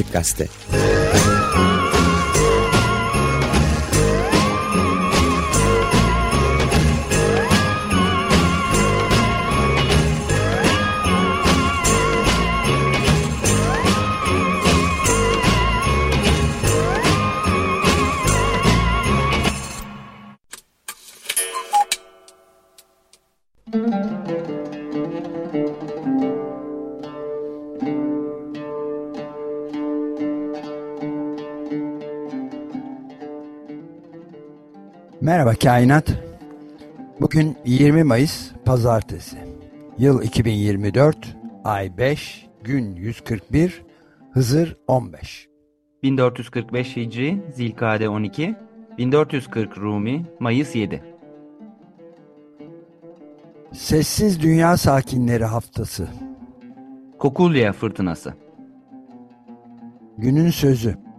Açık Gazete Kainat. Bugün 20 Mayıs Pazartesi. Yıl 2024, ay 5, gün 141, Hızır 15. 1445 Hicri, Zilkade 12, 1440 Rumi, Mayıs 7. Sessiz Dünya Sakinleri Haftası. Kokulya Fırtınası. Günün sözü.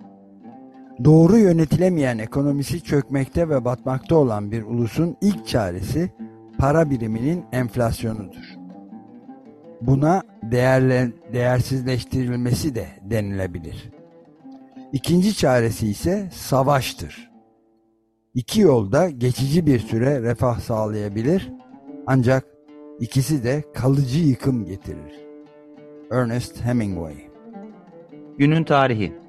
Doğru yönetilemeyen ekonomisi çökmekte ve batmakta olan bir ulusun ilk çaresi para biriminin enflasyonudur. Buna değerle, değersizleştirilmesi de denilebilir. İkinci çaresi ise savaştır. İki yolda geçici bir süre refah sağlayabilir ancak ikisi de kalıcı yıkım getirir. Ernest Hemingway Günün tarihi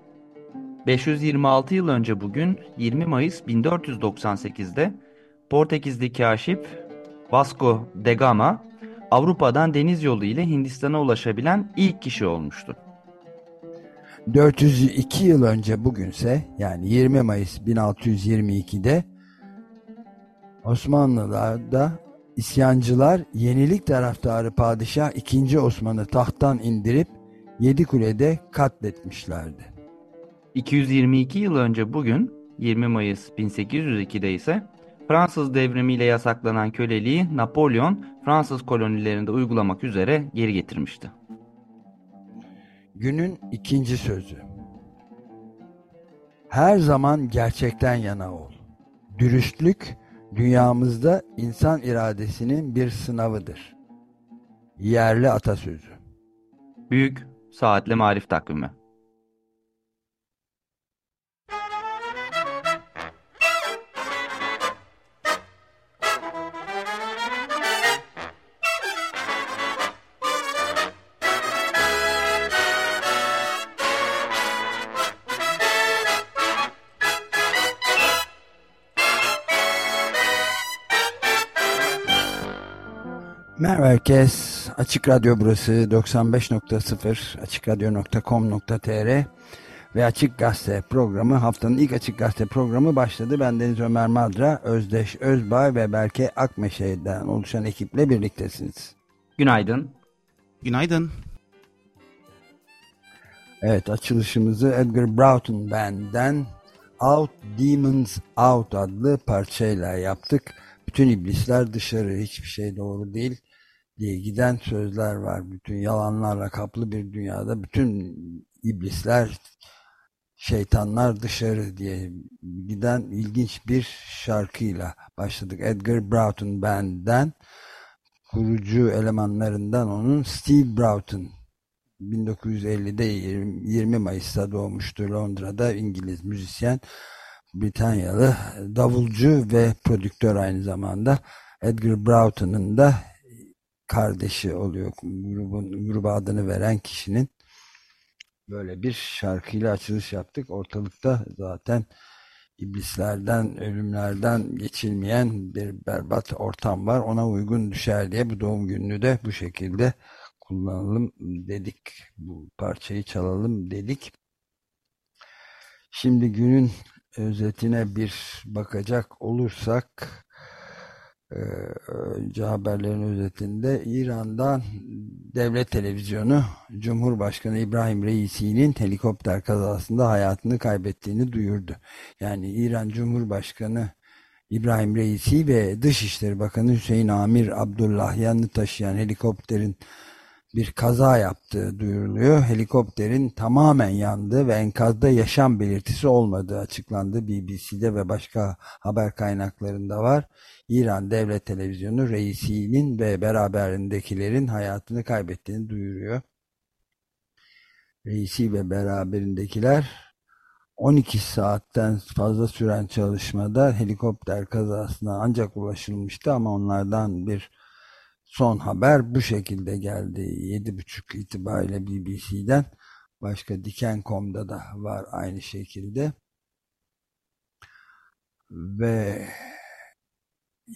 526 yıl önce bugün 20 Mayıs 1498'de Portekizli kaşif Vasco da Gama Avrupa'dan deniz yolu ile Hindistan'a ulaşabilen ilk kişi olmuştu. 402 yıl önce bugünse yani 20 Mayıs 1622'de Osmanlılar'da isyancılar yenilik taraftarı padişah 2. Osman'ı tahttan indirip Yedikule'de katletmişlerdi. 222 yıl önce bugün 20 Mayıs 1802'de ise Fransız devrimiyle yasaklanan köleliği Napolyon Fransız kolonilerinde uygulamak üzere geri getirmişti. Günün ikinci sözü. Her zaman gerçekten yana ol. Dürüstlük dünyamızda insan iradesinin bir sınavıdır. Yerli atasözü. Büyük Saatli Marif Takvimi Merhaba herkes. Açık Radyo burası 95.0 açıkradyo.com.tr ve Açık Gazete programı haftanın ilk Açık Gazete programı başladı. Ben Deniz Ömer Madra, Özdeş Özbay ve Berke Akmeşe'den oluşan ekiple birliktesiniz. Günaydın. Günaydın. Evet açılışımızı Edgar Broughton Band'den Out Demons Out adlı parçayla yaptık. Bütün iblisler dışarı hiçbir şey doğru değil diye giden sözler var. Bütün yalanlarla kaplı bir dünyada bütün iblisler, şeytanlar dışarı diye giden ilginç bir şarkıyla başladık. Edgar Broughton Band'den kurucu elemanlarından onun Steve Broughton 1950'de 20 Mayıs'ta doğmuştu Londra'da İngiliz müzisyen Britanyalı davulcu ve prodüktör aynı zamanda Edgar Broughton'un da kardeşi oluyor. Grubun gruba adını veren kişinin böyle bir şarkıyla açılış yaptık. Ortalıkta zaten iblislerden ölümlerden geçilmeyen bir berbat ortam var. Ona uygun düşer diye bu doğum gününü de bu şekilde kullanalım dedik. Bu parçayı çalalım dedik. Şimdi günün özetine bir bakacak olursak önce haberlerin özetinde İran'dan devlet televizyonu Cumhurbaşkanı İbrahim Reisi'nin helikopter kazasında hayatını kaybettiğini duyurdu. Yani İran Cumhurbaşkanı İbrahim Reisi ve Dışişleri Bakanı Hüseyin Amir Abdullahyan'ı taşıyan helikopterin bir kaza yaptığı duyuruluyor. Helikopterin tamamen yandığı ve enkazda yaşam belirtisi olmadığı açıklandı. BBC'de ve başka haber kaynaklarında var. İran Devlet Televizyonu reisinin ve beraberindekilerin hayatını kaybettiğini duyuruyor. reisi ve beraberindekiler 12 saatten fazla süren çalışmada helikopter kazasına ancak ulaşılmıştı ama onlardan bir son haber bu şekilde geldi. 7.30 itibariyle BBC'den başka Diken.com'da da var aynı şekilde. Ve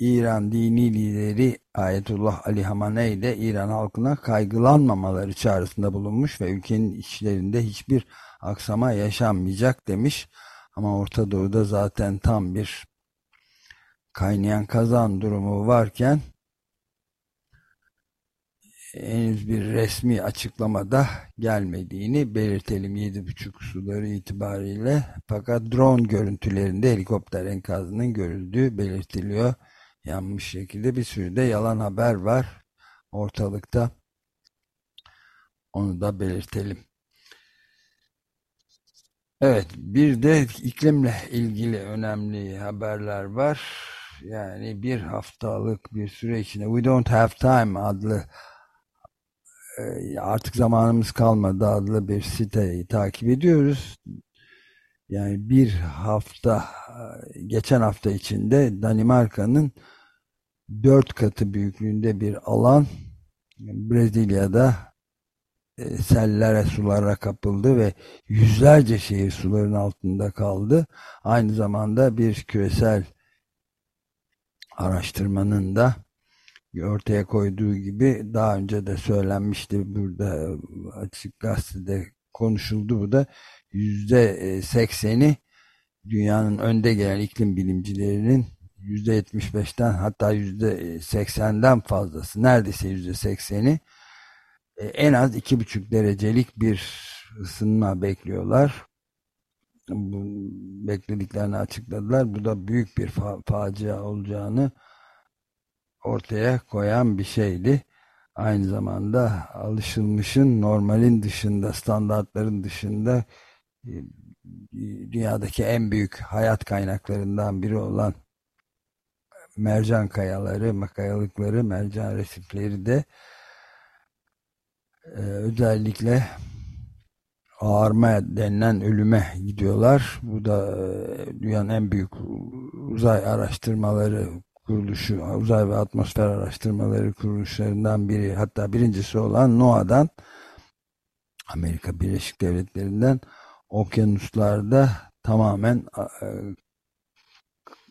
İran dini lideri Ayetullah Ali Hamaney de İran halkına kaygılanmamaları çağrısında bulunmuş ve ülkenin içlerinde hiçbir aksama yaşanmayacak demiş. Ama Orta Doğu'da zaten tam bir kaynayan kazan durumu varken henüz bir resmi açıklamada gelmediğini belirtelim 7.30 suları itibariyle. Fakat drone görüntülerinde helikopter enkazının görüldüğü belirtiliyor. Yanmış şekilde bir sürü de yalan haber var ortalıkta. Onu da belirtelim. Evet, bir de iklimle ilgili önemli haberler var. Yani bir haftalık bir süre içinde We Don't Have Time adlı artık zamanımız kalmadı adlı bir siteyi takip ediyoruz. Yani bir hafta e, geçen hafta içinde Danimarka'nın dört katı büyüklüğünde bir alan Brezilya'da e, sellere, sulara kapıldı ve yüzlerce şehir suların altında kaldı. Aynı zamanda bir küresel araştırmanın da ortaya koyduğu gibi daha önce de söylenmişti burada açık gazetede konuşuldu bu da yüzde sekseni dünyanın önde gelen iklim bilimcilerinin yüzde 75'ten hatta yüzde 80'den fazlası neredeyse yüzde 80'i e, en az iki buçuk derecelik bir ısınma bekliyorlar. Bu beklediklerini açıkladılar. Bu da büyük bir fa facia olacağını ortaya koyan bir şeydi. Aynı zamanda alışılmışın normalin dışında, standartların dışında e, dünyadaki en büyük hayat kaynaklarından biri olan mercan kayaları, makayalıkları, mercan resifleri de e, özellikle ağarma denilen ölüme gidiyorlar. Bu da e, dünyanın en büyük uzay araştırmaları kuruluşu, uzay ve atmosfer araştırmaları kuruluşlarından biri, hatta birincisi olan NOAA'dan Amerika Birleşik Devletleri'nden okyanuslarda tamamen e,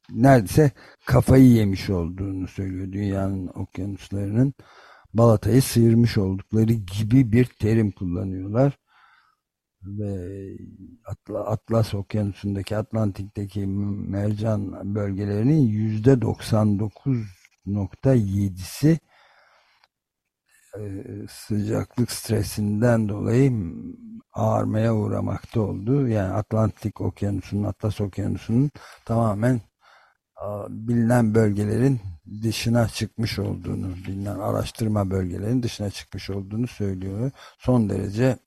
neredeyse kafayı yemiş olduğunu söylüyor. Dünyanın okyanuslarının balatayı sıyırmış oldukları gibi bir terim kullanıyorlar ve Atlas Okyanusu'ndaki Atlantik'teki mercan bölgelerinin yüzde 99.7'si e, sıcaklık stresinden dolayı ağarmaya uğramakta oldu. Yani Atlantik Okyanusu'nun, Atlas Okyanusu'nun tamamen bilinen bölgelerin dışına çıkmış olduğunu, bilinen araştırma bölgelerinin dışına çıkmış olduğunu söylüyor. Son derece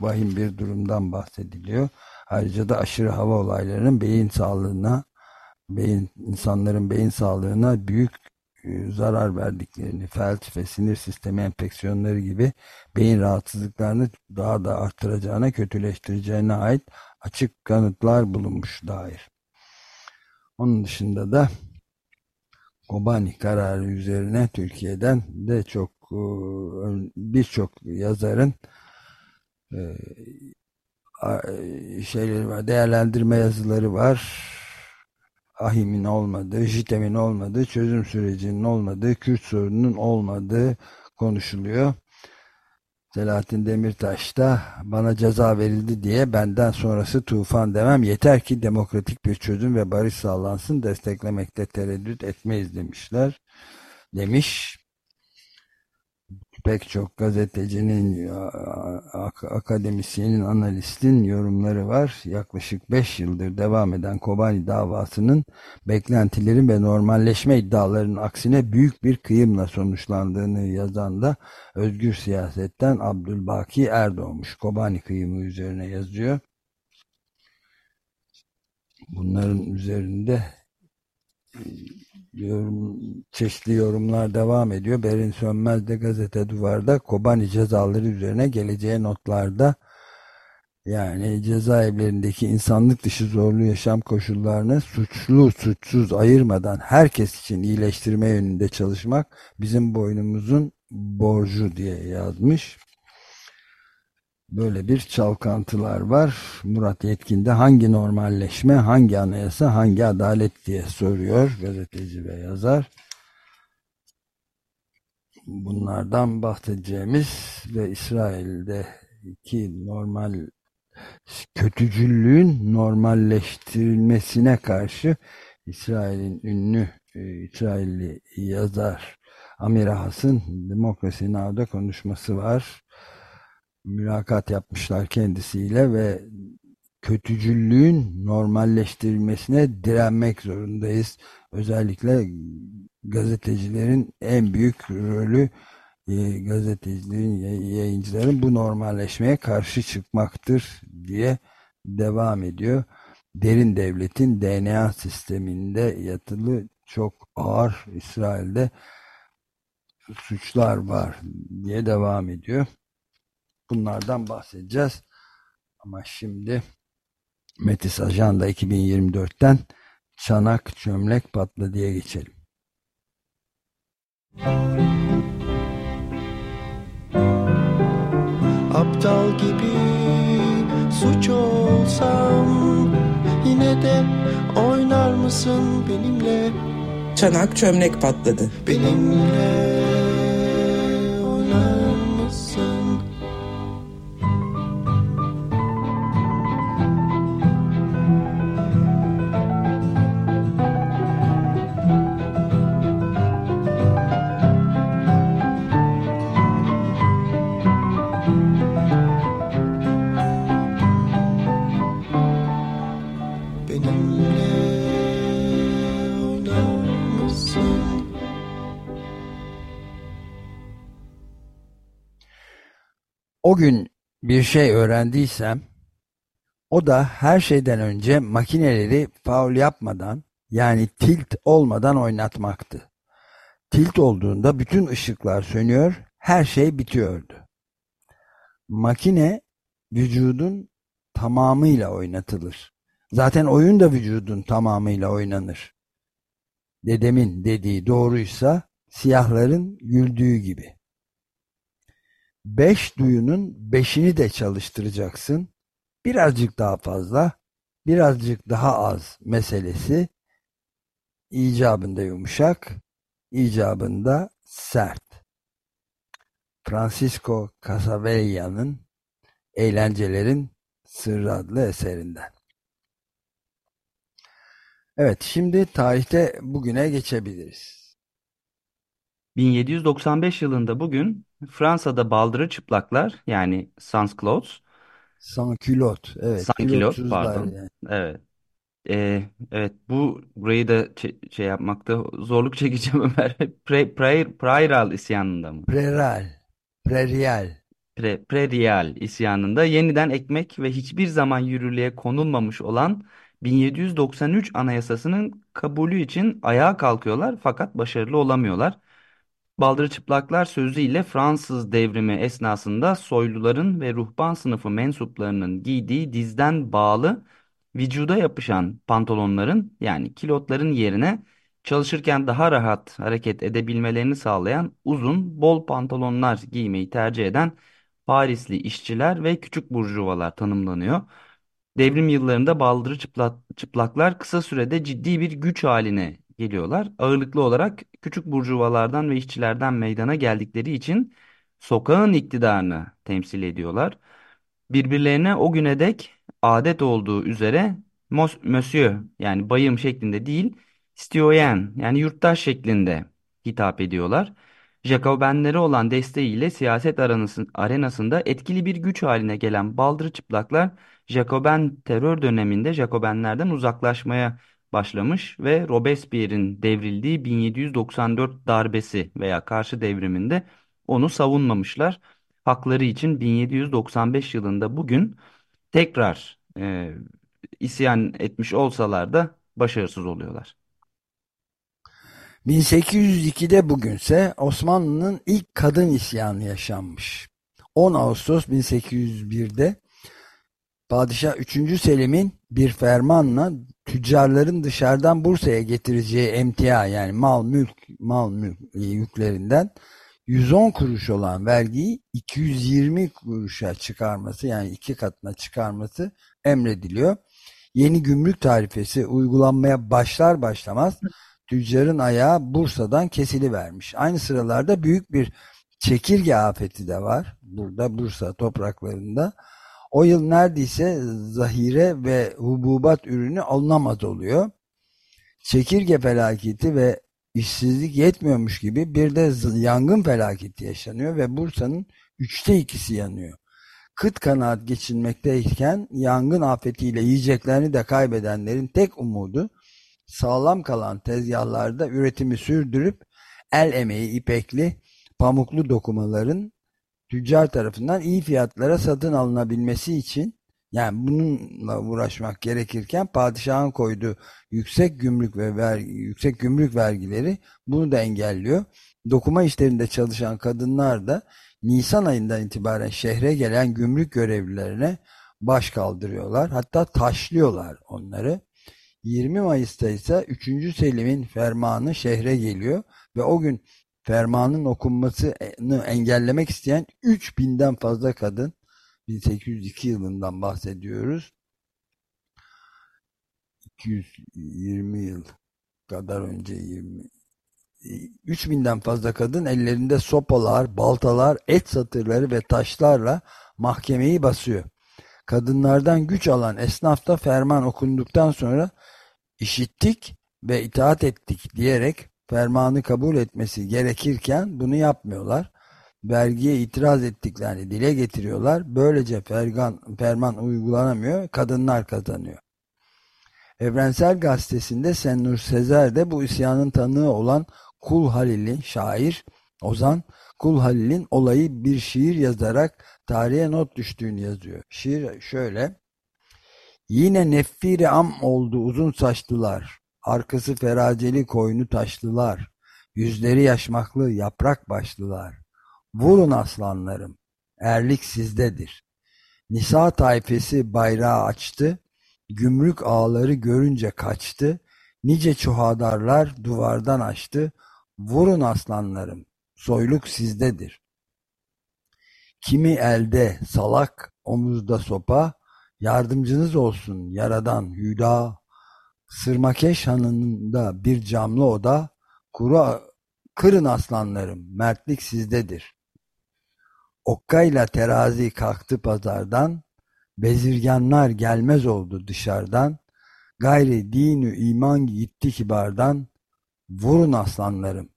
vahim bir durumdan bahsediliyor. Ayrıca da aşırı hava olaylarının beyin sağlığına, beyin insanların beyin sağlığına büyük e, zarar verdiklerini, felç ve sinir sistemi enfeksiyonları gibi beyin rahatsızlıklarını daha da arttıracağına, kötüleştireceğine ait açık kanıtlar bulunmuş dair. Onun dışında da Kobani kararı üzerine Türkiye'den de çok e, birçok yazarın şeyleri var, değerlendirme yazıları var. Ahim'in olmadığı, JITEM'in olmadığı, çözüm sürecinin olmadığı, Kürt sorununun olmadığı konuşuluyor. Selahattin Demirtaş da bana ceza verildi diye benden sonrası tufan demem. Yeter ki demokratik bir çözüm ve barış sağlansın desteklemekte tereddüt etmeyiz demişler. Demiş pek çok gazetecinin, akademisyenin, analistin yorumları var. Yaklaşık 5 yıldır devam eden Kobani davasının beklentilerin ve normalleşme iddialarının aksine büyük bir kıyımla sonuçlandığını yazan da Özgür Siyaset'ten Abdülbaki Erdoğmuş. Kobani kıyımı üzerine yazıyor. Bunların üzerinde yorum, çeşitli yorumlar devam ediyor. Berin Sönmez de gazete duvarda Kobani cezaları üzerine geleceğe notlarda Yani cezaevlerindeki insanlık dışı zorlu yaşam koşullarını suçlu suçsuz ayırmadan herkes için iyileştirme yönünde çalışmak bizim boynumuzun borcu diye yazmış. Böyle bir çalkantılar var. Murat Yetkin'de hangi normalleşme, hangi anayasa, hangi adalet diye soruyor gazeteci ve yazar. Bunlardan bahsedeceğimiz ve İsrail'deki normal kötücüllüğün normalleştirilmesine karşı İsrail'in ünlü e, İsrailli yazar Amir Has'ın Demokrasi Now'da konuşması var. Mülakat yapmışlar kendisiyle ve kötücüllüğün normalleştirilmesine direnmek zorundayız. Özellikle gazetecilerin en büyük rolü e, gazetecilerin, yayıncıların bu normalleşmeye karşı çıkmaktır diye devam ediyor. Derin devletin DNA sisteminde yatılı çok ağır İsrail'de suçlar var diye devam ediyor. Bunlardan bahsedeceğiz. Ama şimdi Metis Ajanda 2024'ten çanak çömlek patla diye geçelim. Aptal gibi suç olsam Yine de oynar mısın benimle Çanak çömlek patladı. Benimle O gün bir şey öğrendiysem o da her şeyden önce makineleri faul yapmadan yani tilt olmadan oynatmaktı. Tilt olduğunda bütün ışıklar sönüyor, her şey bitiyordu. Makine vücudun tamamıyla oynatılır. Zaten oyun da vücudun tamamıyla oynanır. Dedemin dediği doğruysa siyahların güldüğü gibi. Beş duyunun beşini de çalıştıracaksın. Birazcık daha fazla, birazcık daha az meselesi icabında yumuşak, icabında sert. Francisco Casavella'nın Eğlencelerin Sırrı adlı eserinden. Evet, şimdi tarihte bugüne geçebiliriz. 1795 yılında bugün Fransa'da baldırı çıplaklar yani sans cloths. Sans culotte. Evet. Sans culotte pardon. Yani. Evet. Ee, evet bu burayı da şey yapmakta zorluk çekeceğim Ömer. Pre, pre, Prairal isyanında mı? Preral. Prerial. Pre, Prerial isyanında yeniden ekmek ve hiçbir zaman yürürlüğe konulmamış olan 1793 Anayasası'nın kabulü için ayağa kalkıyorlar fakat başarılı olamıyorlar. Baldırı çıplaklar sözüyle Fransız devrimi esnasında soyluların ve ruhban sınıfı mensuplarının giydiği dizden bağlı vücuda yapışan pantolonların yani kilotların yerine çalışırken daha rahat hareket edebilmelerini sağlayan uzun bol pantolonlar giymeyi tercih eden Parisli işçiler ve küçük burjuvalar tanımlanıyor. Devrim yıllarında baldırı çıplak, çıplaklar kısa sürede ciddi bir güç haline geliyorlar. Ağırlıklı olarak küçük burjuvalardan ve işçilerden meydana geldikleri için sokağın iktidarını temsil ediyorlar. Birbirlerine o güne dek adet olduğu üzere Monsieur yani bayım şeklinde değil, Citoyen yani yurttaş şeklinde hitap ediyorlar. Jacobenlere olan desteğiyle siyaset arenasında etkili bir güç haline gelen baldırı çıplaklar Jacoben terör döneminde Jacobenlerden uzaklaşmaya başlamış ve Robespierre'in devrildiği 1794 darbesi veya karşı devriminde onu savunmamışlar. Hakları için 1795 yılında bugün tekrar e, isyan etmiş olsalar da başarısız oluyorlar. 1802'de bugünse Osmanlı'nın ilk kadın isyanı yaşanmış. 10 Ağustos 1801'de Padişah 3. Selim'in bir fermanla tüccarların dışarıdan Bursa'ya getireceği emtia yani mal mülk mal mülk yüklerinden 110 kuruş olan vergiyi 220 kuruşa çıkarması yani iki katına çıkarması emrediliyor. Yeni gümrük tarifesi uygulanmaya başlar başlamaz tüccarın ayağı Bursa'dan kesilivermiş. Aynı sıralarda büyük bir çekirge afeti de var. Burada Bursa topraklarında. O yıl neredeyse zahire ve hububat ürünü alınamaz oluyor. Çekirge felaketi ve işsizlik yetmiyormuş gibi bir de yangın felaketi yaşanıyor ve Bursa'nın üçte ikisi yanıyor. Kıt kanaat geçinmekteyken yangın afetiyle yiyeceklerini de kaybedenlerin tek umudu sağlam kalan tezgahlarda üretimi sürdürüp el emeği ipekli pamuklu dokumaların tüccar tarafından iyi fiyatlara satın alınabilmesi için yani bununla uğraşmak gerekirken padişahın koyduğu yüksek gümrük ve vergi, yüksek gümrük vergileri bunu da engelliyor. Dokuma işlerinde çalışan kadınlar da Nisan ayından itibaren şehre gelen gümrük görevlilerine baş kaldırıyorlar. Hatta taşlıyorlar onları. 20 Mayıs'ta ise 3. Selim'in fermanı şehre geliyor ve o gün fermanın okunmasını engellemek isteyen 3000'den fazla kadın 1802 yılından bahsediyoruz. 220 yıl kadar önce 20 3000'den fazla kadın ellerinde sopalar, baltalar, et satırları ve taşlarla mahkemeyi basıyor. Kadınlardan güç alan esnaf da ferman okunduktan sonra işittik ve itaat ettik diyerek fermanı kabul etmesi gerekirken bunu yapmıyorlar. Vergiye itiraz ettiklerini dile getiriyorlar. Böylece fergan, ferman uygulanamıyor, kadınlar kazanıyor. Evrensel Gazetesi'nde Senur Sezer de bu isyanın tanığı olan Kul Halil'in şair, Ozan, Kul Halil'in olayı bir şiir yazarak tarihe not düştüğünü yazıyor. Şiir şöyle. Yine neffiri am oldu uzun saçlılar. Arkası feraceli koynu taşlılar. Yüzleri yaşmaklı yaprak başlılar. Vurun aslanlarım. Erlik sizdedir. Nisa tayfesi bayrağı açtı. Gümrük ağları görünce kaçtı. Nice çuhadarlar duvardan açtı. Vurun aslanlarım. Soyluk sizdedir. Kimi elde salak, omuzda sopa, Yardımcınız olsun yaradan Hüda, Sırmakeş hanında bir camlı oda, kuru, kırın aslanlarım, mertlik sizdedir. Okkayla terazi kalktı pazardan, bezirganlar gelmez oldu dışarıdan, gayri dinü iman gitti kibardan, vurun aslanlarım,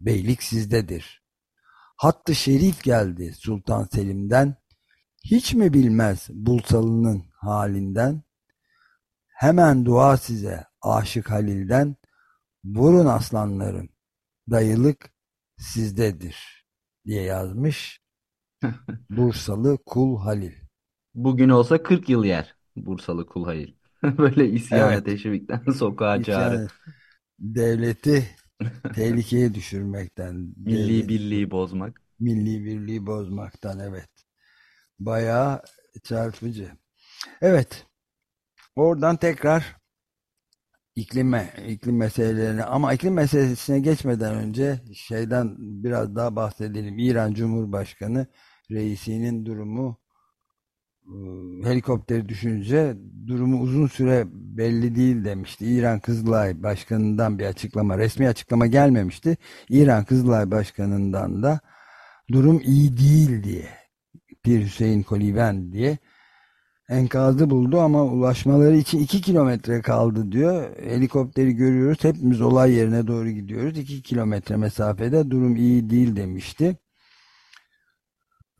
beylik sizdedir. Hattı şerif geldi Sultan Selim'den, hiç mi bilmez Bulsalı'nın halinden? Hemen dua size Aşık Halil'den, vurun aslanlarım, dayılık sizdedir diye yazmış Bursalı Kul Halil. Bugün olsa 40 yıl yer Bursalı Kul Halil. Böyle isyana Evet. teşvikten sokağa çağrı. Yani devleti tehlikeye düşürmekten, Milli devlet- birliği bozmak. milli birliği bozmaktan evet. Bayağı çarpıcı. Evet. Oradan tekrar iklime, iklim meselelerine ama iklim meselesine geçmeden önce şeyden biraz daha bahsedelim. İran Cumhurbaşkanı reisinin durumu e, helikopteri düşünce durumu uzun süre belli değil demişti. İran Kızılay Başkanı'ndan bir açıklama, resmi açıklama gelmemişti. İran Kızılay Başkanı'ndan da durum iyi değil diye Pir Hüseyin Koliven diye enkazı buldu ama ulaşmaları için 2 kilometre kaldı diyor. Helikopteri görüyoruz. Hepimiz olay yerine doğru gidiyoruz. 2 kilometre mesafede durum iyi değil demişti.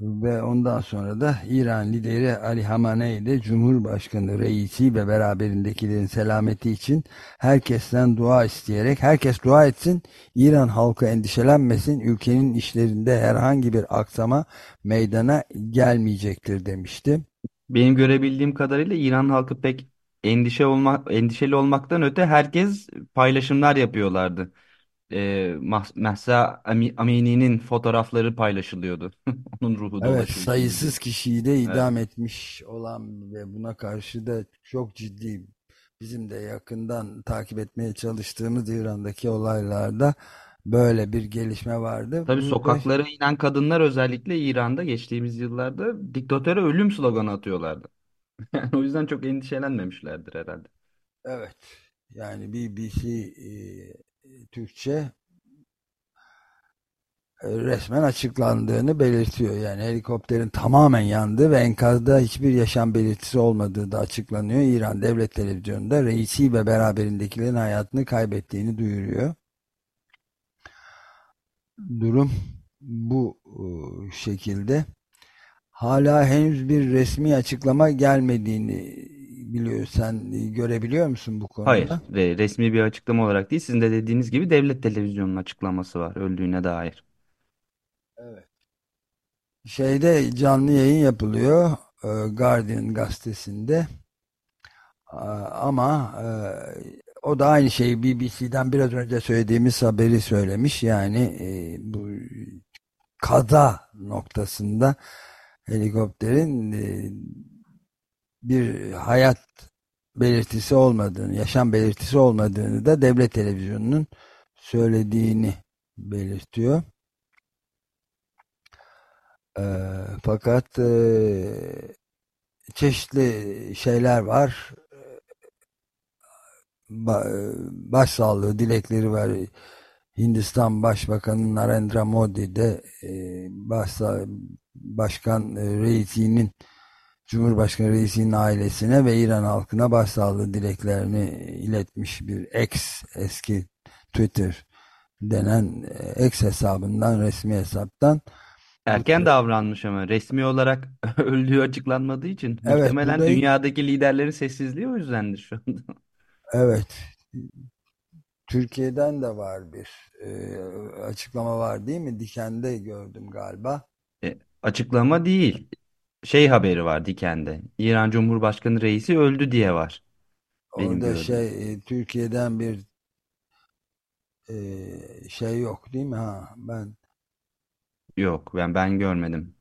Ve ondan sonra da İran lideri Ali Hamaney de Cumhurbaşkanı reisi ve beraberindekilerin selameti için herkesten dua isteyerek herkes dua etsin, İran halkı endişelenmesin, ülkenin işlerinde herhangi bir aksama meydana gelmeyecektir demişti. Benim görebildiğim kadarıyla İran halkı pek endişe olma, endişeli olmaktan öte herkes paylaşımlar yapıyorlardı. e, Mahsa Amini'nin fotoğrafları paylaşılıyordu. Onun ruhu Evet, dolaşıyor sayısız kişiyi de Evet. idam etmiş olan ve buna karşı da çok ciddi bizim de yakından takip etmeye çalıştığımız İran'daki olaylarda böyle bir gelişme vardı. Tabii Burada sokaklara inen kadınlar özellikle İran'da geçtiğimiz yıllarda diktatöre ölüm sloganı atıyorlardı. Yani o yüzden çok endişelenmemişlerdir herhalde. evet yani BBC e, Türkçe e, resmen açıklandığını belirtiyor. Yani helikopterin tamamen yandığı ve enkazda hiçbir yaşam belirtisi olmadığı da açıklanıyor. İran Devlet Televizyonu'nda reisi ve beraberindekilerin hayatını kaybettiğini duyuruyor. Durum bu e, şekilde. Hala henüz bir resmi açıklama gelmediğini biliyor. Sen görebiliyor musun bu Hayır, konuda? re- resmi bir açıklama olarak değil, sizin de dediğiniz gibi devlet televizyonunun açıklaması var öldüğüne dair. Evet. Şeyde canlı yayın yapılıyor e, Guardian gazetesinde. Ama e, o da aynı şeyi BBC'den biraz önce söylediğimiz haberi söylemiş. Yani e, bu kaza noktasında helikopterin e, bir hayat belirtisi olmadığını, yaşam belirtisi olmadığını da devlet televizyonunun söylediğini belirtiyor. E, fakat e, çeşitli şeyler var. Ba- başsağlığı dilekleri var. Hindistan Başbakanı Narendra Modi de e, başsa, Başkan e, Reisi'nin Cumhurbaşkanı Reisi'nin ailesine ve İran halkına başsağlığı dileklerini iletmiş bir X eski Twitter denen e, X hesabından resmi hesaptan Erken davranmış ama resmi olarak öldüğü açıklanmadığı için evet muhtemelen burada dünyadaki liderlerin sessizliği o yüzdendir şu anda. Evet Türkiye'den de var bir e, açıklama var değil mi? Diken'de gördüm galiba. E, açıklama değil. Şey haberi var Diken'de. İran Cumhurbaşkanı reisi öldü diye var benim Orada gördüğüm. şey e, Türkiye'den bir e, şey yok değil mi? Ha, ben Yok ben ben görmedim.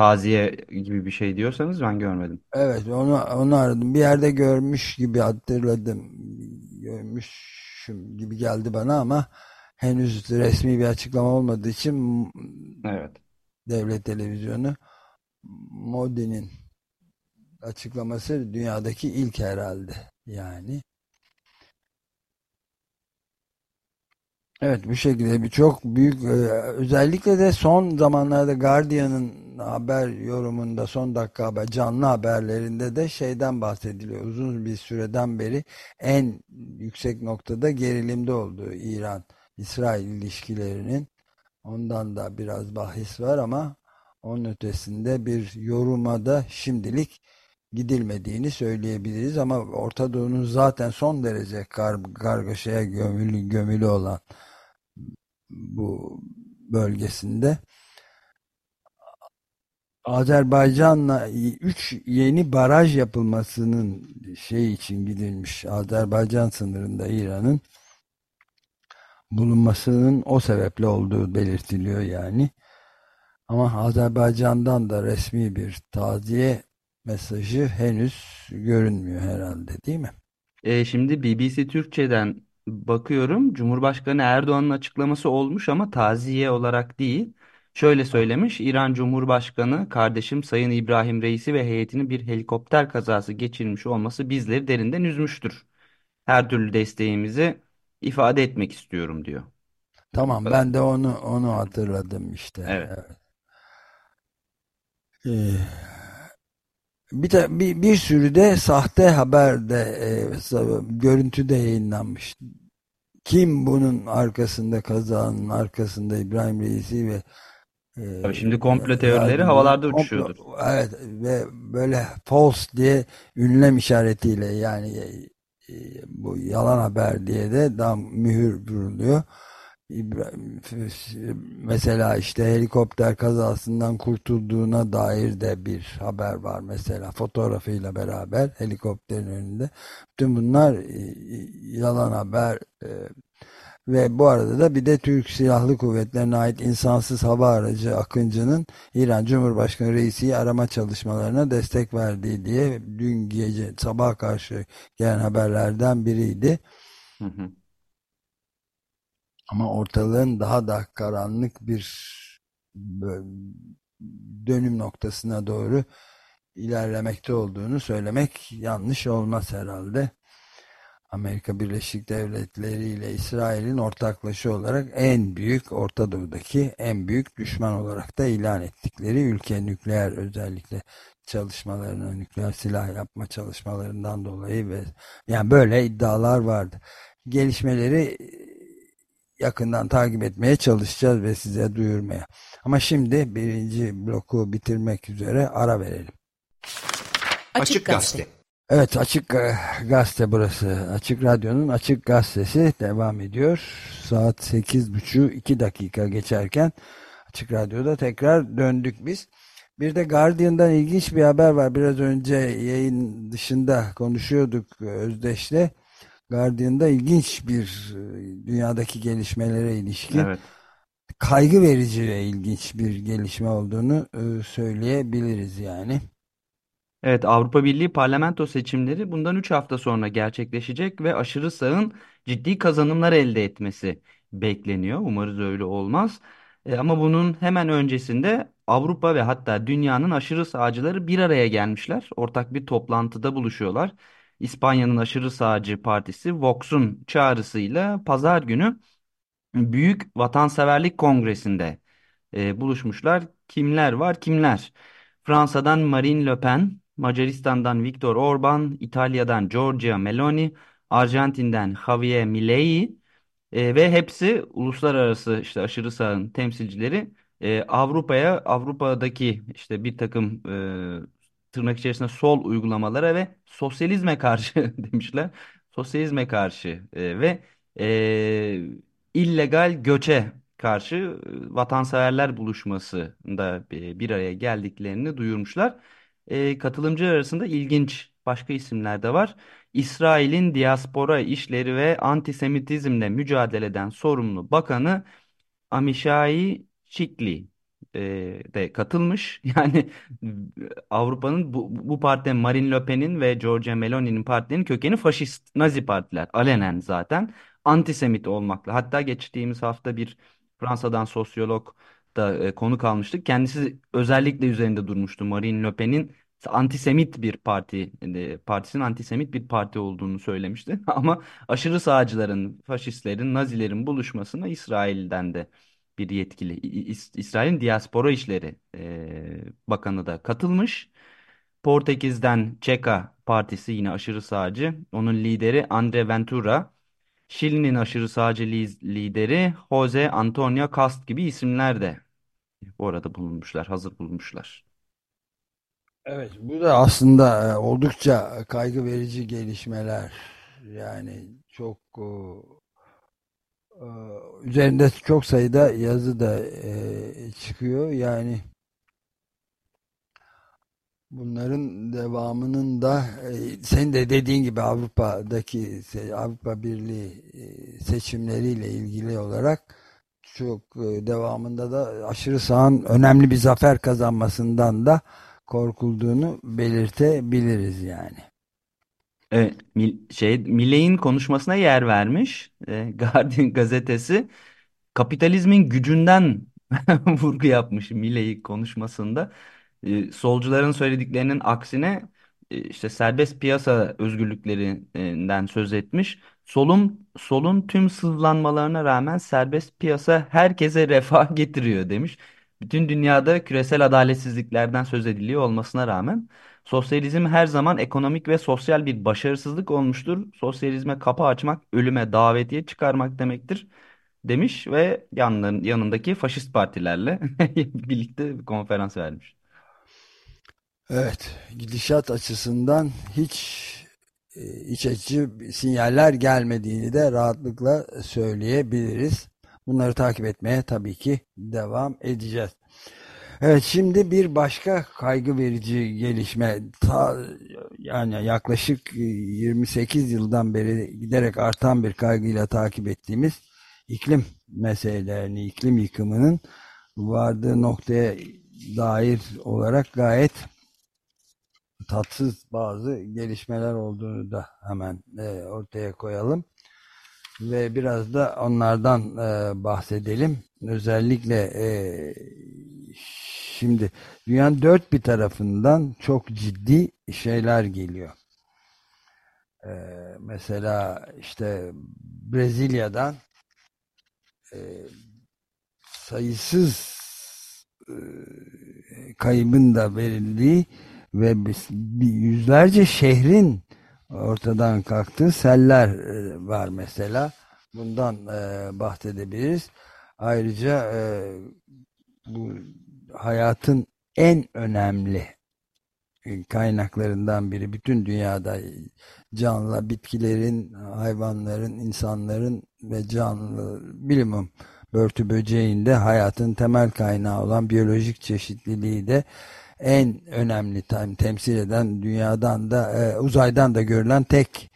Taziye gibi bir şey diyorsanız ben görmedim. evet onu onu aradım. Bir yerde görmüş gibi hatırladım. Görmüşüm gibi geldi bana ama henüz resmi bir açıklama olmadığı için Evet. devlet televizyonu Modi'nin açıklaması dünyadaki ilk herhalde yani. Evet bu şekilde bir çok büyük e, özellikle de son zamanlarda Guardian'ın haber yorumunda son dakika haber canlı haberlerinde de şeyden bahsediliyor. Uzun bir süreden beri en yüksek noktada gerilimde olduğu İran-İsrail ilişkilerinin ondan da biraz bahis var ama onun ötesinde bir yoruma da şimdilik gidilmediğini söyleyebiliriz ama Orta Doğu'nun zaten son derece kar, kargaşaya gömülü, gömülü olan bu bölgesinde Azerbaycan'la 3 yeni baraj yapılmasının şey için gidilmiş. Azerbaycan sınırında İran'ın bulunmasının o sebeple olduğu belirtiliyor yani. Ama Azerbaycan'dan da resmi bir taziye mesajı henüz görünmüyor herhalde değil mi? E, şimdi BBC Türkçe'den bakıyorum. Cumhurbaşkanı Erdoğan'ın açıklaması olmuş ama taziye olarak değil. Şöyle söylemiş. İran Cumhurbaşkanı kardeşim Sayın İbrahim Reisi ve heyetinin bir helikopter kazası geçirmiş olması bizleri derinden üzmüştür. Her türlü desteğimizi ifade etmek istiyorum diyor. Tamam ben de onu onu hatırladım işte. Evet. Evet. Ee, bir, de, bir, bir sürü de sahte haber de e, görüntü de yayınlanmış. Kim bunun arkasında kazanın arkasında İbrahim Reisi ve e, Tabii şimdi komplo teorileri havalarda komplo uçuşuyordur. evet ve böyle false diye ünlem işaretiyle yani e, bu yalan haber diye de daha mühür vuruluyor. Mesela işte helikopter kazasından kurtulduğuna dair de bir haber var mesela fotoğrafıyla beraber helikopterin önünde. Bütün bunlar e, yalan haber e, Ve bu arada da bir de Türk Silahlı Kuvvetleri'ne ait insansız hava aracı Akıncı'nın İran Cumhurbaşkanı Reisi'yi arama çalışmalarına destek verdiği diye dün gece sabah karşı gelen haberlerden biriydi. Hı hı. Ama ortalığın daha da karanlık bir dönüm noktasına doğru ilerlemekte olduğunu söylemek yanlış olmaz herhalde. Amerika Birleşik Devletleri ile İsrail'in ortaklışı olarak en büyük Orta Doğu'daki en büyük düşman olarak da ilan ettikleri ülke nükleer özellikle çalışmalarına nükleer silah yapma çalışmalarından dolayı ve yani böyle iddialar vardı. Gelişmeleri yakından takip etmeye çalışacağız ve size duyurmaya. Ama şimdi birinci bloku bitirmek üzere ara verelim. Açık Gazete. Evet Açık Gazete burası. Açık Radyo'nun Açık Gazetesi devam ediyor. Saat 8.30 2 dakika geçerken Açık Radyo'da tekrar döndük biz. Bir de Guardian'dan ilginç bir haber var. Biraz önce yayın dışında konuşuyorduk Özdeş'le. Guardian'da ilginç bir dünyadaki gelişmelere ilişkin Evet. kaygı verici ve ilginç bir gelişme olduğunu söyleyebiliriz yani. Evet, Avrupa Birliği parlamento seçimleri bundan 3 hafta sonra gerçekleşecek ve aşırı sağın ciddi kazanımlar elde etmesi bekleniyor. Umarız öyle olmaz. E, ama bunun hemen öncesinde Avrupa ve hatta dünyanın aşırı sağcıları bir araya gelmişler. Ortak bir toplantıda buluşuyorlar. İspanya'nın aşırı sağcı partisi Vox'un çağrısıyla pazar günü Büyük Vatanseverlik Kongresi'nde e, buluşmuşlar. Kimler var? Kimler? Fransa'dan Marine Le Pen, Macaristan'dan Viktor Orban, İtalya'dan Giorgia Meloni, Arjantin'den Javier Milei e, ve hepsi uluslararası işte aşırı sağın temsilcileri e, Avrupa'ya Avrupa'daki işte bir takım e, tırnak içerisinde sol uygulamalara ve sosyalizme karşı demişler. Sosyalizme karşı e, ve e, illegal göçe karşı e, vatanseverler buluşmasında e, bir araya geldiklerini duyurmuşlar. E, katılımcılar arasında ilginç başka isimler de var. İsrail'in diaspora işleri ve antisemitizmle mücadeleden sorumlu bakanı Amishai Şikli e, de katılmış. Yani Avrupa'nın bu, bu partide Marine Le Pen'in ve Giorgia Meloni'nin partilerinin kökeni faşist, Nazi partiler. Alenen zaten antisemit olmakla. Hatta geçtiğimiz hafta bir Fransa'dan sosyolog da e, konuk almıştık. Kendisi özellikle üzerinde durmuştu. Marine Le Pen'in antisemit bir parti, e, partisinin antisemit bir parti olduğunu söylemişti. Ama aşırı sağcıların, faşistlerin, Nazilerin buluşmasına İsrail'den de bir yetkili, İs- İsrail'in diaspora işleri e, bakanı da katılmış. Portekiz'den Çeka Partisi yine aşırı sağcı. Onun lideri Andre Ventura. Şili'nin aşırı sağcı li- lideri Jose Antonio Cast gibi isimler de orada bulunmuşlar, hazır bulunmuşlar. Evet, bu da aslında e, oldukça kaygı verici gelişmeler. Yani çok e, e, üzerinde çok sayıda yazı da çıkıyor. Yani bunların devamının da senin de dediğin gibi Avrupa'daki Avrupa Birliği seçimleriyle ilgili olarak çok devamında da aşırı sağın önemli bir zafer kazanmasından da korkulduğunu belirtebiliriz yani. Evet, Mil şey Milley'in konuşmasına yer vermiş e, Guardian gazetesi kapitalizmin gücünden vurgu yapmış Milley konuşmasında. E, solcuların söylediklerinin aksine e, işte serbest piyasa özgürlüklerinden söz etmiş. Solun solun tüm sızlanmalarına rağmen serbest piyasa herkese refah getiriyor demiş bütün dünyada küresel adaletsizliklerden söz ediliyor olmasına rağmen sosyalizm her zaman ekonomik ve sosyal bir başarısızlık olmuştur. Sosyalizme kapı açmak ölüme davetiye çıkarmak demektir demiş ve yanların, yanındaki faşist partilerle birlikte bir konferans vermiş. Evet, gidişat açısından hiç e, iç açıcı sinyaller gelmediğini de rahatlıkla söyleyebiliriz. Bunları takip etmeye tabii ki devam edeceğiz. Evet şimdi bir başka kaygı verici gelişme ta, yani yaklaşık 28 yıldan beri giderek artan bir kaygıyla takip ettiğimiz iklim meselelerini, iklim yıkımının vardığı noktaya dair olarak gayet tatsız bazı gelişmeler olduğunu da hemen e, ortaya koyalım. Ve biraz da onlardan e, bahsedelim. Özellikle e, şimdi dünyanın dört bir tarafından çok ciddi şeyler geliyor. E, mesela işte Brezilya'dan e, sayısız e, kaybın da verildiği ve yüzlerce şehrin ortadan kalktığı seller e, var mesela. Bundan e, bahsedebiliriz. Ayrıca e, bu hayatın en önemli kaynaklarından biri. Bütün dünyada canlı, bitkilerin, hayvanların, insanların ve canlı bilimum börtü böceğinde hayatın temel kaynağı olan biyolojik çeşitliliği de en önemli tem temsil eden dünyadan da e, uzaydan da görülen tek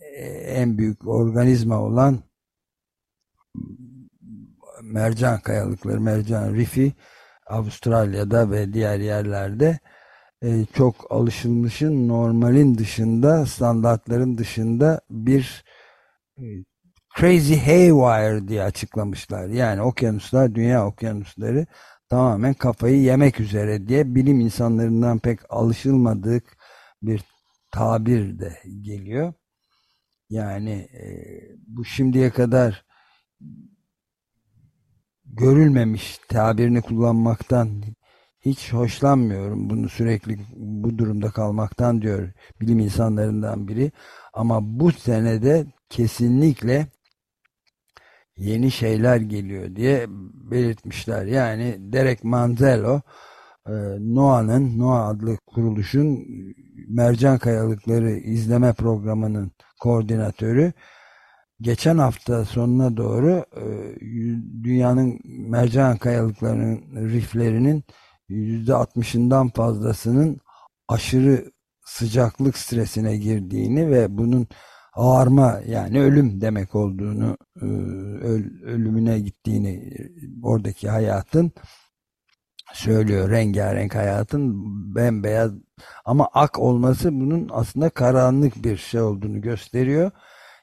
e, en büyük organizma olan mercan kayalıkları, mercan rifi Avustralya'da ve diğer yerlerde e, çok alışılmışın normalin dışında standartların dışında bir e, crazy haywire diye açıklamışlar. Yani okyanuslar, dünya okyanusları tamamen kafayı yemek üzere diye bilim insanlarından pek alışılmadık bir tabir de geliyor. Yani e, bu şimdiye kadar görülmemiş tabirini kullanmaktan hiç hoşlanmıyorum. Bunu sürekli bu durumda kalmaktan diyor bilim insanlarından biri. Ama bu senede kesinlikle yeni şeyler geliyor diye belirtmişler. Yani Derek Manzello e, NOAA'nın NOAA adlı kuruluşun mercan kayalıkları izleme programının koordinatörü geçen hafta sonuna doğru e, dünyanın mercan kayalıklarının riflerinin %60'ından fazlasının aşırı sıcaklık stresine girdiğini ve bunun ağarma yani ölüm demek olduğunu e, ölümüne gittiğini oradaki hayatın söylüyor. Rengarenk hayatın bembeyaz ama ak olması bunun aslında karanlık bir şey olduğunu gösteriyor.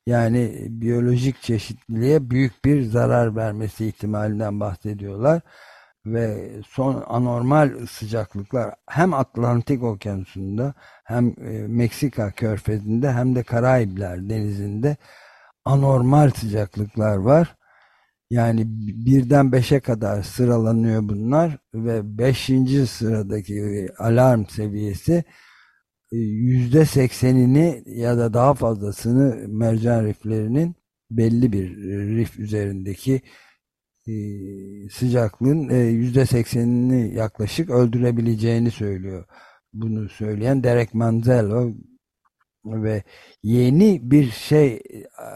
Yani biyolojik çeşitliliğe büyük bir zarar vermesi ihtimalinden bahsediyorlar ve son anormal sıcaklıklar hem Atlantik Okyanusu'nda hem e, Meksika körfezinde hem de Karayipler denizinde anormal sıcaklıklar var. Yani birden beşe kadar sıralanıyor bunlar ve beşinci sıradaki alarm seviyesi e, yüzde seksenini ya da daha fazlasını mercan riflerinin belli bir rif üzerindeki e, sıcaklığın e, yüzde seksenini yaklaşık öldürebileceğini söylüyor. Bunu söyleyen Derek Manzello ve yeni bir şey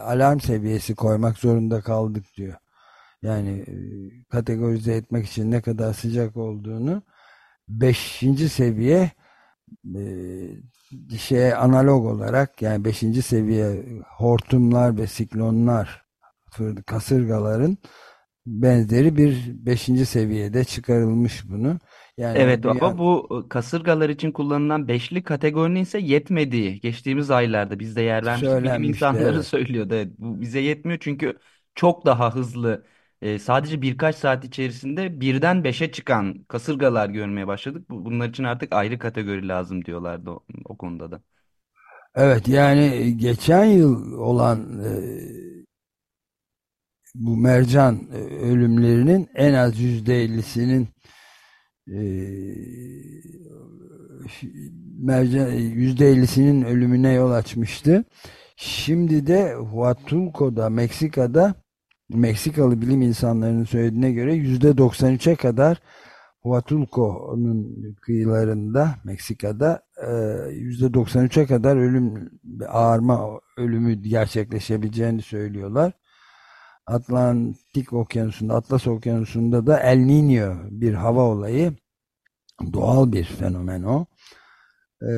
alarm seviyesi koymak zorunda kaldık diyor. Yani e, kategorize etmek için ne kadar sıcak olduğunu beşinci seviye şeye analog olarak yani beşinci seviye hortumlar ve siklonlar kasırgaların benzeri bir beşinci seviyede çıkarılmış bunu. Yani Evet ama bu kasırgalar için kullanılan beşli kategorinin ise yetmediği geçtiğimiz aylarda bizde yer vermiştik bilim insanları evet. söylüyordu. Evet, bu bize yetmiyor çünkü çok daha hızlı e, sadece birkaç saat içerisinde birden beşe çıkan kasırgalar görmeye başladık. Bunlar için artık ayrı kategori lazım diyorlardı o, o konuda da. Evet yani geçen yıl olan e, bu mercan e, ölümlerinin en az yüzde ellisinin e, mercan yüzde ellisinin ölümüne yol açmıştı. Şimdi de Huatulco'da Meksika'da Meksikalı bilim insanlarının söylediğine göre yüzde 93'e kadar Huatulco'nun kıyılarında Meksika'da e, yüzde 93'e kadar ölüm ağarma ölümü gerçekleşebileceğini söylüyorlar. Atlantik Okyanusu'nda, Atlas Okyanusu'nda da El Niño bir hava olayı. Doğal bir fenomen o. e,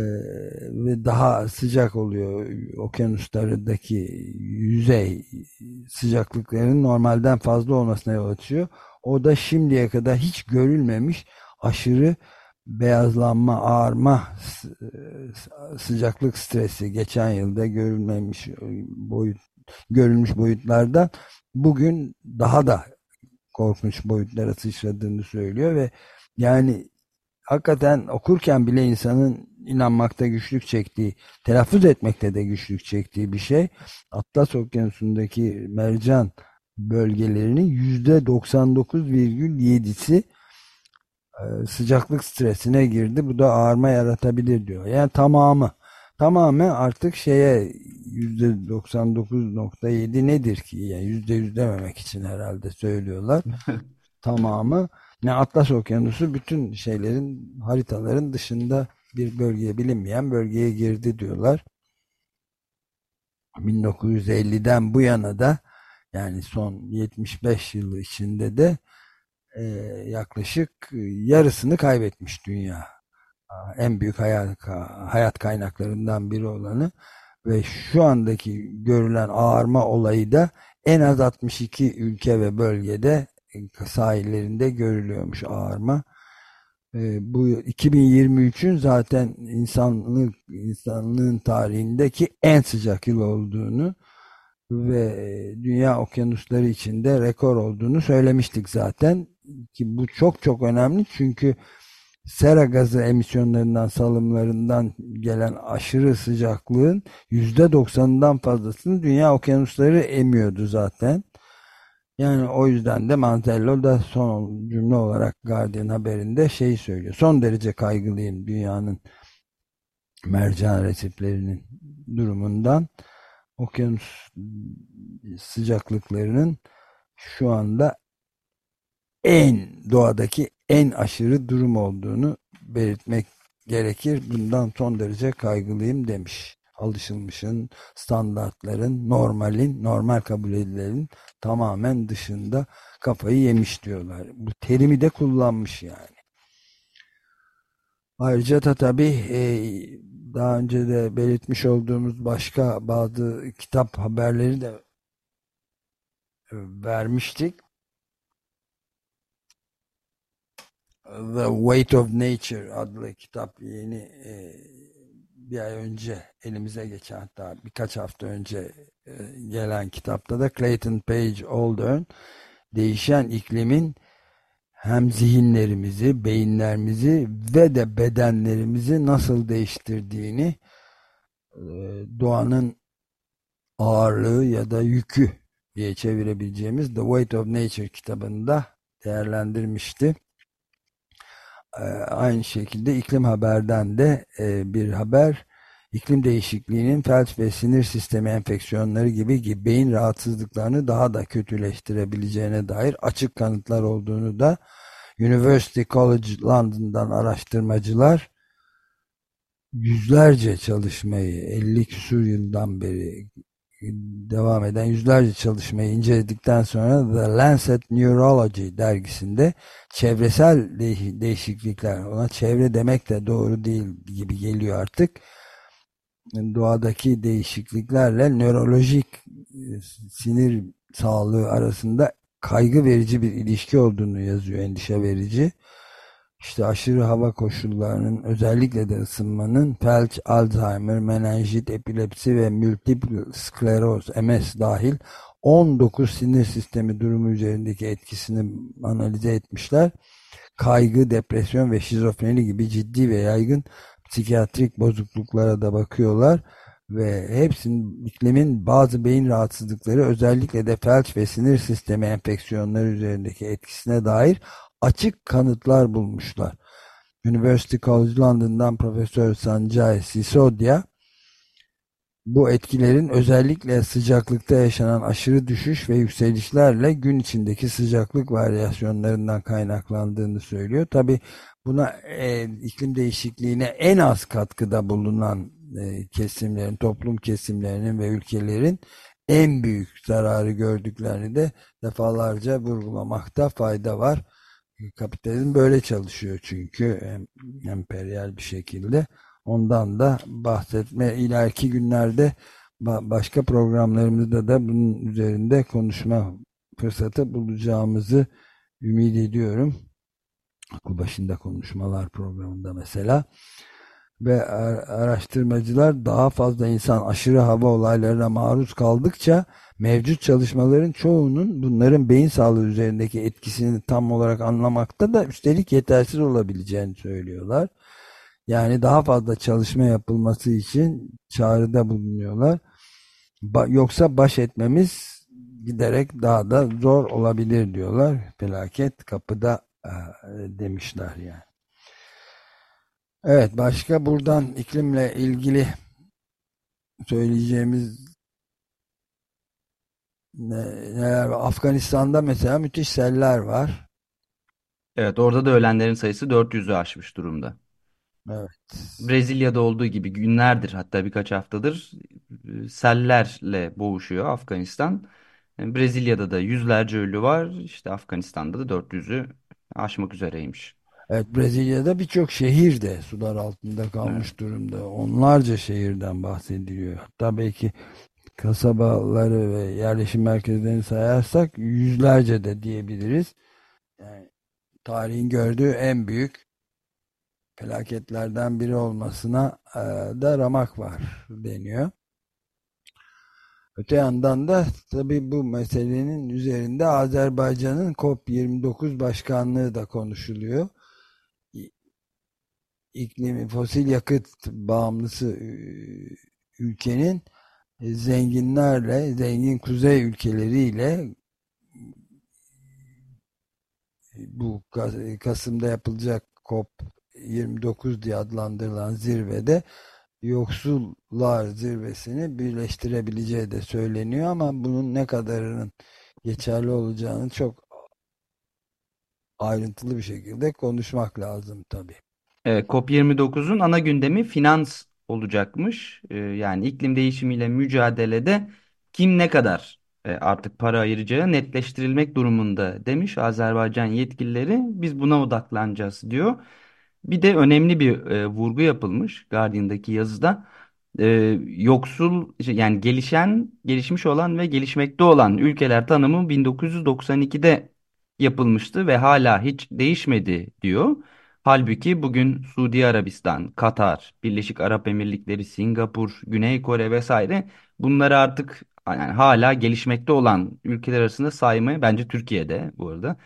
ve daha sıcak oluyor okyanuslardaki yüzey sıcaklıkların normalden fazla olmasına yol açıyor. O da şimdiye kadar hiç görülmemiş aşırı beyazlanma, ağarma sıcaklık stresi geçen yılda görülmemiş boyut görülmüş boyutlardan bugün daha da korkunç boyutlara sıçradığını söylüyor ve yani hakikaten okurken bile insanın inanmakta güçlük çektiği, telaffuz etmekte de güçlük çektiği bir şey. Atlas Okyanusu'ndaki mercan bölgelerinin yüzde 99,7'si e, sıcaklık stresine girdi. Bu da ağırma yaratabilir diyor. Yani tamamı tamamı artık şeye yüzde 99.7 nedir ki? Yani yüzde yüz dememek için herhalde söylüyorlar. tamamı ne Atlas Okyanusu bütün şeylerin haritaların dışında bir bölgeye bilinmeyen bölgeye girdi diyorlar. 1950'den bu yana da yani son 75 yılı içinde de e, yaklaşık yarısını kaybetmiş dünya. En büyük hayat, hayat kaynaklarından biri olanı ve şu andaki görülen ağarma olayı da en az 62 ülke ve bölgede sahillerinde görülüyormuş ağarma. E, bu 2023'ün zaten insanlık insanlığın tarihindeki en sıcak yıl olduğunu ve dünya okyanusları içinde rekor olduğunu söylemiştik zaten ki bu çok çok önemli çünkü sera gazı emisyonlarından salımlarından gelen aşırı sıcaklığın %90'ından fazlasını dünya okyanusları emiyordu zaten. Yani o yüzden de Mantello da son cümle olarak Guardian haberinde şey söylüyor. Son derece kaygılıyım dünyanın mercan resiflerinin durumundan. Okyanus sıcaklıklarının şu anda en doğadaki en aşırı durum olduğunu belirtmek gerekir. Bundan son derece kaygılıyım demiş alışılmışın, standartların, normalin, normal kabul edilenin tamamen dışında kafayı yemiş diyorlar. Bu terimi de kullanmış yani. Ayrıca da tabii e, daha önce de belirtmiş olduğumuz başka bazı kitap haberleri de e, vermiştik. The Weight of Nature adlı kitap yeni e, bir ay önce elimize geçen hatta birkaç hafta önce e, gelen kitapta da Clayton Page Oldern değişen iklimin hem zihinlerimizi, beyinlerimizi ve de bedenlerimizi nasıl değiştirdiğini e, doğanın ağırlığı ya da yükü diye çevirebileceğimiz The Weight of Nature kitabında değerlendirmişti. Ee, aynı şekilde iklim haberden de e, bir haber. İklim değişikliğinin felç ve sinir sistemi enfeksiyonları gibi, gibi beyin rahatsızlıklarını daha da kötüleştirebileceğine dair açık kanıtlar olduğunu da University College London'dan araştırmacılar yüzlerce çalışmayı 50 küsur yıldan beri devam eden yüzlerce çalışmayı inceledikten sonra The Lancet Neurology dergisinde çevresel değişiklikler, ona çevre demek de doğru değil gibi geliyor artık. Doğadaki değişikliklerle nörolojik e, sinir sağlığı arasında kaygı verici bir ilişki olduğunu yazıyor, endişe verici işte aşırı hava koşullarının özellikle de ısınmanın felç, Alzheimer, menenjit, epilepsi ve multiple skleroz, MS dahil 19 sinir sistemi durumu üzerindeki etkisini analize etmişler. Kaygı, depresyon ve şizofreni gibi ciddi ve yaygın psikiyatrik bozukluklara da bakıyorlar ve hepsinin iklimin bazı beyin rahatsızlıkları özellikle de felç ve sinir sistemi enfeksiyonları üzerindeki etkisine dair açık kanıtlar bulmuşlar. University College London'dan Profesör Sanjay Sisodia bu etkilerin özellikle sıcaklıkta yaşanan aşırı düşüş ve yükselişlerle gün içindeki sıcaklık varyasyonlarından kaynaklandığını söylüyor. Tabi buna e, iklim değişikliğine en az katkıda bulunan e, kesimlerin, toplum kesimlerinin ve ülkelerin en büyük zararı gördüklerini de defalarca vurgulamakta fayda var. Kapitalizm böyle çalışıyor çünkü emperyal bir şekilde. Ondan da bahsetme ileriki günlerde başka programlarımızda da bunun üzerinde konuşma fırsatı bulacağımızı ümit ediyorum. Akıl başında konuşmalar programında mesela ve araştırmacılar daha fazla insan aşırı hava olaylarına maruz kaldıkça mevcut çalışmaların çoğunun bunların beyin sağlığı üzerindeki etkisini tam olarak anlamakta da üstelik yetersiz olabileceğini söylüyorlar. Yani daha fazla çalışma yapılması için çağrıda bulunuyorlar. Ba yoksa baş etmemiz giderek daha da zor olabilir diyorlar. Felaket kapıda e, demişler yani. Evet başka buradan iklimle ilgili söyleyeceğimiz neler var? Afganistan'da mesela müthiş seller var. Evet orada da ölenlerin sayısı 400'ü aşmış durumda. Evet. Brezilya'da olduğu gibi günlerdir hatta birkaç haftadır e, sellerle boğuşuyor Afganistan. E, Brezilya'da da yüzlerce ölü var. İşte Afganistan'da da 400'ü aşmak üzereymiş. Evet Brezilya'da birçok şehir de sular altında kalmış evet. durumda. Onlarca şehirden bahsediliyor. Hatta belki kasabaları ve yerleşim merkezlerini sayarsak yüzlerce de diyebiliriz. Yani tarihin gördüğü en büyük felaketlerden biri olmasına e, da ramak var deniyor. Öte yandan da tabi bu meselenin üzerinde Azerbaycan'ın COP29 başkanlığı da konuşuluyor. İklimi fosil yakıt bağımlısı ülkenin zenginlerle, zengin kuzey ülkeleriyle bu Kasım'da yapılacak COP 29 diye adlandırılan zirvede yoksullar zirvesini birleştirebileceği de söyleniyor ama bunun ne kadarının geçerli olacağını çok ayrıntılı bir şekilde konuşmak lazım tabii. Evet, COP29'un ana gündemi finans olacakmış. Ee, yani iklim değişimiyle mücadelede kim ne kadar e, artık para ayıracağı netleştirilmek durumunda demiş Azerbaycan yetkilileri. Biz buna odaklanacağız diyor. Bir de önemli bir e, vurgu yapılmış Guardian'daki yazıda. E, yoksul yani gelişen, gelişmiş olan ve gelişmekte olan ülkeler tanımı 1992'de yapılmıştı ve hala hiç değişmedi diyor. Halbuki bugün Suudi Arabistan, Katar, Birleşik Arap Emirlikleri, Singapur, Güney Kore vesaire bunları artık yani hala gelişmekte olan ülkeler arasında saymaya bence Türkiye'de bu arada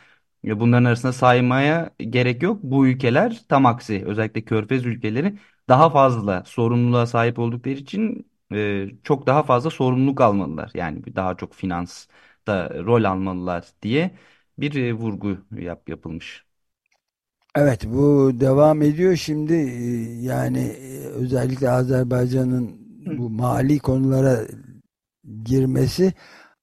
Bunların arasında saymaya gerek yok. Bu ülkeler tam aksi özellikle Körfez ülkeleri daha fazla sorumluluğa sahip oldukları için e, çok daha fazla sorumluluk almalılar. Yani daha çok finansta rol almalılar diye bir e, vurgu yap yapılmış. Evet bu devam ediyor şimdi e, yani e, özellikle Azerbaycan'ın bu mali konulara girmesi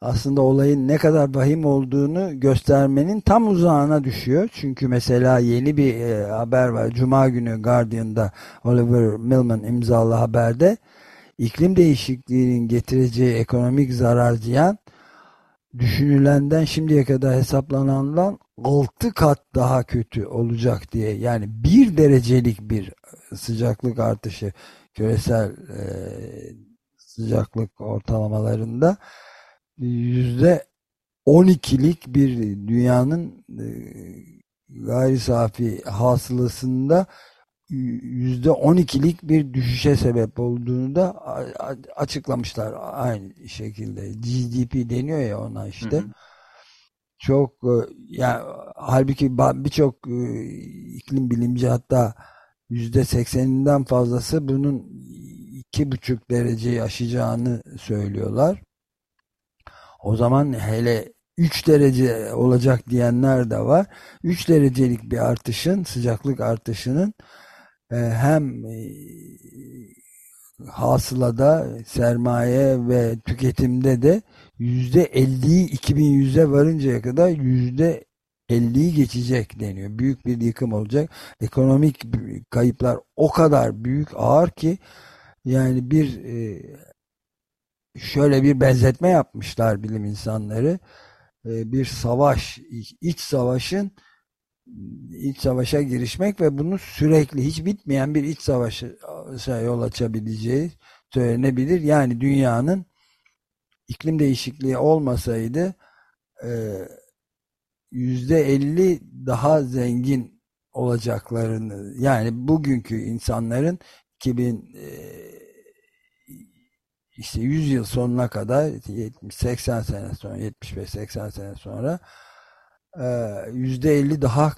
aslında olayın ne kadar vahim olduğunu göstermenin tam uzağına düşüyor. Çünkü mesela yeni bir e, haber var. Cuma günü Guardian'da Oliver Millman imzalı haberde iklim değişikliğinin getireceği ekonomik zarar ziyan düşünülenden şimdiye kadar hesaplanandan 6 kat daha kötü olacak diye yani bir derecelik bir sıcaklık artışı küresel e, sıcaklık ortalamalarında yüzde 12'lik bir dünyanın e, gayri safi hasılasında yüzde 12'lik bir düşüşe sebep olduğunu da açıklamışlar aynı şekilde. GDP deniyor ya ona işte. Hı hı. Çok e, yani halbuki birçok e, iklim bilimci hatta yüzde sekseninden fazlası bunun iki buçuk dereceyi aşacağını söylüyorlar. O zaman hele 3 derece olacak diyenler de var. 3 derecelik bir artışın, sıcaklık artışının e, hem hasılada, sermaye ve tüketimde de %50'yi 2100'e varıncaya kadar %50'yi geçecek deniyor. Büyük bir yıkım olacak. Ekonomik kayıplar o kadar büyük, ağır ki yani bir e, şöyle bir benzetme yapmışlar bilim insanları. Ee, bir savaş, iç savaşın iç savaşa girişmek ve bunu sürekli hiç bitmeyen bir iç savaşa yol açabileceği söylenebilir. Yani dünyanın iklim değişikliği olmasaydı e, yüzde elli daha zengin olacaklarını yani bugünkü insanların 2000 e, işte 100 yıl sonuna kadar 70-80 sene sonra 75-80 sene sonra e, yüzde elli daha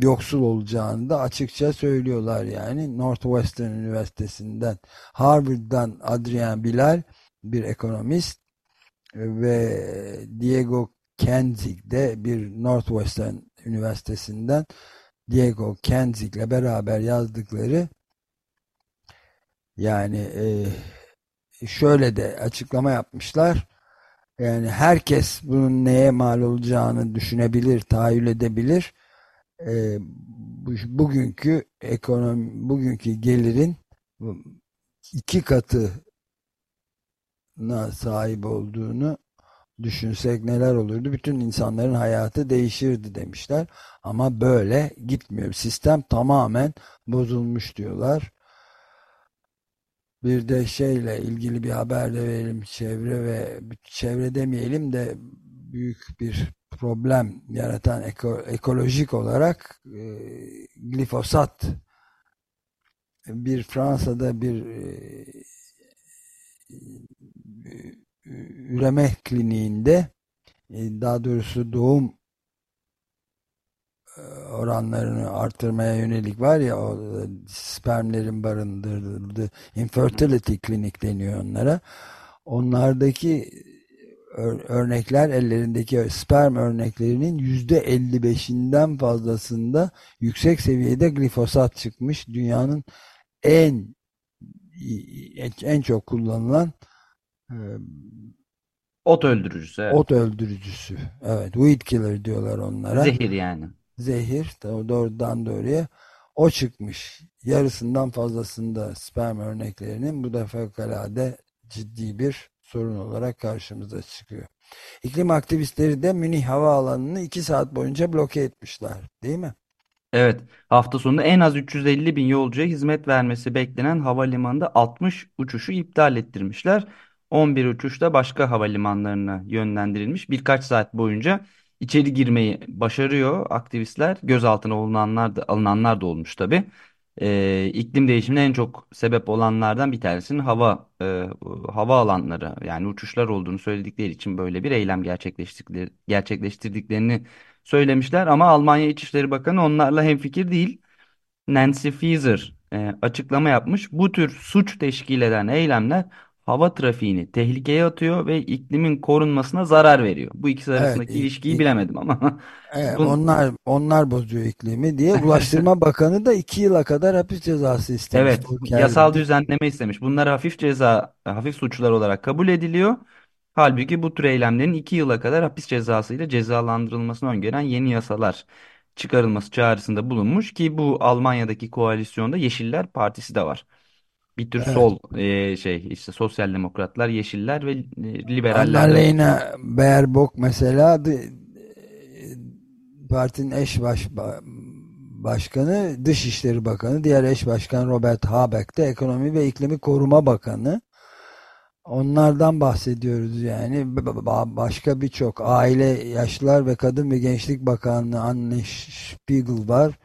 yoksul olacağını da açıkça söylüyorlar yani. Northwestern Üniversitesi'nden Harvard'dan Adrian Bilal bir ekonomist ve Diego Kenzig de bir Northwestern Üniversitesi'nden Diego Kenzig ile beraber yazdıkları yani e, şöyle de açıklama yapmışlar. Yani herkes bunun neye mal olacağını düşünebilir, tahayyül edebilir. E, bugünkü ekonomi, bugünkü gelirin iki katı sahip olduğunu düşünsek neler olurdu? Bütün insanların hayatı değişirdi demişler. Ama böyle gitmiyor. Sistem tamamen bozulmuş diyorlar. Bir de şeyle ilgili bir haber de verelim. Çevre ve çevre demeyelim de büyük bir problem yaratan eko, ekolojik olarak e, glifosat bir Fransa'da bir e, üreme kliniğinde e, daha doğrusu doğum e, oranlarını artırmaya yönelik var ya o e, spermlerin barındırıldığı infertility klinik deniyor onlara. Onlardaki örnekler ellerindeki sperm örneklerinin yüzde 55'inden fazlasında yüksek seviyede glifosat çıkmış. Dünyanın en en çok kullanılan Ot öldürücüsü. Evet. Ot öldürücüsü. Evet. Weed killer diyorlar onlara. Zehir yani. Zehir. Doğrudan doğruya. O çıkmış. Yarısından fazlasında sperm örneklerinin bu da fevkalade ciddi bir sorun olarak karşımıza çıkıyor. İklim aktivistleri de Münih Havaalanı'nı iki saat boyunca bloke etmişler. Değil mi? Evet, hafta sonunda en az 350 bin yolcuya hizmet vermesi beklenen havalimanında 60 uçuşu iptal ettirmişler. 11 uçuş da başka havalimanlarına yönlendirilmiş. Birkaç saat boyunca içeri girmeyi başarıyor aktivistler. Gözaltına alınanlar da, alınanlar da olmuş tabii. Ee, iklim değişimine en çok sebep olanlardan bir tanesinin hava e, hava alanları yani uçuşlar olduğunu söyledikleri için böyle bir eylem gerçekleştirdikleri, gerçekleştirdiklerini söylemişler. Ama Almanya İçişleri Bakanı onlarla hemfikir değil. Nancy Faeser e, açıklama yapmış. Bu tür suç teşkil eden eylemler hava trafiğini tehlikeye atıyor ve iklimin korunmasına zarar veriyor. Bu ikisi arasındaki evet, ilişkiyi bilemedim ama. Evet, Bunu... onlar onlar bozuyor iklimi diye Ulaştırma Bakanı da iki yıla kadar hapis cezası istemiş. Evet, yasal düzenleme istemiş. Bunlar hafif ceza, hafif suçlar olarak kabul ediliyor. Halbuki bu tür eylemlerin iki yıla kadar hapis cezasıyla cezalandırılmasını öngören yeni yasalar çıkarılması çağrısında bulunmuş ki bu Almanya'daki koalisyonda Yeşiller Partisi de var. Bir tür Evet. sol e, şey işte sosyal demokratlar, yeşiller ve e, liberaller de var. Annalena Baerbock mesela de- partinin eş baş, başkanı, Dışişleri Bakanı, diğer eş başkan Robert Habeck de Ekonomi ve İklimi Koruma Bakanı. Onlardan bahsediyoruz yani. Başka birçok aile, yaşlılar ve kadın ve gençlik bakanlığı Anne Spiegel var.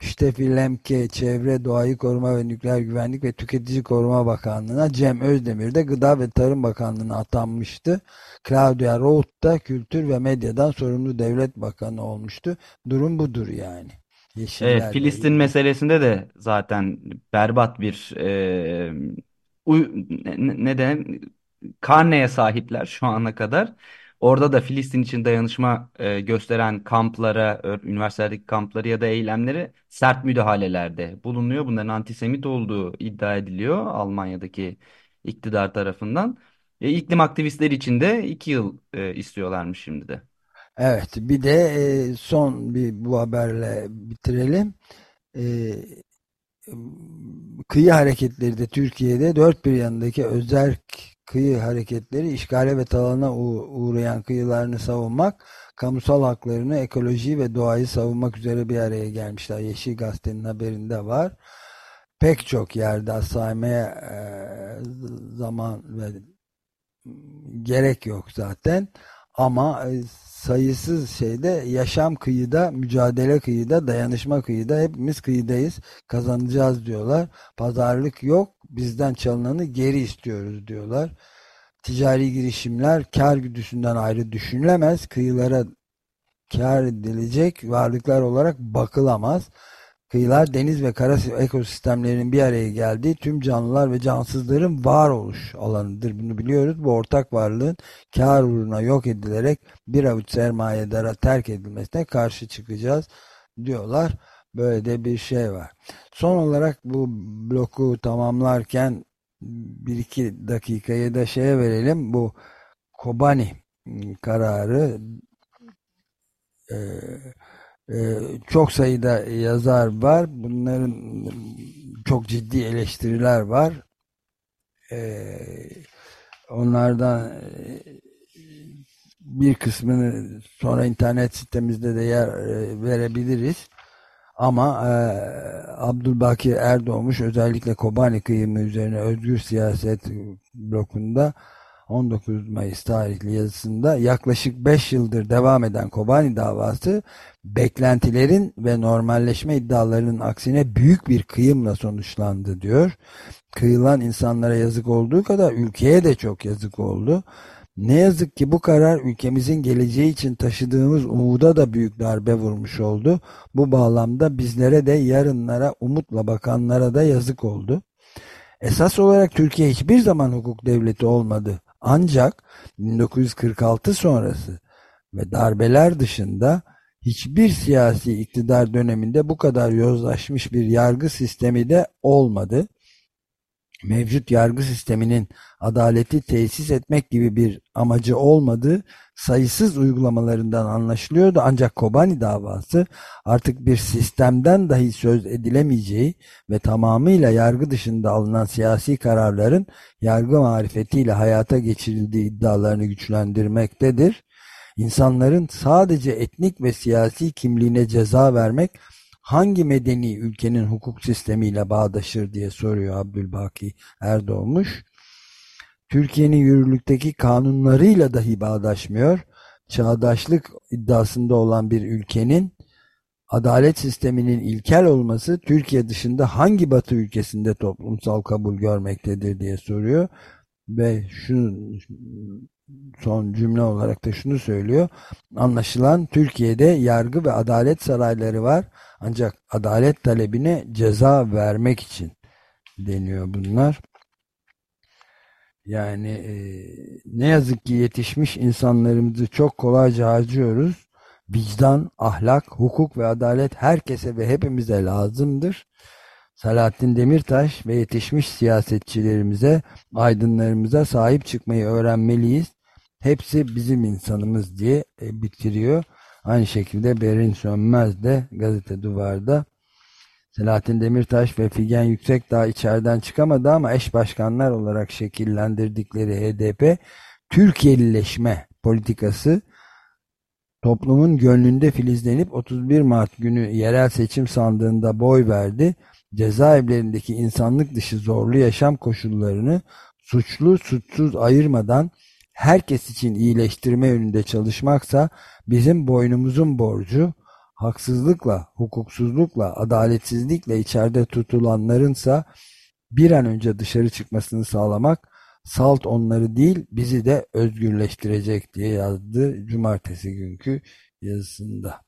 Steffi Lemke Çevre, Doğayı Koruma ve Nükleer Güvenlik ve Tüketici Koruma Bakanlığı'na, Cem Özdemir de Gıda ve Tarım Bakanlığı'na atanmıştı. Claudia Roth da Kültür ve Medyadan sorumlu devlet bakanı olmuştu. Durum budur yani. Evet, Filistin meselesinde de zaten berbat bir e, uy, ne, ne karneye sahipler şu ana kadar. Orada da Filistin için dayanışma e, gösteren kamplara, üniversitedeki kampları ya da eylemleri sert müdahalelerde bulunuyor. Bunların antisemit olduğu iddia ediliyor Almanya'daki iktidar tarafından. E, iklim aktivistleri için de iki yıl e, istiyorlarmış şimdi de. Evet, bir de e, son bir bu haberle bitirelim. E, kıyı hareketleri de Türkiye'de dört bir yanındaki özerk kıyı hareketleri işgale ve talana uğrayan kıyılarını savunmak, kamusal haklarını, ekolojiyi ve doğayı savunmak üzere bir araya gelmişler. Yeşil Gazete'nin haberinde var. Pek çok yerde saymaya e, zaman ve gerek yok zaten. Ama e, sayısız şeyde yaşam kıyıda, mücadele kıyıda, dayanışma kıyıda hepimiz kıyıdayız. Kazanacağız diyorlar. Pazarlık yok. Bizden çalınanı geri istiyoruz diyorlar. Ticari girişimler kar güdüsünden ayrı düşünülemez. Kıyılara kar edilecek varlıklar olarak bakılamaz. Kıyılar deniz ve kara ekosistemlerinin bir araya geldiği tüm canlılar ve cansızların varoluş alanıdır. Bunu biliyoruz. Bu ortak varlığın kar uğruna yok edilerek bir avuç sermayedara terk edilmesine karşı çıkacağız diyorlar. Böyle de bir şey var. Son olarak bu bloku tamamlarken bir iki dakikayı da şeye verelim. Bu Kobani kararı eee ee, çok sayıda yazar var. Bunların çok ciddi eleştiriler var. Ee, onlardan e, bir kısmını sonra internet sitemizde de yer e, verebiliriz. Ama e, Abdülbaki Erdoğmuş özellikle Kobani kıyımı üzerine özgür siyaset blokunda 19 Mayıs tarihli yazısında yaklaşık 5 yıldır devam eden Kobani davası beklentilerin ve normalleşme iddialarının aksine büyük bir kıyımla sonuçlandı diyor. Kıyılan insanlara yazık olduğu kadar ülkeye de çok yazık oldu. Ne yazık ki bu karar ülkemizin geleceği için taşıdığımız umuda da büyük darbe vurmuş oldu. Bu bağlamda bizlere de yarınlara umutla bakanlara da yazık oldu. Esas olarak Türkiye hiçbir zaman hukuk devleti olmadı. Ancak 1946 sonrası ve darbeler dışında hiçbir siyasi iktidar döneminde bu kadar yozlaşmış bir yargı sistemi de olmadı. Mevcut yargı sisteminin adaleti tesis etmek gibi bir amacı olmadığı sayısız uygulamalarından anlaşılıyordu. Ancak Kobani davası artık bir sistemden dahi söz edilemeyeceği ve tamamıyla yargı dışında alınan siyasi kararların yargı marifetiyle hayata geçirildiği iddialarını güçlendirmektedir. İnsanların sadece etnik ve siyasi kimliğine ceza vermek hangi medeni ülkenin hukuk sistemiyle bağdaşır diye soruyor Abdülbaki Erdoğmuş. Türkiye'nin yürürlükteki kanunlarıyla dahi bağdaşmıyor. Çağdaşlık iddiasında olan bir ülkenin adalet sisteminin ilkel olması Türkiye dışında hangi batı ülkesinde toplumsal kabul görmektedir diye soruyor. Ve şu son cümle olarak da şunu söylüyor. Anlaşılan Türkiye'de yargı ve adalet sarayları var. Ancak adalet talebine ceza vermek için deniyor bunlar. Yani e, ne yazık ki yetişmiş insanlarımızı çok kolayca harcıyoruz. Vicdan, ahlak, hukuk ve adalet herkese ve hepimize lazımdır. Selahattin Demirtaş ve yetişmiş siyasetçilerimize, aydınlarımıza sahip çıkmayı öğrenmeliyiz. Hepsi bizim insanımız diye e, bitiriyor. Aynı şekilde Berin Sönmez de gazete duvarda Selahattin Demirtaş ve Figen Yüksekdağ içeriden çıkamadı ama eş başkanlar olarak şekillendirdikleri HDP Türkiye'lileşme politikası toplumun gönlünde filizlenip 31 Mart günü yerel seçim sandığında boy verdi. Cezaevlerindeki insanlık dışı zorlu yaşam koşullarını suçlu suçsuz ayırmadan herkes için iyileştirme yönünde çalışmaksa bizim boynumuzun borcu haksızlıkla, hukuksuzlukla, adaletsizlikle içeride tutulanlarınsa bir an önce dışarı çıkmasını sağlamak salt onları değil bizi de özgürleştirecek diye yazdı cumartesi günkü yazısında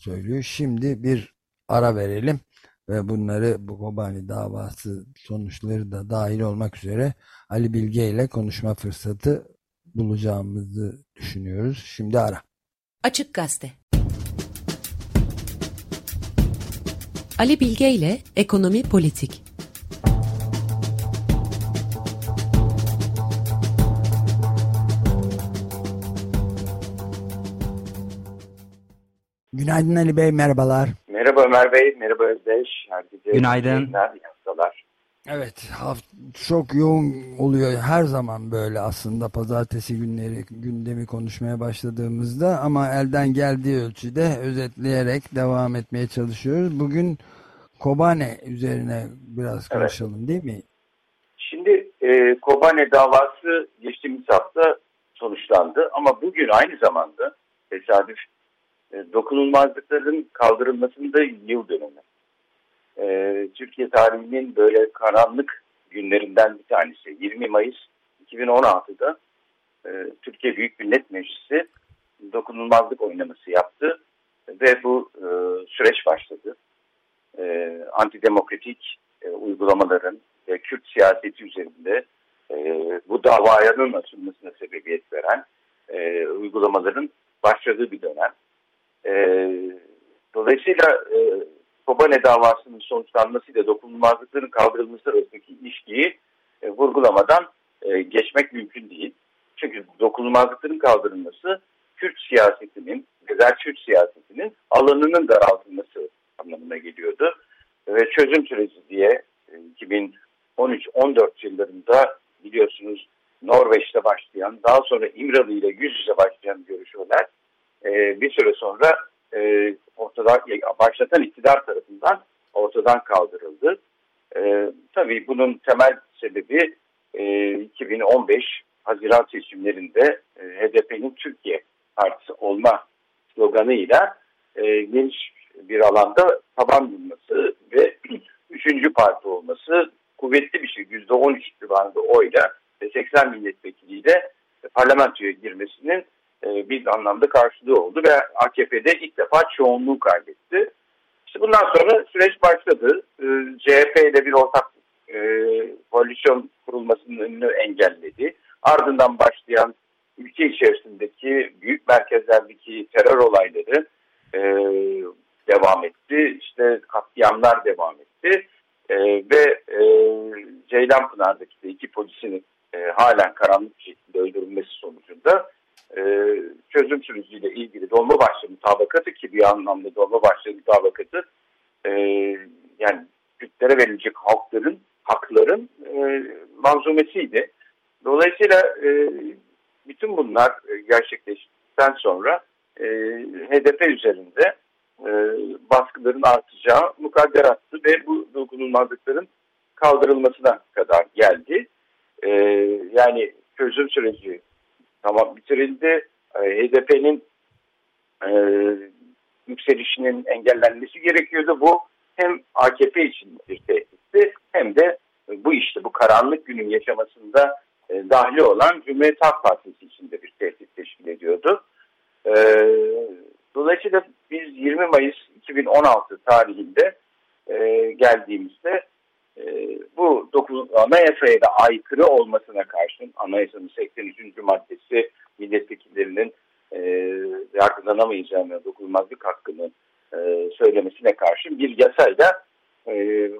söylüyor. Şimdi bir ara verelim ve bunları bu Kobani davası sonuçları da dahil olmak üzere Ali Bilge ile konuşma fırsatı bulacağımızı düşünüyoruz. Şimdi ara. Açık Gazete Ali Bilge ile Ekonomi Politik Günaydın Ali Bey, merhabalar. Merhaba Ömer Bey, merhaba Özdeş. Herkese Günaydın. Yayınlar, Evet, çok yoğun oluyor her zaman böyle aslında pazartesi günleri gündemi konuşmaya başladığımızda ama elden geldiği ölçüde özetleyerek devam etmeye çalışıyoruz. Bugün Kobane üzerine biraz konuşalım evet. değil mi? Şimdi e, Kobane davası geçtiğimiz hafta sonuçlandı ama bugün aynı zamanda tesadüf dokunulmazlıkların kaldırılmasının da yıl dönümü e, Türkiye tarihinin böyle karanlık günlerinden bir tanesi. 20 Mayıs 2016'da e, Türkiye Büyük Millet Meclisi dokunulmazlık oynaması yaptı ve bu e, süreç başladı. E, antidemokratik e, uygulamaların ve Kürt siyaseti üzerinde e, bu davanın açılmasına sebebiyet veren e, uygulamaların başladığı bir dönem. E, dolayısıyla e, Kobane davasının sonuçlanmasıyla dokunulmazlıkların kaldırılması arasındaki ilişkiyi e, vurgulamadan e, geçmek mümkün değil. Çünkü dokunulmazlıkların kaldırılması Kürt siyasetinin, Gezer Kürt siyasetinin alanının daraltılması anlamına geliyordu. Ve çözüm süreci diye e, 2013-14 yıllarında biliyorsunuz Norveç'te başlayan, daha sonra İmralı ile yüz yüze başlayan görüşmeler e, bir süre sonra e, ortadan başlatan iktidar tarafından ortadan kaldırıldı. E, tabii bunun temel sebebi e, 2015 Haziran seçimlerinde e, HDP'nin Türkiye Partisi olma sloganıyla e, geniş bir alanda taban bulması ve üçüncü parti olması kuvvetli bir şey. %13 civarında oyla ve 80 milletvekiliyle parlamentoya girmesinin e, bir anlamda karşılığı oldu ve AKP'de ilk defa çoğunluğu kaybetti. İşte bundan sonra süreç başladı. E, CHP ile bir ortak e, koalisyon kurulmasının önünü engelledi. Ardından başlayan ülke içerisindeki büyük merkezlerdeki terör olayları e, devam etti. İşte katliamlar devam etti. E, ve e, Ceylanpınar'daki de iki polisin e, halen karanlık şekilde öldürülmesi sonucunda e, çözüm süreciyle ilgili Dolmabahçe mutabakatı ki bir anlamda Dolmabahçe mutabakatı e, yani Kürtlere verilecek halkların, hakların e, manzumesiydi. Dolayısıyla e, bütün bunlar e, gerçekleştikten sonra e, HDP üzerinde e, baskıların artacağı mukadderattı ve bu dokunulmazlıkların kaldırılmasına kadar geldi. E, yani çözüm süreci tamam bitirildi. E, HDP'nin e, yükselişinin engellenmesi gerekiyordu. Bu hem AKP için bir tehditti hem de bu işte bu karanlık günün yaşamasında e, dahil olan Cumhuriyet Halk Partisi için de bir tehdit teşkil ediyordu. E, dolayısıyla biz 20 Mayıs 2016 tarihinde e, geldiğimizde bu dokuz, anayasaya da aykırı olmasına karşın anayasanın 83. maddesi milletvekillerinin e, yargılanamayacağını, dokunulmazlık hakkını e, söylemesine karşın bir yasayla e,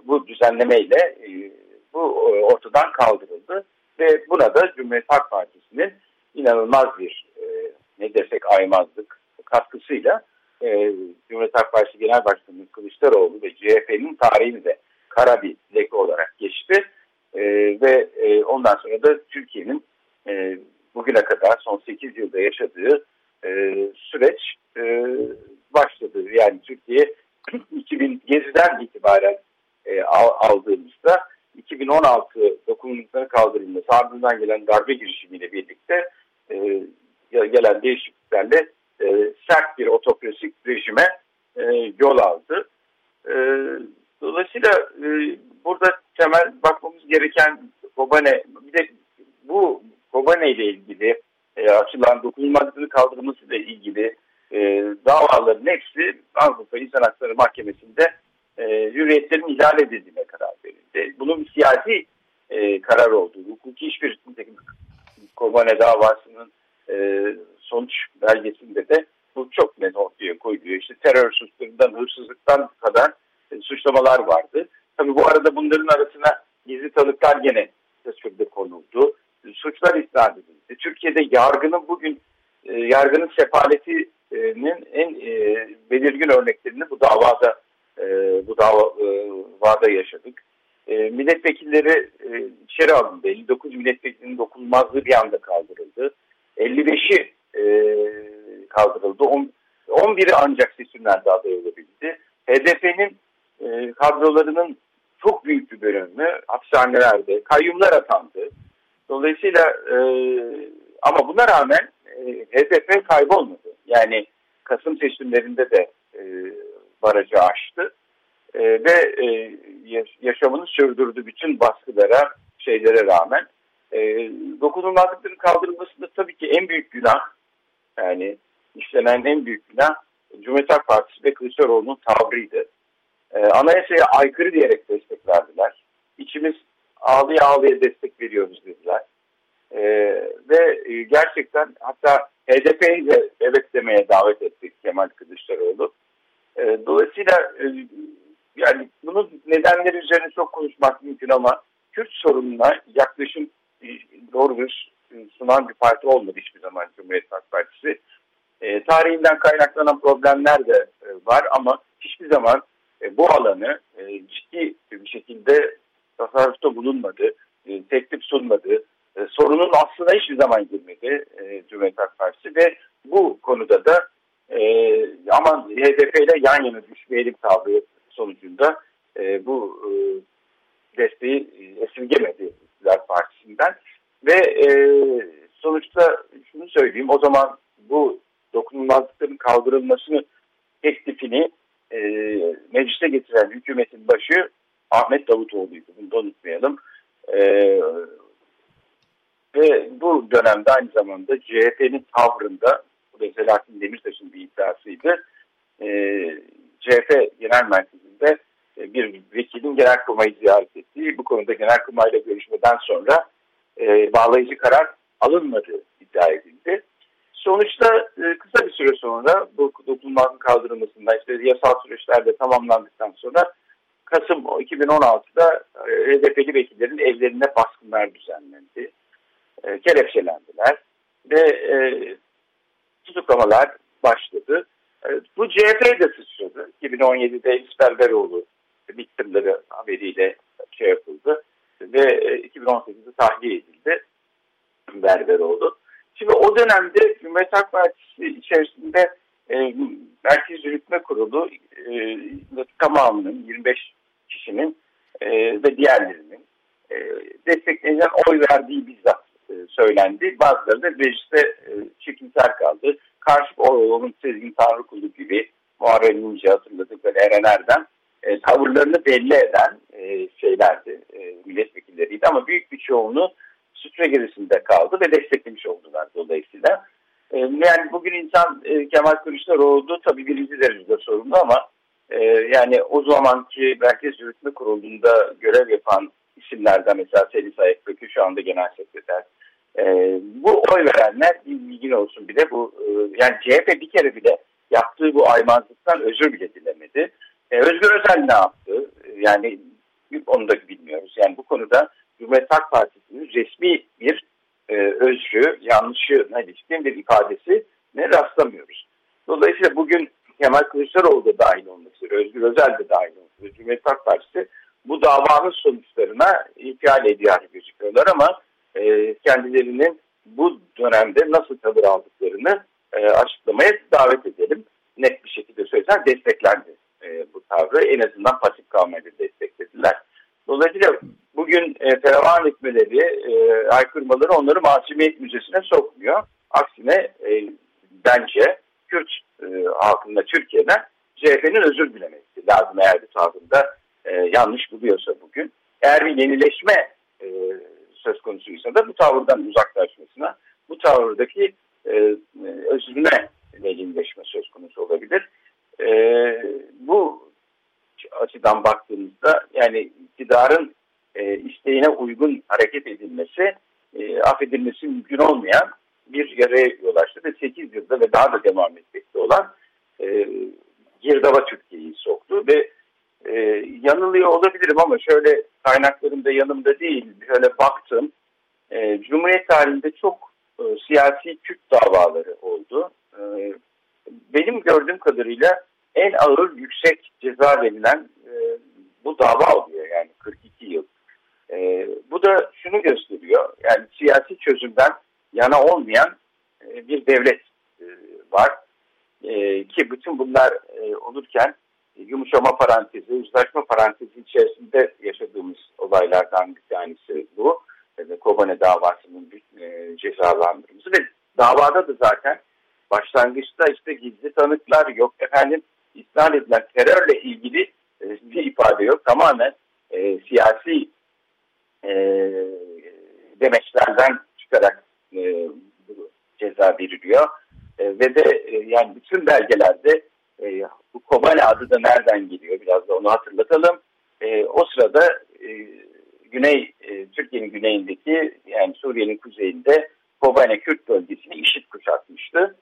bu düzenlemeyle e, bu e, ortadan kaldırıldı ve buna da Cumhuriyet Halk Partisi'nin inanılmaz bir e, ne desek aymazlık katkısıyla e, Cumhuriyet Halk Partisi Genel Başkanı Kılıçdaroğlu ve CHP'nin tarihini de kara bir leke olarak geçti. E, ve e, ondan sonra da Türkiye'nin e, bugüne kadar son 8 yılda yaşadığı e, süreç e, başladı. Yani Türkiye 2000 Gezi'den itibaren e, aldığımızda 2016 dokunulmazlıkların kaldırılması ardından gelen darbe girişimiyle birlikte e, gelen değişikliklerle e, sert bir otokrasik rejime e, yol aldı. E, dolayısıyla e, burada temel bakmamız gereken Kobane bir de bu Kobane ile ilgili e, açılan dokunulmazlığı kaldırılması ile ilgili e, davaların hepsi Avrupa İnsan Hakları Mahkemesi'nde e, hürriyetlerin ihlal edildiğine karar verildi. Bunun bir siyasi e, karar olduğu, hukuki hiçbir Kobane davasının e, sonuç belgesinde de bu çok net ortaya koyuluyor. İşte terör suçlarından, hırsızlıktan kadar e, suçlamalar vardı. Tabii bu arada bunların arasına gizli tanıklar gene tasvirde konuldu. Suçlar isnat edildi. Türkiye'de yargının bugün e, yargının sefaletinin en e, belirgin örneklerini bu davada bu davada yaşadık. Milletvekilleri içeri alındı. 59 milletvekilinin dokunulmazlığı bir anda kaldırıldı. 55'i e, kaldırıldı. 11'i ancak seçimlerde aday olabildi. HDP'nin e, kadrolarının çok büyük bir bölümü hapishanelerde, kayyumlar atandı. Dolayısıyla e, ama buna rağmen e, HDP kaybolmadı. Yani Kasım seçimlerinde de e, barajı aştı e, ve e, yaşamını sürdürdü bütün baskılara, şeylere rağmen. E, dokunulmazlıkların kaldırılmasında tabii ki en büyük günah, yani işlenen en büyük günah Cumhuriyet Halk Partisi ve Kılıçdaroğlu'nun tavrıydı. E, anayasaya aykırı diyerek destek verdiler. İçimiz ağlıya ağlıya destek veriyoruz dediler. E, ve gerçekten hatta HDP'yi de evet demeye davet ettik Kemal Kılıçdaroğlu. E, dolayısıyla e, yani bunun nedenleri üzerine çok konuşmak mümkün ama Kürt sorununa yaklaşım e, doğru bir sunan bir parti olmadı hiçbir zaman Cumhuriyet Halk Partisi. E, tarihinden kaynaklanan problemler de e, var ama hiçbir zaman e, bu alanı e, ciddi bir şekilde tasarrufta bulunmadı, e, teklif sunmadı, e, sorunun aslına hiçbir zaman girmedi e, Cumhuriyet Halk Partisi ve bu konuda da e, ama HDP ile yan yana düşmeyelim tavrı sonucunda e, bu e, desteği esirgemedi İktidar Partisi'nden. Ve e, sonuçta şunu söyleyeyim o zaman bu dokunulmazlıkların kaldırılmasını teklifini e, meclise getiren hükümetin başı Ahmet Davutoğlu'ydu. Bunu da unutmayalım. E, ve bu dönemde aynı zamanda CHP'nin tavrında, bu da Selahattin Demirtaş'ın bir iddiasıydı, e, CHP Genel Merkezi'nde e, bir vekilin Genelkurmay'ı ziyaret ettiği, bu konuda Genelkurmay'la görüşmeden sonra e, bağlayıcı karar alınmadığı iddia edildi. Sonuçta e, kısa bir süre sonra bu dokunulmazlık kaldırılmasında işte yasal süreçler de tamamlandıktan sonra Kasım 2016'da e, HDP'li vekillerin evlerine baskınlar düzenlendi. E, kelepçelendiler ve e, tutuklamalar başladı. E, bu CHP'ye de sıçradı. 2017'de İsper Beroğlu bittimleri haberiyle şey yapıldı ve e, 2018'de tahliye edildi Berberoğlu. Şimdi o dönemde Cumhuriyet Halk Partisi içerisinde e, Merkez Yürütme Kurulu e, tamamının 25 kişinin e, ve diğerlerinin e, destekleyeceğin oy verdiği bizzat e, söylendi. Bazıları da mecliste e, çekimser kaldı. Karşı oğlunun Sezgin Tanrıkulu gibi Muharrem İnce hatırladıkları Eren Erdem e, tavırlarını belli eden e, şeylerdi, e, milletvekilleriydi ama büyük bir çoğunluğu sütre gerisinde kaldı ve desteklemiş oldular dolayısıyla. E, yani bugün insan e, Kemal Kılıçdaroğlu tabii birinci derecede sorumlu ama e, yani o zamanki Merkez Yürütme Kurulu'nda görev yapan isimlerden mesela Selis Ayakbökü şu anda genel sekreter. E, bu oy verenler bilgin olsun bir de bu yani CHP bir kere bile yaptığı bu aymazlıktan özür bile dilemedi. E, Özgür Özel ne yaptı? Yani onu da bilmiyoruz. Yani bu konuda Cumhuriyet Halk Partisi'nin resmi bir e, özrü, yanlışına ilişkin bir ifadesi ne rastlamıyoruz. Dolayısıyla bugün Kemal Kılıçdaroğlu da dahil olmak üzere, Özgür Özel de dahil olmak üzere Cumhuriyet Halk Partisi bu davanın sonuçlarına ihlal ediyor gözüküyorlar ama e, kendilerinin bu dönemde nasıl tavır aldıklarını e, açıklamaya davet edelim. Net bir şekilde söylesen desteklendi e, bu tavrı. En azından pasif kalmayı desteklediler. Dolayısıyla bugün e, feravan etmeleri, e, aykırmaları onları Masumiyet Müzesi'ne sokmuyor. Aksine e, bence Kürt e, halkında Türkiye'den CHP'nin özür dilemesi lazım eğer bir tavrında e, yanlış buluyorsa bugün. Eğer bir yenileşme e, söz konusuysa da bu tavırdan uzaklaşmasına, bu tavırdaki e, özrüne yenileşme söz konusu olabilir. E, bu açıdan baktığımızda yani iktidarın e, isteğine uygun hareket edilmesi, e, affedilmesi mümkün olmayan bir yaraya yol açtı ve 8 yılda ve daha da devam etmekte olan e, girdaba Türkiye'yi soktu ve e, yanılıyor olabilirim ama şöyle kaynaklarım da yanımda değil. Şöyle baktım. E, Cumhuriyet tarihinde çok e, siyasi Kürt davaları oldu. E, benim gördüğüm kadarıyla en ağır yüksek ceza verilen e, bu dava oluyor yani 42 yıl E, bu da şunu gösteriyor. Yani siyasi çözümden yana olmayan e, bir devlet e, var. E, ki bütün bunlar e, olurken e, yumuşama parantezi, uzlaşma parantezi içerisinde yaşadığımız olaylardan bir tanesi bu. E, Kobane davasının e, cezalandırması ve davada da zaten başlangıçta işte gizli tanıklar yok efendim isnat edilen terörle ilgili e, bir ifade yok. Tamamen e, siyasi e, demeçlerden çıkarak e, ceza veriliyor. E, ve de e, yani bütün belgelerde e, bu Kobane adı da nereden geliyor biraz da onu hatırlatalım. E, o sırada e, Güney e, Türkiye'nin güneyindeki yani Suriye'nin kuzeyinde Kobane Kürt bölgesini IŞİD kuşatmıştı.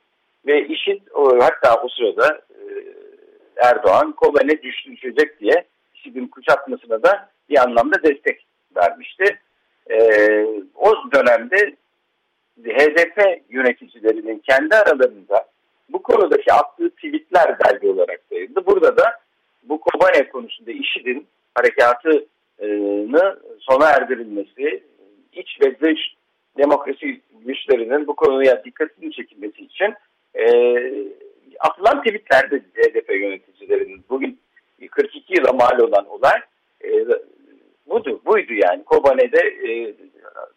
Ve IŞİD o, hatta o sırada e, Erdoğan Kobane düşürecek diye IŞİD'in kuşatmasına da bir anlamda destek vermişti. E, o dönemde HDP yöneticilerinin kendi aralarında bu konudaki attığı tweetler belge olarak sayıldı. Burada da bu Kobane konusunda IŞİD'in harekatını sona erdirilmesi, iç ve dış demokrasi güçlerinin bu konuya dikkatini çekilmesi için e, atılan tweetlerde HDP yöneticilerinin bugün 42 yıla mal olan olay e, budur, buydu yani. Kobane'de e,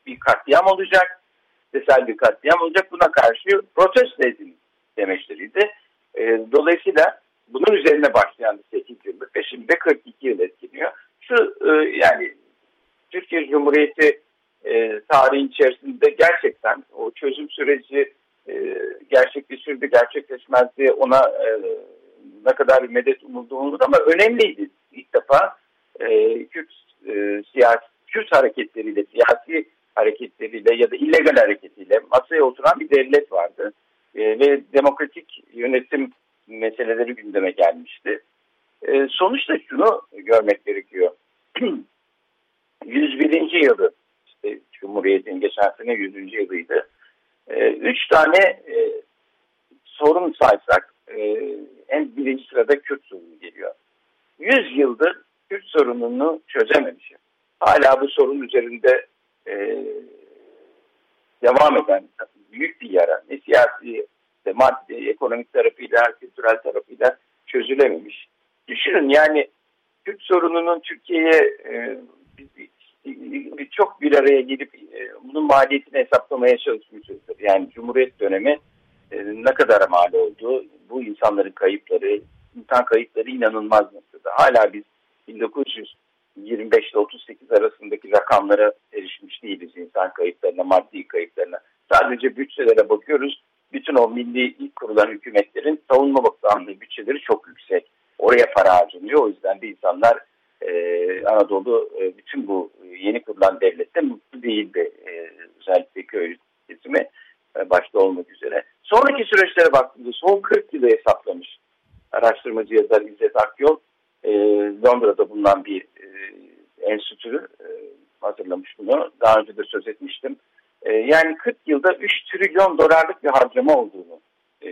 bir katliam olacak, kitlesel bir katliam olacak. Buna karşı protesto edin demeçleriydi. E, dolayısıyla bunun üzerine başlayan 8 yıllık ve şimdi de 42 yıl etkiliyor. Şu e, yani Türkiye Cumhuriyeti e, tarihin içerisinde gerçekten o çözüm süreci e, gerçekleşirdi, gerçekleşmez diye ona e, ne kadar medet umuldu umuldu ama önemliydi. İlk defa e, Kürt siyasi Kürt hareketleriyle, siyasi hareketleriyle ya da illegal hareketiyle masaya oturan bir devlet vardı. Ve demokratik yönetim meseleleri gündeme gelmişti. Sonuçta şunu görmek gerekiyor. 101. yılı işte Cumhuriyet'in geçen sene 100. yılıydı. E, üç tane e, sorun saysak e, en birinci sırada Kürt sorunu geliyor. 100 yıldır Kürt sorununu çözememiş. Hala bu sorun üzerinde e, devam eden büyük bir yara. Ne siyasi, ne maddi, ekonomik tarafıyla, kültürel tarafıyla çözülememiş. Düşünün yani Kürt sorununun Türkiye'ye e, çok bir araya gelip e, bunun maliyetini hesaplamaya çalışmışızdır. Yani Cumhuriyet dönemi e, ne kadar mal oldu, bu insanların kayıpları, insan kayıpları inanılmaz noktada. Hala biz 1925 ile 38 arasındaki rakamlara erişmiş değiliz insan kayıplarına, maddi kayıplarına. Sadece bütçelere bakıyoruz. Bütün o milli ilk kurulan hükümetlerin savunma bakanlığı bütçeleri çok yüksek. Oraya para harcanıyor. O yüzden de insanlar e, Anadolu e, bütün bu yeni kurulan devlette mutlu değildi. E, özellikle köy kesimi e, başta olmak üzere. Sonraki süreçlere baktığımızda son 40 yılı hesaplamış araştırmacı yazar İzzet Akyol e, Londra'da bulunan bir e, enstitü e, hazırlamış bunu. Daha önce de söz etmiştim. E, yani 40 yılda 3 trilyon dolarlık bir harcama olduğunu e,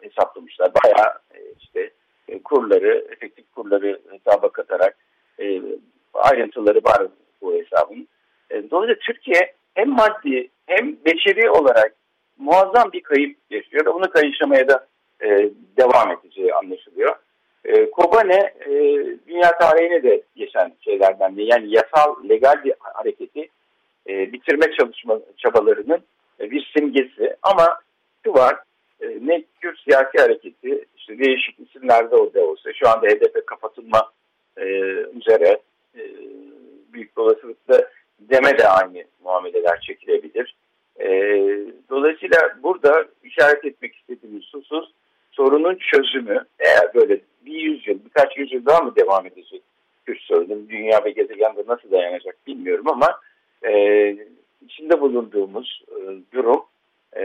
hesaplamışlar. Bayağı e, işte kurları, efektif kurları hesaba katarak e, ayrıntıları var bu hesabın. E, dolayısıyla Türkiye hem maddi hem beşeri olarak muazzam bir kayıp yaşıyor ve bunu kayışlamaya da e, devam edeceği anlaşılıyor. E, Kobane e, dünya tarihine de geçen şeylerden de yani yasal, legal bir hareketi e, bitirme çalışma çabalarının e, bir simgesi ama şu var e, ne Kürt siyasi hareketi işte değişik isimlerde o da olsa şu anda HDP kapatılma e, üzere e, büyük olasılıkla deme de aynı muameleler çekilebilir. E, dolayısıyla burada işaret etmek istediğimiz husus sorunun çözümü eğer böyle bir yüzyıl birkaç yüzyıl daha mı devam edecek Kürt sorunun dünya ve gezegende nasıl dayanacak bilmiyorum ama e, içinde bulunduğumuz e, durum e,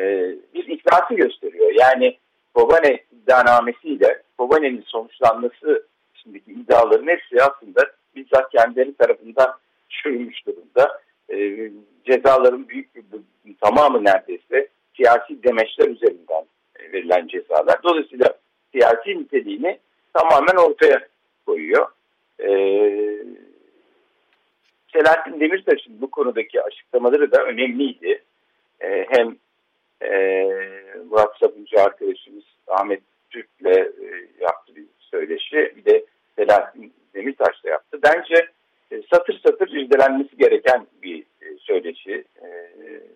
bir iflası gösteriyor. Yani Kobane iddianamesiyle Kobane'nin sonuçlanması içindeki iddiaların hepsi aslında bizzat kendileri tarafından çürümüş durumda. E, cezaların büyük bir tamamı neredeyse siyasi demeçler üzerinden e, verilen cezalar. Dolayısıyla siyasi niteliğini tamamen ortaya koyuyor. E, Selahattin Demirtaş'ın bu konudaki açıklamaları da önemliydi. E, hem e, Murat Sabuncu arkadaşımız Ahmet Türk'le e, yaptı bir söyleşi. Bir de Selahattin Demirtaş da yaptı. Bence e, satır satır irdelenmesi gereken bir e, söyleşi e,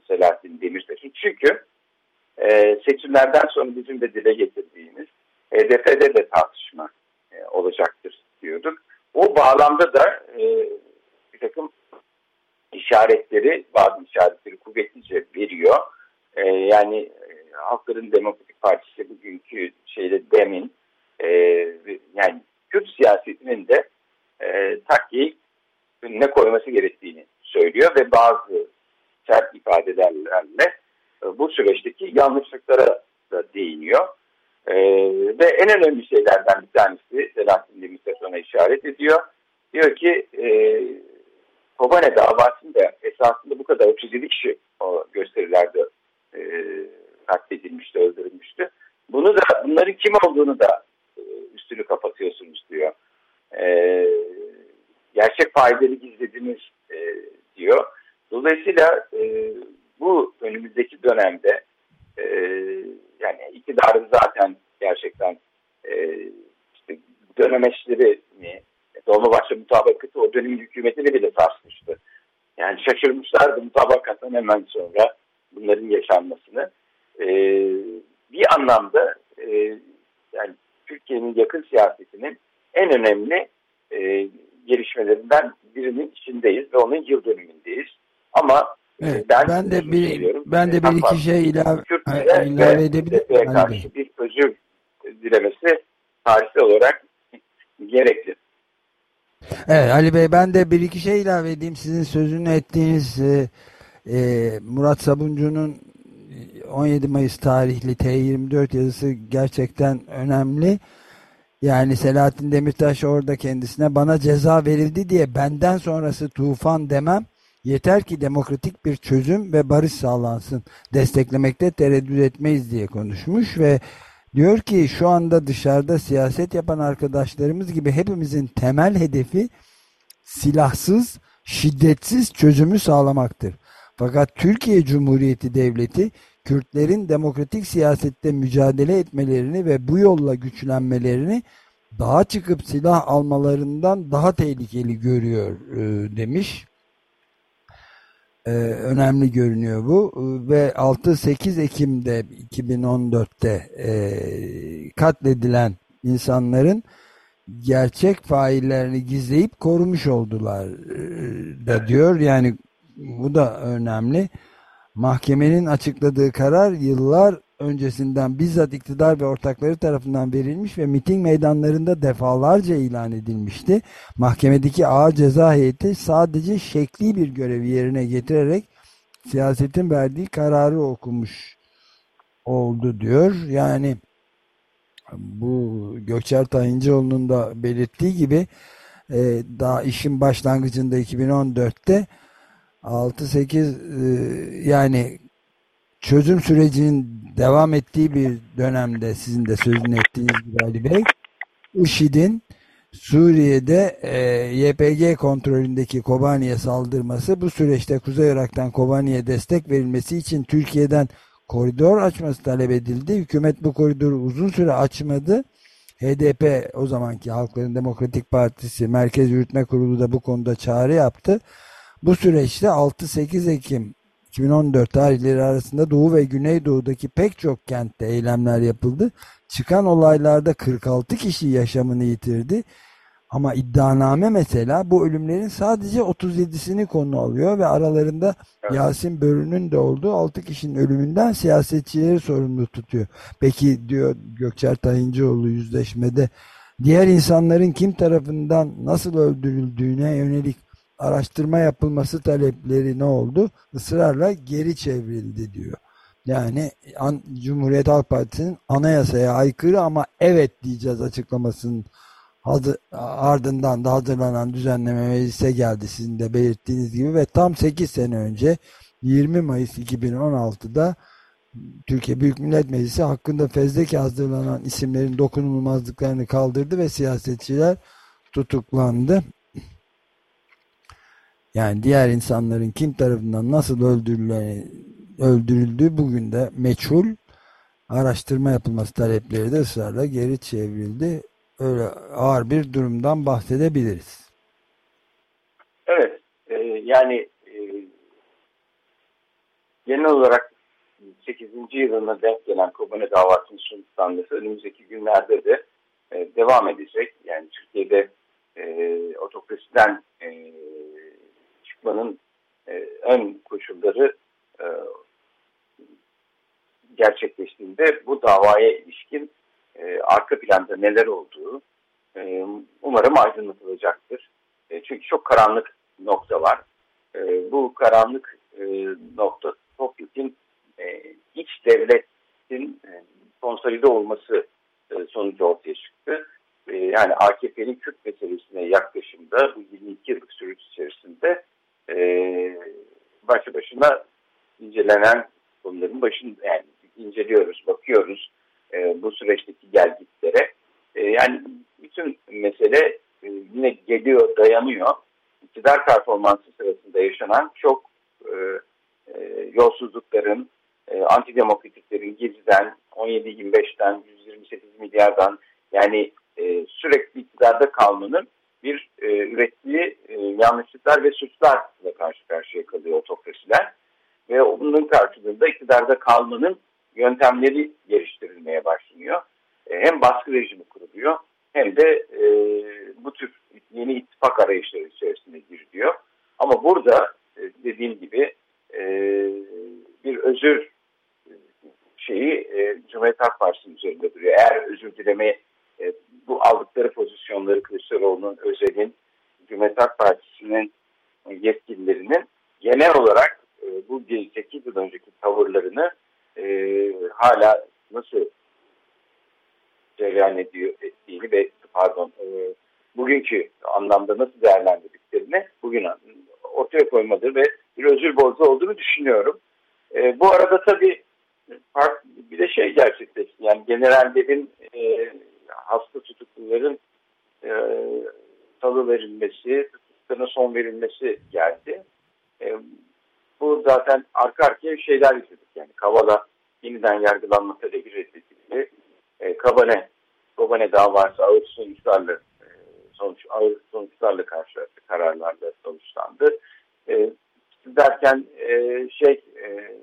Selahattin Demirtaş'ın. Çünkü e, seçimlerden sonra bizim de dile getirdiğimiz HDP'de de tartışma e, olacaktır diyorduk. O bağlamda da e, bir takım işaretleri, bazı işaretleri kuvvetlice veriyor. E, yani Halkların Demokratik Partisi bugünkü şeyde demin e, yani Kürt siyasetinin de e, takkiyi önüne koyması gerektiğini söylüyor ve bazı sert ifadelerle e, bu süreçteki yanlışlıklara da değiniyor. E, ve en önemli şeylerden bir tanesi Selahattin Demirtaş ona işaret ediyor. Diyor ki e, Kobane davasında esasında bu kadar 37 kişi o gösterilerde e, katledilmişti, öldürülmüştü. Bunu da bunların kim olduğunu da e, üstünü kapatıyorsunuz diyor. E, gerçek faydalı gizlediniz diyor. Dolayısıyla bu önümüzdeki dönemde e, yani iktidarın zaten gerçekten e, işte dönemeçleri mi Dolmabahçe mutabakatı o dönemin hükümetini bile sarsmıştı. Yani şaşırmışlardı mutabakattan hemen sonra bunların yaşanmasını. E, bir anlamda e, yani Türkiye'nin yakın siyasetinin en önemli e, gelişmelerinden birinin içindeyiz ve onun yıl dönümündeyiz. Ama Evet, ben, ben de bir ben de bir iki şey ilave, ilave edebilirim. karşı bir özür dilemesi tarihsel olarak gerekli. Evet Ali Bey ben de bir iki şey ilave edeyim. Sizin sözünü ettiğiniz e, e, Murat Sabuncu'nun 17 Mayıs tarihli T24 yazısı gerçekten önemli. Yani Selahattin Demirtaş orada kendisine bana ceza verildi diye benden sonrası tufan demem. Yeter ki demokratik bir çözüm ve barış sağlansın. Desteklemekte tereddüt etmeyiz diye konuşmuş ve diyor ki şu anda dışarıda siyaset yapan arkadaşlarımız gibi hepimizin temel hedefi silahsız, şiddetsiz çözümü sağlamaktır. Fakat Türkiye Cumhuriyeti Devleti Kürtlerin demokratik siyasette mücadele etmelerini ve bu yolla güçlenmelerini daha çıkıp silah almalarından daha tehlikeli görüyor e, demiş. E, önemli görünüyor bu. E, ve 6-8 Ekim'de 2014'te e, katledilen insanların gerçek faillerini gizleyip korumuş oldular e, da diyor. Yani bu da önemli. Mahkemenin açıkladığı karar yıllar öncesinden bizzat iktidar ve ortakları tarafından verilmiş ve miting meydanlarında defalarca ilan edilmişti. Mahkemedeki ağır ceza heyeti sadece şekli bir görevi yerine getirerek siyasetin verdiği kararı okumuş oldu diyor. Yani bu Gökçer Tayincioğlu'nun da belirttiği gibi e, daha işin başlangıcında 2014'te 6-8 e, yani çözüm sürecinin devam ettiği bir dönemde sizin de sözünü ettiğiniz gibi Ali Bey IŞİD'in Suriye'de e, YPG kontrolündeki Kobani'ye saldırması bu süreçte Kuzey Irak'tan Kobani'ye destek verilmesi için Türkiye'den koridor açması talep edildi. Hükümet bu koridoru uzun süre açmadı. HDP o zamanki Halkların Demokratik Partisi Merkez Yürütme Kurulu da bu konuda çağrı yaptı. Bu süreçte 6-8 Ekim 2014 tarihleri arasında Doğu ve Güneydoğu'daki pek çok kentte eylemler yapıldı. Çıkan olaylarda 46 kişi yaşamını yitirdi. Ama iddianame mesela bu ölümlerin sadece 37'sini konu alıyor ve aralarında evet. Yasin Börü'nün de olduğu 6 kişinin ölümünden siyasetçileri sorumlu tutuyor. Peki diyor Gökçer Tayincioğlu yüzleşmede diğer insanların kim tarafından nasıl öldürüldüğüne yönelik araştırma yapılması talepleri ne oldu? Israrla geri çevrildi diyor. Yani An Cumhuriyet Halk Partisi'nin anayasaya aykırı ama evet diyeceğiz açıklamasının ardından da hazırlanan düzenleme meclise geldi sizin de belirttiğiniz gibi ve tam 8 sene önce 20 Mayıs 2016'da Türkiye Büyük Millet Meclisi hakkında fezleke hazırlanan isimlerin dokunulmazlıklarını kaldırdı ve siyasetçiler tutuklandı. Yani diğer insanların kim tarafından nasıl öldürüldüğü bugün de meçhul araştırma yapılması talepleri de ısrarla geri çevrildi. Öyle ağır bir durumdan bahsedebiliriz. Evet. E, yani e, genel olarak 8. yılına denk gelen Kobane davasının sonuçlanması önümüzdeki günlerde de e, devam edecek. Yani Türkiye'de e, otokrasiden e, çıkmanın e, ön koşulları e, gerçekleştiğinde bu davaya ilişkin e, arka planda neler olduğu e, umarım aydınlatılacaktır. E, çünkü çok karanlık nokta var. E, bu karanlık e, nokta toplumun e, iç devletin e, konsolide olması e, sonucu ortaya çıktı. E, yani AKP'nin Kürt meselesine yaklaşımda bu 22 yıllık süreç içerisinde e, başlı başına incelenen konuların başını yani inceliyoruz, bakıyoruz e, bu süreçteki gelgitlere. E, yani bütün mesele e, yine geliyor, dayanıyor. İktidar performansı sırasında yaşanan çok e, e, yolsuzlukların, e, antidemokratiklerin Gezi'den, 17-25'ten, 128 milyardan yani e, sürekli iktidarda kalmanın bir e, ürettiği e, yanlışlıklar ve suçlarla karşı karşıya kalıyor otokrasiler. Ve bunun karşılığında iktidarda kalmanın yöntemleri geliştirilmeye başlanıyor. E, hem baskı rejimi kuruluyor hem de e, bu tür yeni ittifak arayışları içerisinde giriliyor. Ama burada e, dediğim gibi e, bir özür şeyi e, Cumhuriyet Halk Partisi üzerinde duruyor. Eğer özür dileme e, bu aldıkları pozisyonları Kılıçdaroğlu'nun, Özel'in, Cumhuriyet Halk Partisi'nin yetkililerinin genel olarak e, bu 8 yıl önceki tavırlarını e, hala nasıl cereyan ediyor ettiğini ve pardon e, bugünkü anlamda nasıl değerlendirdiklerini bugün ortaya koymadır ve bir özür borcu olduğunu düşünüyorum. E, bu arada tabii bir de şey gerçekleşti. Yani generallerin e, hasta tutukluların e, salı verilmesi, tutuklarına son verilmesi geldi. E, bu zaten arka arkaya şeyler izledik. Yani Kavala yeniden yargılanma talebi reddedildi. E, Kabane, Kobane davası ağır sonuçlarla e, sonuç, ağır sonuçlarla karşı kararlarla sonuçlandı. E, derken e, şey e,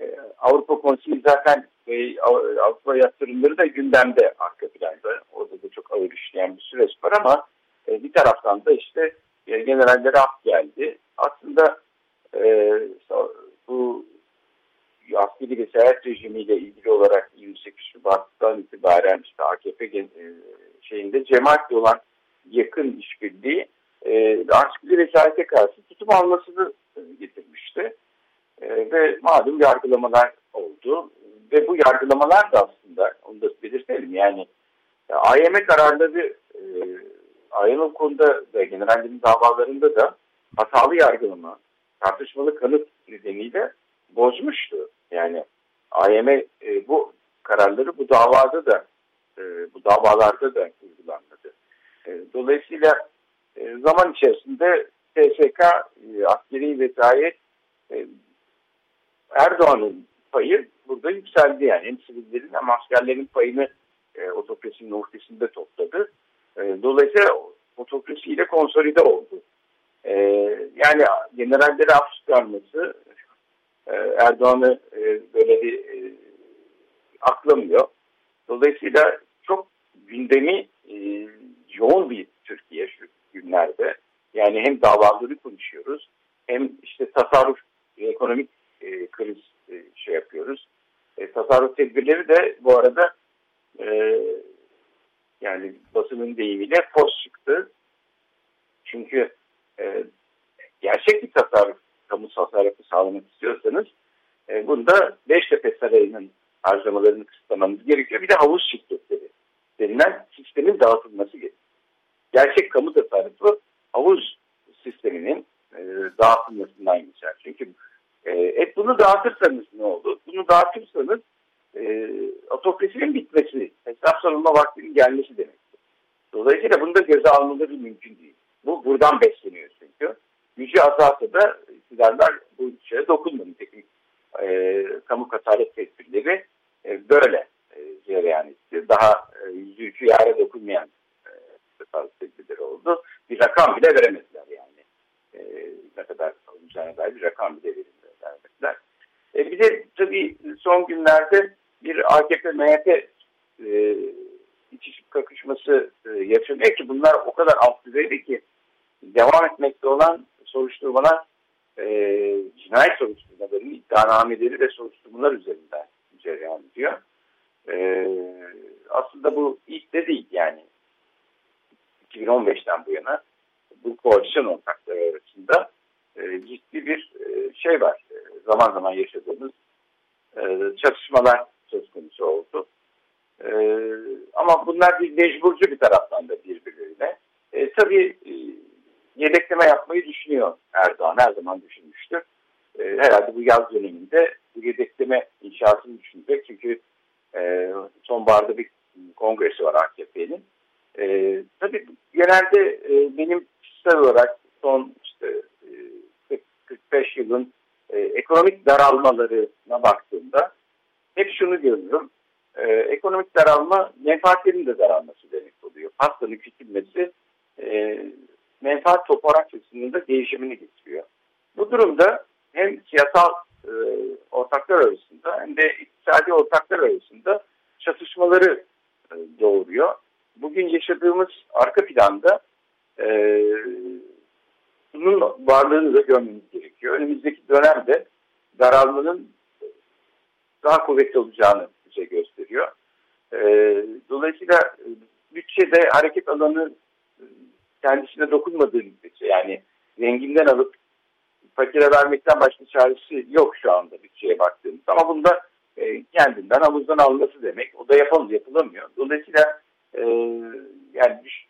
e, Avrupa Konseyi zaten e, Avrupa yatırımları da gündemde arka planda. Orada da çok ağır işleyen bir süreç var ama e, bir taraftan da işte e, generallere af geldi. Aslında e, bu askeri vesayet rejimiyle ilgili olarak 28 Şubat'tan itibaren işte AKP e, şeyinde cemaatle olan yakın işbirliği e, askeri vesayete karşı tutum getirmişti. E, ve malum yargılamalar oldu. Ve bu yargılamalar da aslında onu da belirtelim yani AYM kararları e, AYM konuda da generallerin davalarında da hatalı yargılama, tartışmalı kanıt nedeniyle bozmuştu. Yani AYM e, bu kararları bu davada da e, bu davalarda da uygulanmadı. E, dolayısıyla e, zaman içerisinde TSK e, askeri vesayet e, Erdoğan'ın payı burada yükseldi yani hem sivillerin hem askerlerin payını e, otokrasinin ortasında topladı. E, dolayısıyla otokrasiyle konsolide oldu. E, yani generalleri af çıkarması e, Erdoğan'ı e, böyle bir e, aklamıyor. Dolayısıyla çok gündemi e, yoğun bir Türkiye şu günlerde. Yani hem davaları konuşuyoruz hem işte tasarruf ekonomik e, kriz e, şey yapıyoruz. E, tasarruf tedbirleri de bu arada e, yani basının deyimiyle fos çıktı. Çünkü e, gerçek bir tasarruf, kamu tasarrufu sağlamak istiyorsanız e, bunda Beştepe Sarayı'nın harcamalarını kısıtlamamız gerekiyor. Bir de havuz şirketleri denilen sistemin dağıtılması gerekiyor. Gerçek kamu tasarrufu havuz sisteminin e, dağıtılmasından geçer. Çünkü e, bunu dağıtırsanız ne olur? Bunu dağıtırsanız e, otokrasinin bitmesi, hesap sorulma vaktinin gelmesi demek. Dolayısıyla bunu da göze almaları mümkün değil. Bu bu buradan besleniyor çünkü. Gücü azalsa da iktidarlar bu şeye dokunmuyor. Nitekim e, kamu kasaret tedbirleri e, böyle e, cereyan etti. Daha e, yüzü üçü yere dokunmayan e, tedbirleri oldu. Bir rakam bile veremediler yani. E, ne kadar olacağına dair bir rakam bile veremediler. E, bir de tabii son günlerde bir AKP-MHP e, itişip kakışması e, yaşanıyor ki bunlar o kadar alt düzeyde ki devam etmekte olan soruşturmalar e, cinayet soruşturmalarının iddianameleri ve soruşturmalar üzerinden cereyan ediyor. E, aslında bu ilk de değil yani 2015'ten bu yana bu koalisyon ortakları arasında e, ciddi bir e, şey var. E, zaman zaman yaşadığımız e, çatışmalar söz konusu oldu. E, ama bunlar bir mecburcu bir taraftan da birbirlerine. E, tabii yedekleme yapmayı düşünüyor Erdoğan. Her zaman düşünmüştür. Herhalde bu yaz döneminde bu yedekleme inşasını düşünecek. Çünkü sonbaharda bir kongresi var AKP'nin. E, tabii genelde benim kişisel olarak son işte 45 yılın e, ekonomik daralmalarına baktığımda hep şunu görüyorum. E, ekonomik daralma menfaatlerin de daralması demek oluyor. Pastanın küçülmesi e, menfaat topografyasının da değişimini getiriyor. Bu durumda hem siyasal e, ortaklar arasında hem de iktisadi ortaklar arasında çatışmaları e, doğuruyor. Bugün yaşadığımız arka planda e, bunun varlığını da görmemiz dönemde daralmanın daha kuvvetli olacağını bize gösteriyor. E, dolayısıyla bütçede hareket alanı e, kendisine dokunmadığı müddetçe yani zenginden alıp fakire vermekten başka çaresi yok şu anda bütçeye baktığımız. Ama bunda e, kendinden havuzdan alması demek. O da yapamaz, yapılamıyor. Dolayısıyla e, yani bir,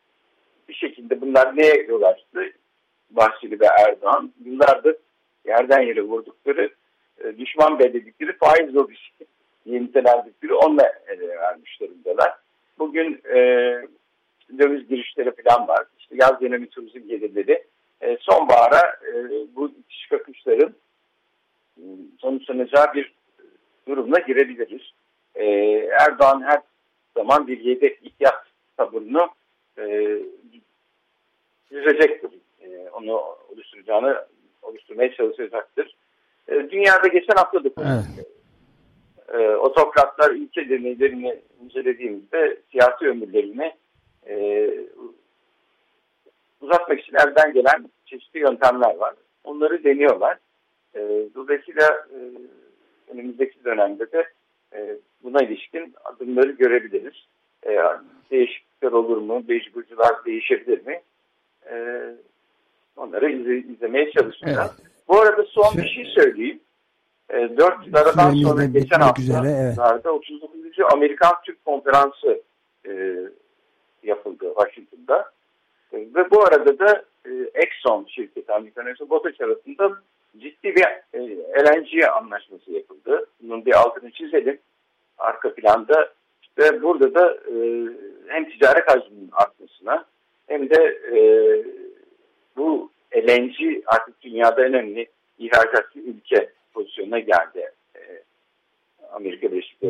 bir şekilde bunlar neye yol açtı? Bahçeli ve Erdoğan yıllardır yerden yere vurdukları e, düşman belirledikleri faiz lobisi nitelendikleri onunla ele vermiş durumdalar. Bugün e, döviz girişleri falan var. İşte yaz dönemi turizm gelirleri. E, sonbahara e, bu itiş kakışların e, sonuçlanacağı bir durumla girebiliriz. E, Erdoğan her zaman bir yedek ihtiyat taburunu e, yüzecektir. E, onu oluşturacağını oluşturmaya çalışacaktır. E, dünyada geçen hafta da evet. e, otokratlar ülke deneylerini incelediğimizde siyasi ömürlerini e, uzatmak için elden gelen çeşitli yöntemler var. Onları deniyorlar. E, dolayısıyla e, önümüzdeki dönemde de e, buna ilişkin adımları görebiliriz. E, değişiklikler olur mu? Mecburcular değişebilir mi? E, onları izle, izlemeye çalışacağız. Evet. Son Şu, bir şey söyleyeyim. E, 4 yıllardan sonra geçen haftalarda evet. 39. Amerikan Türk Konferansı e, yapıldı Washington'da. E, ve bu arada da e, Exxon şirketi, Amerikan Exxon BOTAŞ arasında ciddi bir e, LNG anlaşması yapıldı. Bunun bir altını çizelim. Arka planda ve burada da e, hem ticaret hacminin artmasına hem de e, bu LNG artık dünyada en önemli ihracatçı ülke pozisyonuna geldi. E,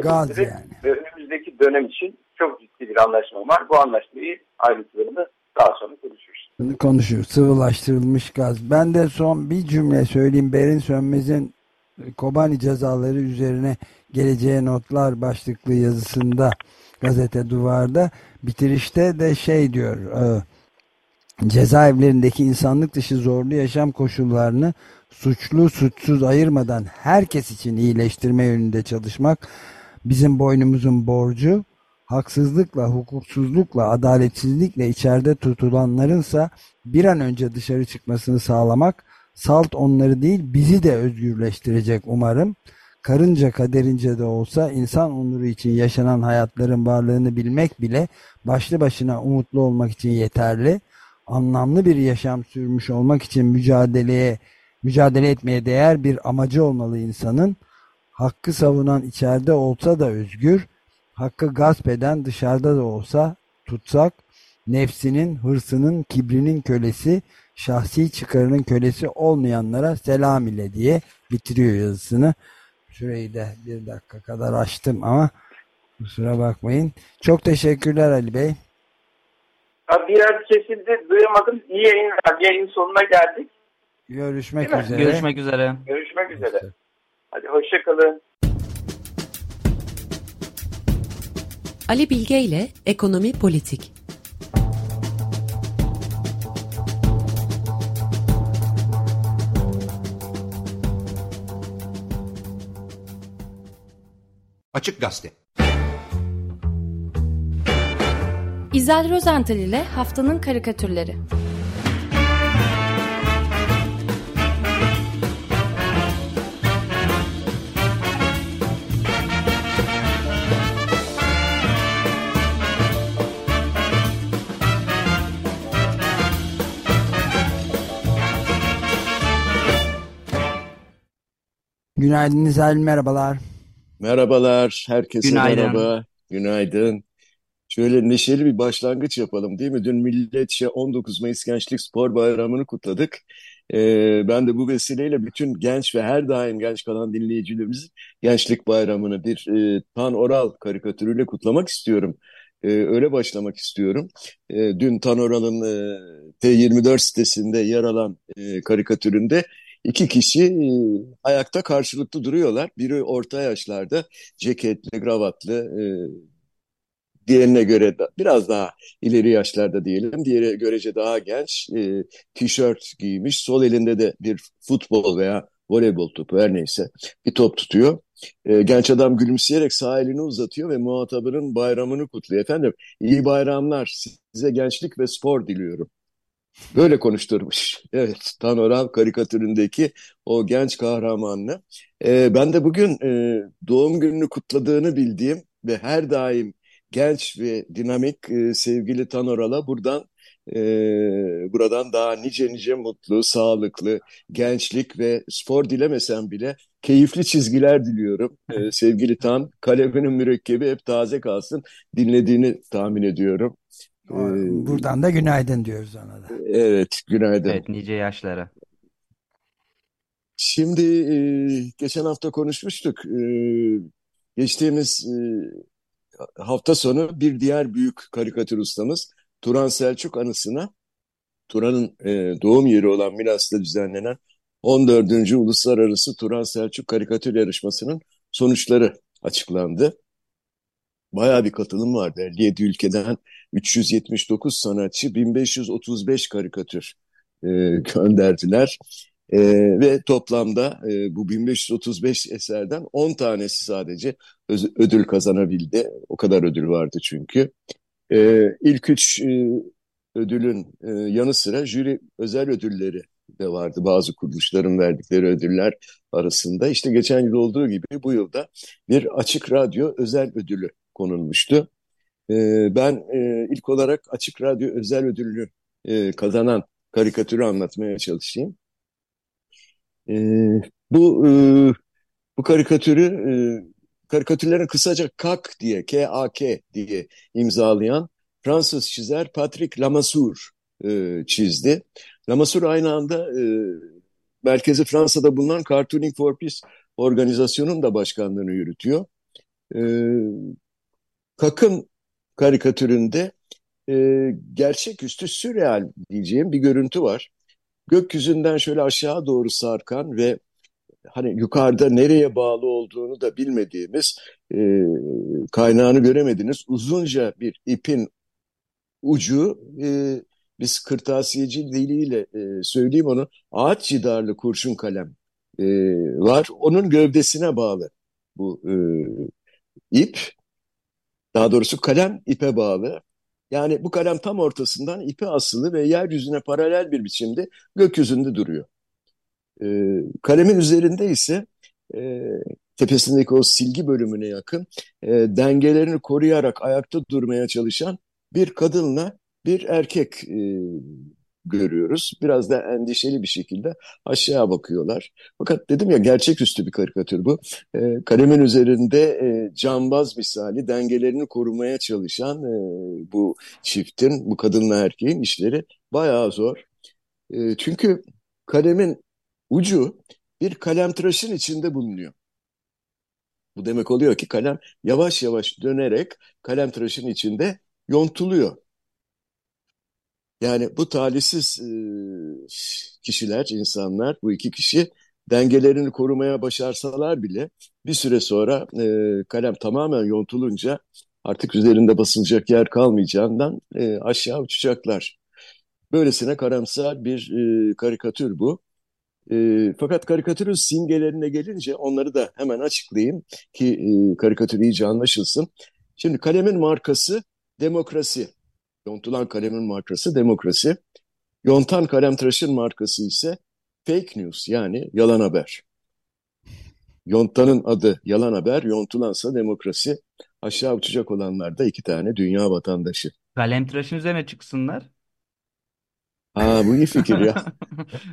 Devletleri. Yani. Ve önümüzdeki dönem için çok ciddi bir anlaşma var. Bu anlaşmayı ayrıntılarını daha sonra konuşuruz. Konuşuyoruz. Sıvılaştırılmış gaz. Ben de son bir cümle söyleyeyim. Berin Sönmez'in Kobani cezaları üzerine geleceğe notlar başlıklı yazısında gazete duvarda bitirişte de şey diyor e, cezaevlerindeki insanlık dışı zorlu yaşam koşullarını suçlu suçsuz ayırmadan herkes için iyileştirme yönünde çalışmak bizim boynumuzun borcu haksızlıkla, hukuksuzlukla, adaletsizlikle içeride tutulanlarınsa bir an önce dışarı çıkmasını sağlamak, salt onları değil bizi de özgürleştirecek umarım. Karınca kaderince de olsa insan onuru için yaşanan hayatların varlığını bilmek bile başlı başına umutlu olmak için yeterli. Anlamlı bir yaşam sürmüş olmak için mücadeleye, mücadele etmeye değer bir amacı olmalı insanın. Hakkı savunan içeride olsa da özgür, hakkı gasp eden dışarıda da olsa tutsak, nefsinin, hırsının, kibrinin kölesi, şahsi çıkarının kölesi olmayanlara selam ile diye bitiriyor yazısını. Süreyi de bir dakika kadar açtım ama kusura bakmayın. Çok teşekkürler Ali Bey. Abi biraz kesildi duyamadım. İyi yayınlar. Yayın sonuna geldik. Görüşmek Değil mi? üzere. Görüşmek üzere. Görüşmek üzere. Hadi hoşçakalın. Ali Bilge ile Ekonomi Politik. Açık Gazete. İzel Rozental ile Haftanın Karikatürleri Günaydın İzel, merhabalar. Merhabalar, herkese Günaydın. merhaba, günaydın. Şöyle neşeli bir başlangıç yapalım değil mi? Dün milletçe 19 Mayıs Gençlik Spor Bayramı'nı kutladık. Ee, ben de bu vesileyle bütün genç ve her daim genç kalan dinleyicilerimizin Gençlik Bayramı'nı bir e, Tan Oral karikatürüyle kutlamak istiyorum. Ee, öyle başlamak istiyorum. Ee, dün Tan Oral'ın e, T24 sitesinde yer alan e, karikatüründe İki kişi e, ayakta karşılıklı duruyorlar. Biri orta yaşlarda, ceketli, kravatlı, e, diğerine göre biraz daha ileri yaşlarda diyelim. Diğeri görece daha genç, e, tişört giymiş. Sol elinde de bir futbol veya voleybol topu her neyse bir top tutuyor. Genç adam gülümseyerek sağ elini uzatıyor ve muhatabının bayramını kutluyor. Efendim iyi bayramlar, size gençlik ve spor diliyorum. Böyle konuşturmuş. Evet, Tan Oral karikatüründeki o genç kahramanını. Ee, ben de bugün e, doğum gününü kutladığını bildiğim ve her daim genç ve dinamik e, sevgili Tan Oral'a buradan e, buradan daha nice nice mutlu, sağlıklı, gençlik ve spor dilemesem bile keyifli çizgiler diliyorum. E, sevgili Tan, kaleminin mürekkebi hep taze kalsın. Dinlediğini tahmin ediyorum. Ee, Buradan da günaydın diyoruz ona da. Evet, günaydın. Evet nice yaşlara. Şimdi e, geçen hafta konuşmuştuk. E, geçtiğimiz e, hafta sonu bir diğer büyük karikatür ustamız Turan Selçuk anısına Turan'ın e, doğum yeri olan Milas'ta düzenlenen 14. Uluslararası Turan Selçuk Karikatür Yarışması'nın sonuçları açıklandı. Bayağı bir katılım vardı. 57 ülkeden 379 sanatçı 1535 karikatür e, gönderdiler. E, ve toplamda e, bu 1535 eserden 10 tanesi sadece ödül kazanabildi. O kadar ödül vardı çünkü. E, ilk üç e, ödülün e, yanı sıra jüri özel ödülleri de vardı. Bazı kuruluşların verdikleri ödüller arasında. İşte geçen yıl olduğu gibi bu yılda bir açık radyo özel ödülü konulmuştu. E, ben e, ilk olarak Açık Radyo özel ödülünü e, kazanan karikatürü anlatmaya çalışayım. E, bu e, bu karikatürü karikatürlerin kısaca KAK diye, K-A-K diye imzalayan Fransız çizer Patrick Lamassoure e, çizdi. Lamassoure aynı anda merkezi Fransa'da bulunan Cartooning for Peace organizasyonun da başkanlığını yürütüyor. E, Kak'ın karikatüründe e, gerçeküstü sürreal diyeceğim bir görüntü var. Gökyüzünden şöyle aşağı doğru sarkan ve hani yukarıda nereye bağlı olduğunu da bilmediğimiz, e, kaynağını göremediğiniz uzunca bir ipin ucu, e, biz kırtasiyeci diliyle e, söyleyeyim onu, ağaç cidarlı kurşun kalem e, var. Onun gövdesine bağlı bu e, ip. Daha doğrusu kalem ipe bağlı. Yani bu kalem tam ortasından ipe asılı ve yeryüzüne paralel bir biçimde gökyüzünde duruyor. Ee, kalemin üzerinde ise e, tepesindeki o silgi bölümüne yakın e, dengelerini koruyarak ayakta durmaya çalışan bir kadınla bir erkek e, görüyoruz. Biraz da endişeli bir şekilde aşağı bakıyorlar. Fakat dedim ya gerçeküstü bir karikatür bu. E, kalemin üzerinde e, cambaz misali dengelerini korumaya çalışan e, bu çiftin, bu kadınla erkeğin işleri bayağı zor. E, çünkü kalemin ucu bir kalemtıraşın içinde bulunuyor. Bu demek oluyor ki kalem yavaş yavaş dönerek kalemtıraşın içinde yontuluyor. Yani bu talihsiz kişiler, insanlar, bu iki kişi dengelerini korumaya başarsalar bile bir süre sonra kalem tamamen yontulunca artık üzerinde basılacak yer kalmayacağından aşağı uçacaklar. Böylesine karamsar bir karikatür bu. E, fakat karikatürün simgelerine gelince onları da hemen açıklayayım ki e, karikatür iyice anlaşılsın. Şimdi kalemin markası demokrasi. Yontulan kalemin markası demokrasi. Yontan kalemtıraşın markası ise fake news yani yalan haber. Yontanın adı yalan haber, yontulansa demokrasi. Aşağı uçacak olanlar da iki tane dünya vatandaşı. Kalemtıraşın üzerine çıksınlar. Aa bu iyi fikir ya.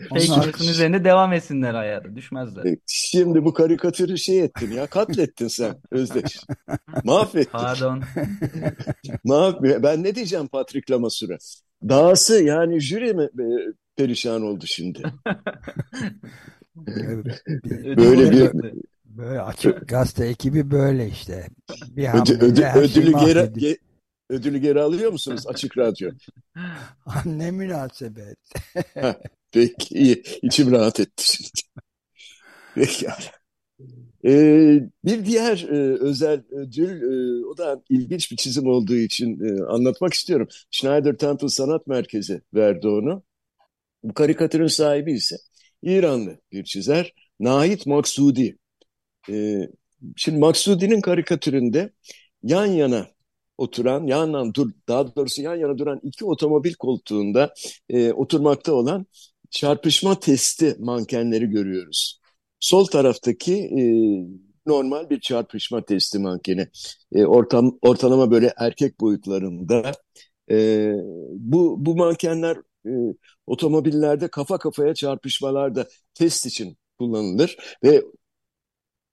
Fake news'un üzerinde devam etsinler hayata. Düşmezler. E, Şimdi bu karikatürü şey ettin ya, katlettin sen Özdeş. Mahvettin. Pardon. Mahv ben ne diyeceğim Patrick Lamassoure? Dağısı yani jüri mi e, perişan oldu şimdi? Evet, bir- Ödül Böyle bir olacaktı. böyle açık gazete ekibi böyle işte. Bir ödü, ödü, her şeyi ödülü geri mahvediyor. ge- ödülü geri alıyor musunuz Açık Radyo? Ne münasebet. Peki iyi. İçim rahat etti şimdi. Peki. Ee, bir diğer e, özel ödül, e, o da ilginç bir çizim olduğu için e, anlatmak istiyorum. Schneider Temple Sanat Merkezi verdi onu. Bu karikatürün sahibi ise İranlı bir çizer, Nahit Maksudi. Ee, şimdi Maksudi'nin karikatüründe yan yana oturan, yan yana dur, daha doğrusu yan yana duran iki otomobil koltuğunda e, oturmakta olan çarpışma testi mankenleri görüyoruz. Sol taraftaki e, normal bir çarpışma testi mankeni. E, ortam, ortalama böyle erkek boyutlarında. E, bu, bu mankenler e, otomobillerde kafa kafaya çarpışmalarda test için kullanılır ve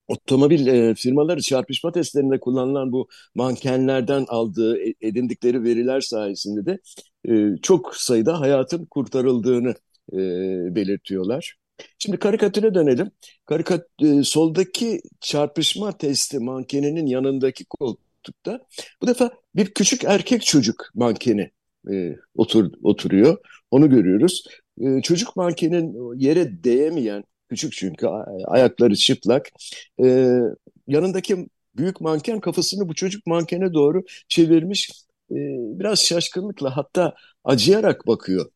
otomobil e, firmaları çarpışma testlerinde kullanılan bu mankenlerden aldığı, e- edindikleri veriler sayesinde de e, çok sayıda hayatın kurtarıldığını e, belirtiyorlar. Şimdi karikatüre dönelim. Karikat, e, soldaki çarpışma testi mankeninin yanındaki koltukta bu defa bir küçük erkek çocuk mankeni e, otur, oturuyor. Onu görüyoruz. E, çocuk mankenin yere değemeyen, küçük çünkü ayakları çıplak. E, yanındaki büyük manken kafasını bu çocuk mankene doğru çevirmiş. E, biraz şaşkınlıkla hatta acıyarak bakıyor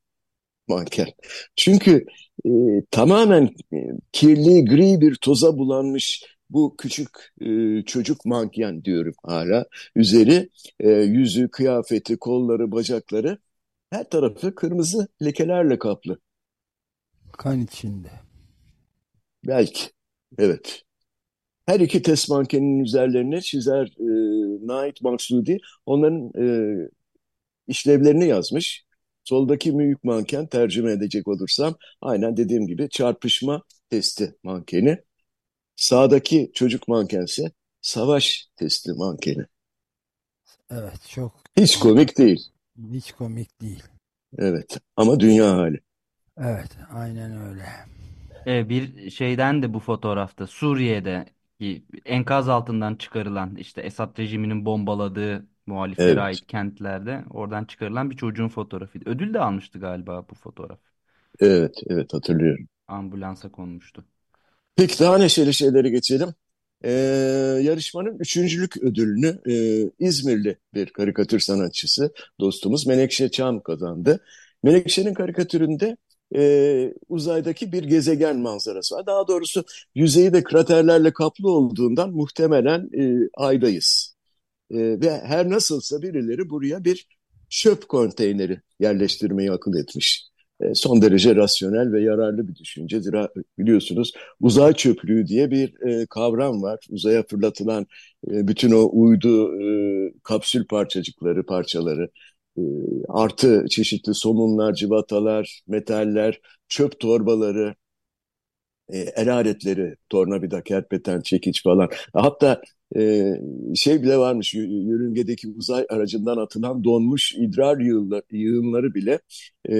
manken. Çünkü e, tamamen e, kirli, gri bir toza bulanmış bu küçük e, çocuk manken diyorum hala. Üzeri, e, yüzü, kıyafeti, kolları, bacakları her tarafı kırmızı lekelerle kaplı. Kan içinde. Belki. Evet. Her iki test mankeninin üzerlerine çizer e, Nait Maksudi onların e, işlevlerini yazmış. Soldaki büyük manken tercüme edecek olursam aynen dediğim gibi çarpışma testi mankeni. Sağdaki çocuk mankense savaş testi mankeni. Evet çok Hiç komik değil. hiç komik değil. Evet ama dünya hali. Evet aynen öyle. Ee, bir şeyden de bu fotoğrafta Suriye'de enkaz altından çıkarılan işte Esad rejiminin bombaladığı muhaliflere Evet. ait kentlerde oradan çıkarılan bir çocuğun fotoğrafıydı. Ödül de almıştı galiba bu fotoğraf. Evet, evet hatırlıyorum. Ambulansa konmuştu. Peki daha neşeli şeylere geçelim. Ee, yarışmanın üçüncülük ödülünü e, İzmirli bir karikatür sanatçısı dostumuz Menekşe Çam kazandı. Menekşe'nin karikatüründe e, uzaydaki bir gezegen manzarası var. Daha doğrusu yüzeyi de kraterlerle kaplı olduğundan muhtemelen e, aydayız. E, ve her nasılsa birileri buraya bir çöp konteyneri yerleştirmeyi akıl etmiş. E, son derece rasyonel ve yararlı bir düşünce. Zira biliyorsunuz uzay çöplüğü diye bir e, kavram var. Uzaya fırlatılan e, bütün o uydu e, kapsül parçacıkları, parçaları artı çeşitli somunlar, civatalar, metaller, çöp torbaları, e, el aletleri, tornavida, kerpeten, çekiç falan. Hatta e, şey bile varmış, yörüngedeki uzay aracından atılan donmuş idrar yığınları bile e,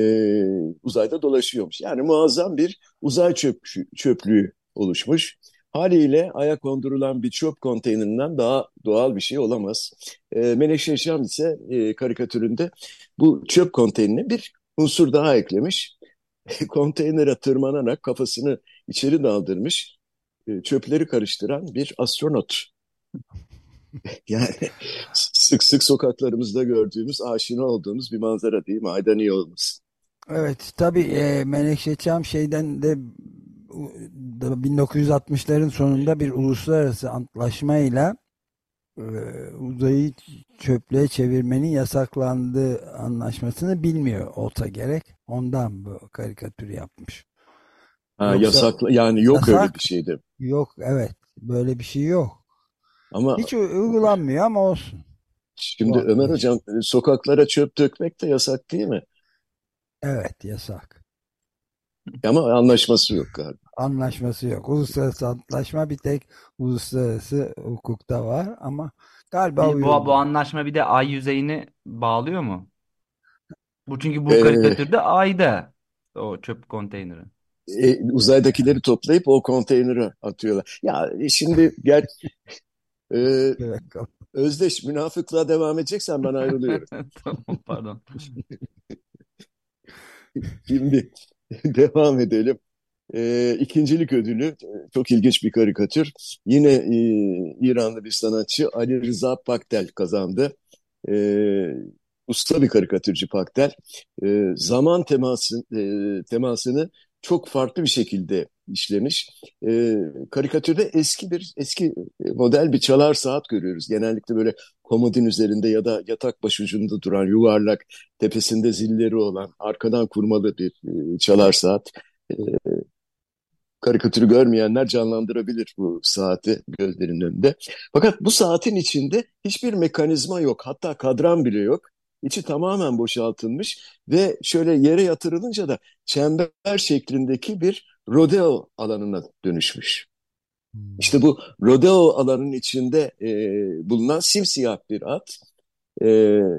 uzayda dolaşıyormuş. Yani muazzam bir uzay çöp, çöplüğü oluşmuş. Haliyle aya kondurulan bir çöp konteynerinden daha doğal bir şey olamaz. E, Menekşe Şam ise e, karikatüründe bu çöp konteynerine bir unsur daha eklemiş. Konteynere tırmanarak kafasını içeri daldırmış, e, çöpleri karıştıran bir astronot. yani sık sık sokaklarımızda gördüğümüz, aşina olduğumuz bir manzara değil mi? Aydan iyi olmasın. Evet, tabii e, Menekşe Çam şeyden de 1960'ların sonunda bir uluslararası antlaşmayla e, uzayı çöplüğe çevirmenin yasaklandığı anlaşmasını bilmiyor olsa gerek. Ondan bu karikatür yapmış. Ha, Yoksa, yasaklı yani yok yasak, öyle bir şeydi. Yok evet böyle bir şey yok. Ama hiç uygulanmıyor ama olsun. Şimdi Ömer şey. Hocam sokaklara çöp dökmek de yasak değil mi? Evet yasak. Ama anlaşması yok galiba. Anlaşması yok. Uluslararası antlaşma bir tek uluslararası hukukta var ama galiba bu, bu anlaşma bir de ay yüzeyini bağlıyor mu? Bu çünkü bu ee, karikatürde ayda o çöp konteyneri. E, uzaydakileri toplayıp o konteynere atıyorlar. Ya şimdi gel e, Özdeş münafıklığa devam edeceksen ben ayrılıyorum. tamam pardon. Şimdi devam edelim. E, ikincilik ödülü e, çok ilginç bir karikatür. Yine e, İranlı bir sanatçı Ali Rıza Pakdel kazandı. E, usta bir karikatürcü Pakdel. E, zaman teması, e, temasını çok farklı bir şekilde işlemiş. E, karikatürde eski bir eski model bir çalar saat görüyoruz. Genellikle böyle komodin üzerinde ya da yatak başucunda duran yuvarlak, tepesinde zilleri olan, arkadan kurmalı bir e, çalar saat. E, karikatürü görmeyenler canlandırabilir bu saati gözlerinin önünde. Fakat bu saatin içinde hiçbir mekanizma yok. Hatta kadran bile yok. İçi tamamen boşaltılmış ve şöyle yere yatırılınca da çember şeklindeki bir rodeo alanına dönüşmüş. Hmm. İşte bu rodeo alanının içinde e, bulunan simsiyah bir at, e,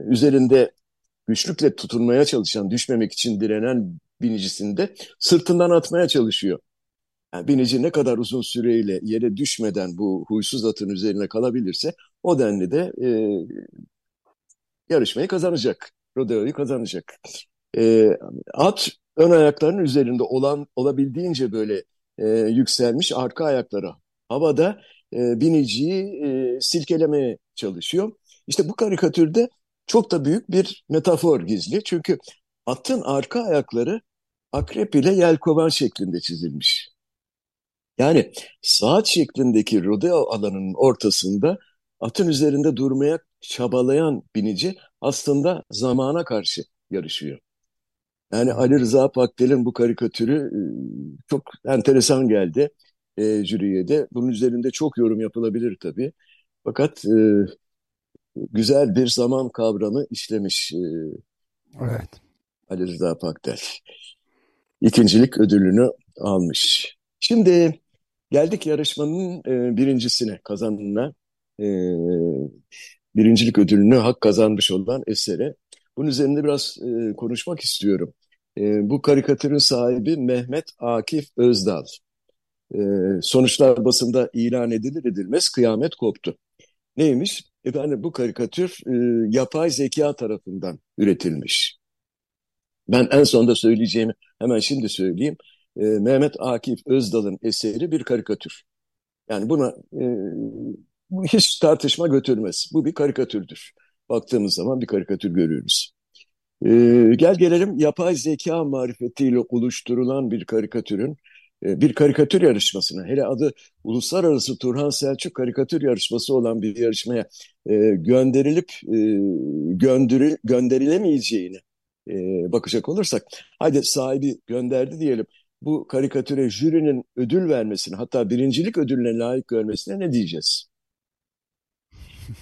üzerinde güçlükle tutunmaya çalışan, düşmemek için direnen binicisini de sırtından atmaya çalışıyor. Yani binici ne kadar uzun süreyle yere düşmeden bu huysuz atın üzerine kalabilirse o denli de e, yarışmayı kazanacak. Rodeo'yu kazanacak. E, at ön ayaklarının üzerinde olan olabildiğince böyle e, yükselmiş arka ayakları havada e, biniciyi e, silkelemeye çalışıyor. İşte bu karikatürde çok da büyük bir metafor gizli. Çünkü atın arka ayakları akrep ile yelkovan şeklinde çizilmiş. Yani saat şeklindeki rodeo alanının ortasında atın üzerinde durmaya çabalayan binici aslında zamana karşı yarışıyor. Yani Ali Rıza Pakdel'in bu karikatürü e, çok enteresan geldi e, jüriye de. Bunun üzerinde çok yorum yapılabilir tabii. Fakat e, güzel bir zaman kavramı işlemiş e, evet. Ali Rıza Pakdel. İkincilik ödülünü almış. Şimdi geldik yarışmanın e, birincisine, kazanına. E, birincilik ödülünü hak kazanmış olan esere. Bunun üzerinde biraz e, konuşmak istiyorum. E, bu karikatürün sahibi Mehmet Akif Özdal. E, sonuçlar basında ilan edilir edilmez kıyamet koptu. Neymiş? Efendim bu karikatür e, yapay zeka tarafından üretilmiş. Ben en sonda söyleyeceğimi hemen şimdi söyleyeyim. E, Mehmet Akif Özdal'ın eseri bir karikatür. Yani buna e, hiç tartışma götürmez. Bu bir karikatürdür. Baktığımız zaman bir karikatür görüyoruz. Ee, gel gelelim yapay zeka marifetiyle oluşturulan bir karikatürün e, bir karikatür yarışmasına. Hele adı Uluslararası Turhan Selçuk Karikatür Yarışması olan bir yarışmaya e, gönderilip e, gönderil, gönderilemeyeceğini e, bakacak olursak. Hadi sahibi gönderdi diyelim. Bu karikatüre jürinin ödül vermesine hatta birincilik ödülüne layık görmesine ne diyeceğiz?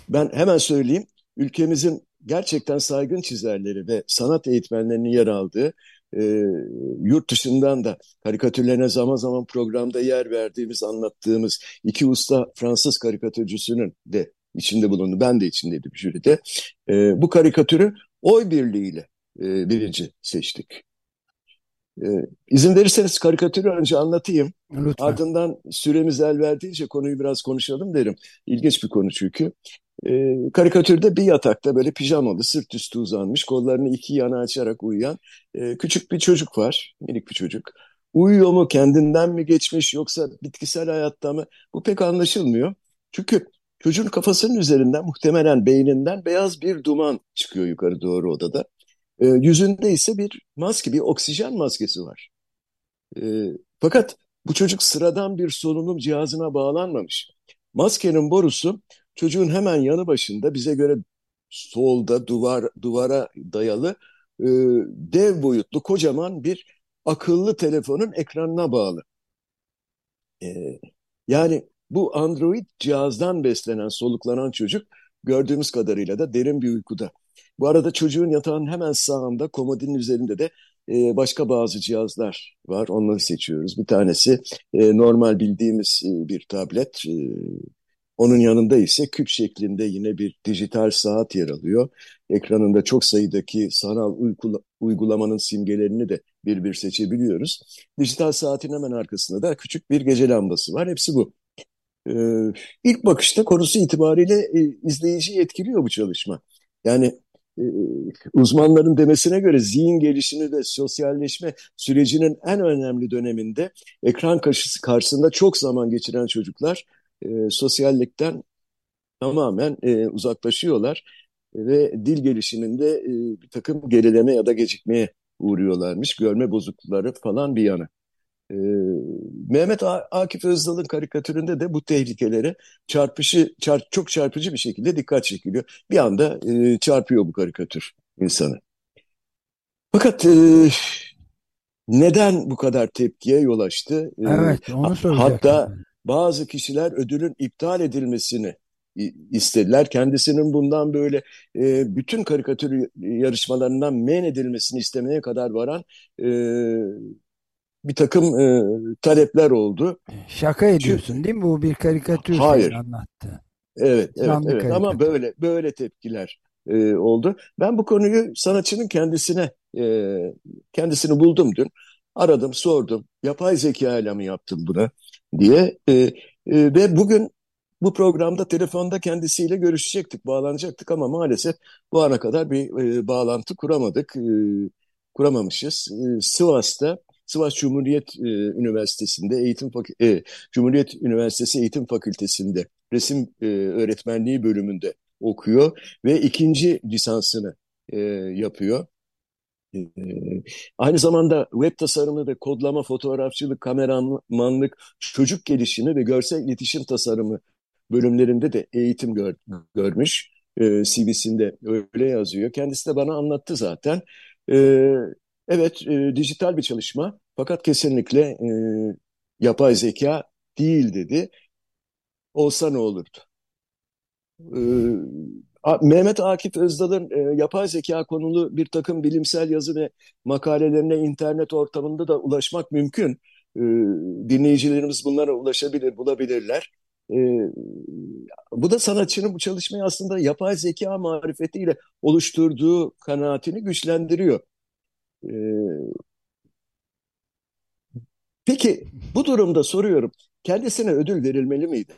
Ben hemen söyleyeyim. Ülkemizin gerçekten saygın çizerleri ve sanat eğitmenlerinin yer aldığı e, yurt dışından da karikatürlerine zaman zaman programda yer verdiğimiz, anlattığımız iki usta Fransız karikatürcüsünün de içinde bulundu. Ben de içindeydim jüride. E, bu karikatürü oy birliğiyle e, birinci seçtik. E, izin verirseniz karikatürü önce anlatayım. Lütfen. Ardından süremiz el verdiğince konuyu biraz konuşalım derim. İlginç bir konu çünkü. E, karikatürde bir yatakta böyle pijamalı, sırt üstü uzanmış, kollarını iki yana açarak uyuyan e, küçük bir çocuk var. Minik bir çocuk. Uyuyor mu, kendinden mi geçmiş yoksa bitkisel hayatta mı? Bu pek anlaşılmıyor. Çünkü çocuğun kafasının üzerinden muhtemelen beyninden beyaz bir duman çıkıyor yukarı doğru odada. E, yüzünde ise bir maske, bir oksijen maskesi var. E, fakat bu çocuk sıradan bir solunum cihazına bağlanmamış. Maskenin borusu çocuğun hemen yanı başında bize göre solda duvar duvara dayalı e, dev boyutlu kocaman bir akıllı telefonun ekranına bağlı. E, yani bu Android cihazdan beslenen, soluklanan çocuk gördüğümüz kadarıyla da derin bir uykuda. Bu arada çocuğun yatağın hemen sağında, komodinin üzerinde de e, başka bazı cihazlar var. Onları seçiyoruz. Bir tanesi e, normal bildiğimiz e, bir tablet. E, onun yanında ise küp şeklinde yine bir dijital saat yer alıyor. Ekranında çok sayıdaki sanal uygulamanın simgelerini de bir bir seçebiliyoruz. Dijital saatin hemen arkasında da küçük bir gece lambası var. Hepsi bu. Ee, ilk bakışta konusu itibariyle e, izleyiciyi etkiliyor bu çalışma. Yani e, uzmanların demesine göre zihin gelişimi ve sosyalleşme sürecinin en önemli döneminde ekran karşısında çok zaman geçiren çocuklar e, sosyallikten tamamen e, uzaklaşıyorlar ve dil gelişiminde e, bir takım gerileme ya da gecikmeye uğruyorlarmış. Görme bozuklukları falan bir yana. E, Mehmet Akif Özdal'ın karikatüründe de bu tehlikeleri çarpışı çarp, çok çarpıcı bir şekilde dikkat çekiliyor. Bir anda e, çarpıyor bu karikatür insanı. Fakat e, neden bu kadar tepkiye yol açtı? E, evet, onu soracaktım. Hatta bazı kişiler ödülün iptal edilmesini istediler. Kendisinin bundan böyle e, bütün karikatür yarışmalarından men edilmesini istemeye kadar varan e, bir takım e, talepler oldu. Şaka ediyorsun Çünkü, değil mi? Bu bir karikatür Hayır. anlattı. Evet, evet, evet. ama böyle böyle tepkiler e, oldu. Ben bu konuyu sanatçının kendisine e, kendisini buldum dün. Aradım, sordum. Yapay zeka ile mi yaptım bunu diye. E, e, ve bugün bu programda telefonda kendisiyle görüşecektik, bağlanacaktık ama maalesef bu ana kadar bir e, bağlantı kuramadık. E, kuramamışız. E, Sivas'ta Sivas Cumhuriyet e, Üniversitesi'nde eğitim e, Cumhuriyet Üniversitesi Eğitim Fakültesi'nde resim e, öğretmenliği bölümünde okuyor ve ikinci lisansını e, yapıyor. E, aynı zamanda web tasarımı ve kodlama, fotoğrafçılık, kameramanlık, çocuk gelişimi ve görsel iletişim tasarımı bölümlerinde de eğitim gör, görmüş. E, CV'sinde öyle yazıyor. Kendisi de bana anlattı zaten. E, evet, e, dijital bir çalışma fakat kesinlikle e, yapay zeka değil dedi. Olsa ne olurdu? E, Mehmet Akif Özdal'ın e, yapay zeka konulu bir takım bilimsel yazı ve makalelerine internet ortamında da ulaşmak mümkün. E, dinleyicilerimiz bunlara ulaşabilir, bulabilirler. E, bu da sanatçının bu çalışmayı aslında yapay zeka marifetiyle oluşturduğu kanaatini güçlendiriyor. E, peki bu durumda soruyorum, kendisine ödül verilmeli miydi?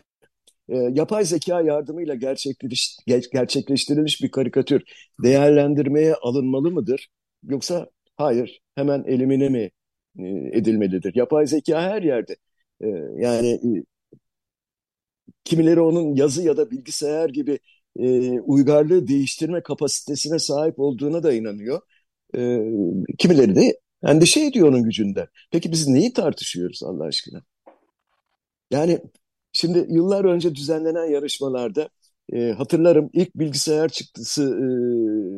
E, yapay zeka yardımıyla gerçekleş, gerçekleştirilmiş bir karikatür değerlendirmeye alınmalı mıdır? Yoksa hayır hemen elimine mi e, edilmelidir? Yapay zeka her yerde. E, yani e, kimileri onun yazı ya da bilgisayar gibi e, uygarlığı değiştirme kapasitesine sahip olduğuna da inanıyor. E, kimileri de endişe ediyor onun gücünden. Peki biz neyi tartışıyoruz Allah aşkına? Yani Şimdi yıllar önce düzenlenen yarışmalarda e, hatırlarım ilk bilgisayar çıktısı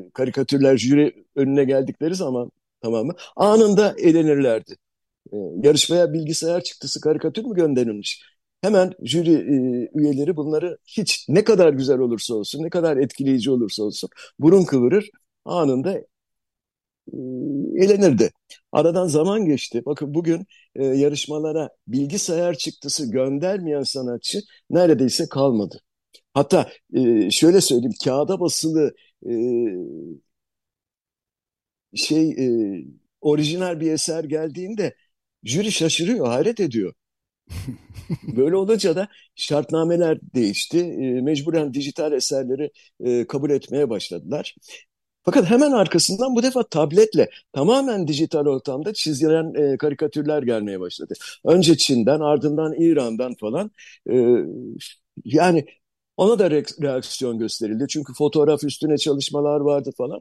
e, karikatürler jüri önüne geldikleri zaman tamamı anında elenirlerdi. E, yarışmaya bilgisayar çıktısı karikatür mü gönderilmiş? hemen jüri e, üyeleri bunları hiç ne kadar güzel olursa olsun, ne kadar etkileyici olursa olsun burun kıvırır, anında e, elenirdi. Aradan zaman geçti. Bakın bugün e, yarışmalara bilgisayar çıktısı göndermeyen sanatçı neredeyse kalmadı. Hatta e, şöyle söyleyeyim, kağıda basılı e, şey e, orijinal bir eser geldiğinde jüri şaşırıyor, hayret ediyor. Böyle olunca da şartnameler değişti. E, mecburen dijital eserleri e, kabul etmeye başladılar. Fakat hemen arkasından bu defa tabletle tamamen dijital ortamda çizilen e, karikatürler gelmeye başladı. Önce Çin'den ardından İran'dan falan. E, yani ona da re reaksiyon gösterildi. Çünkü fotoğraf üstüne çalışmalar vardı falan.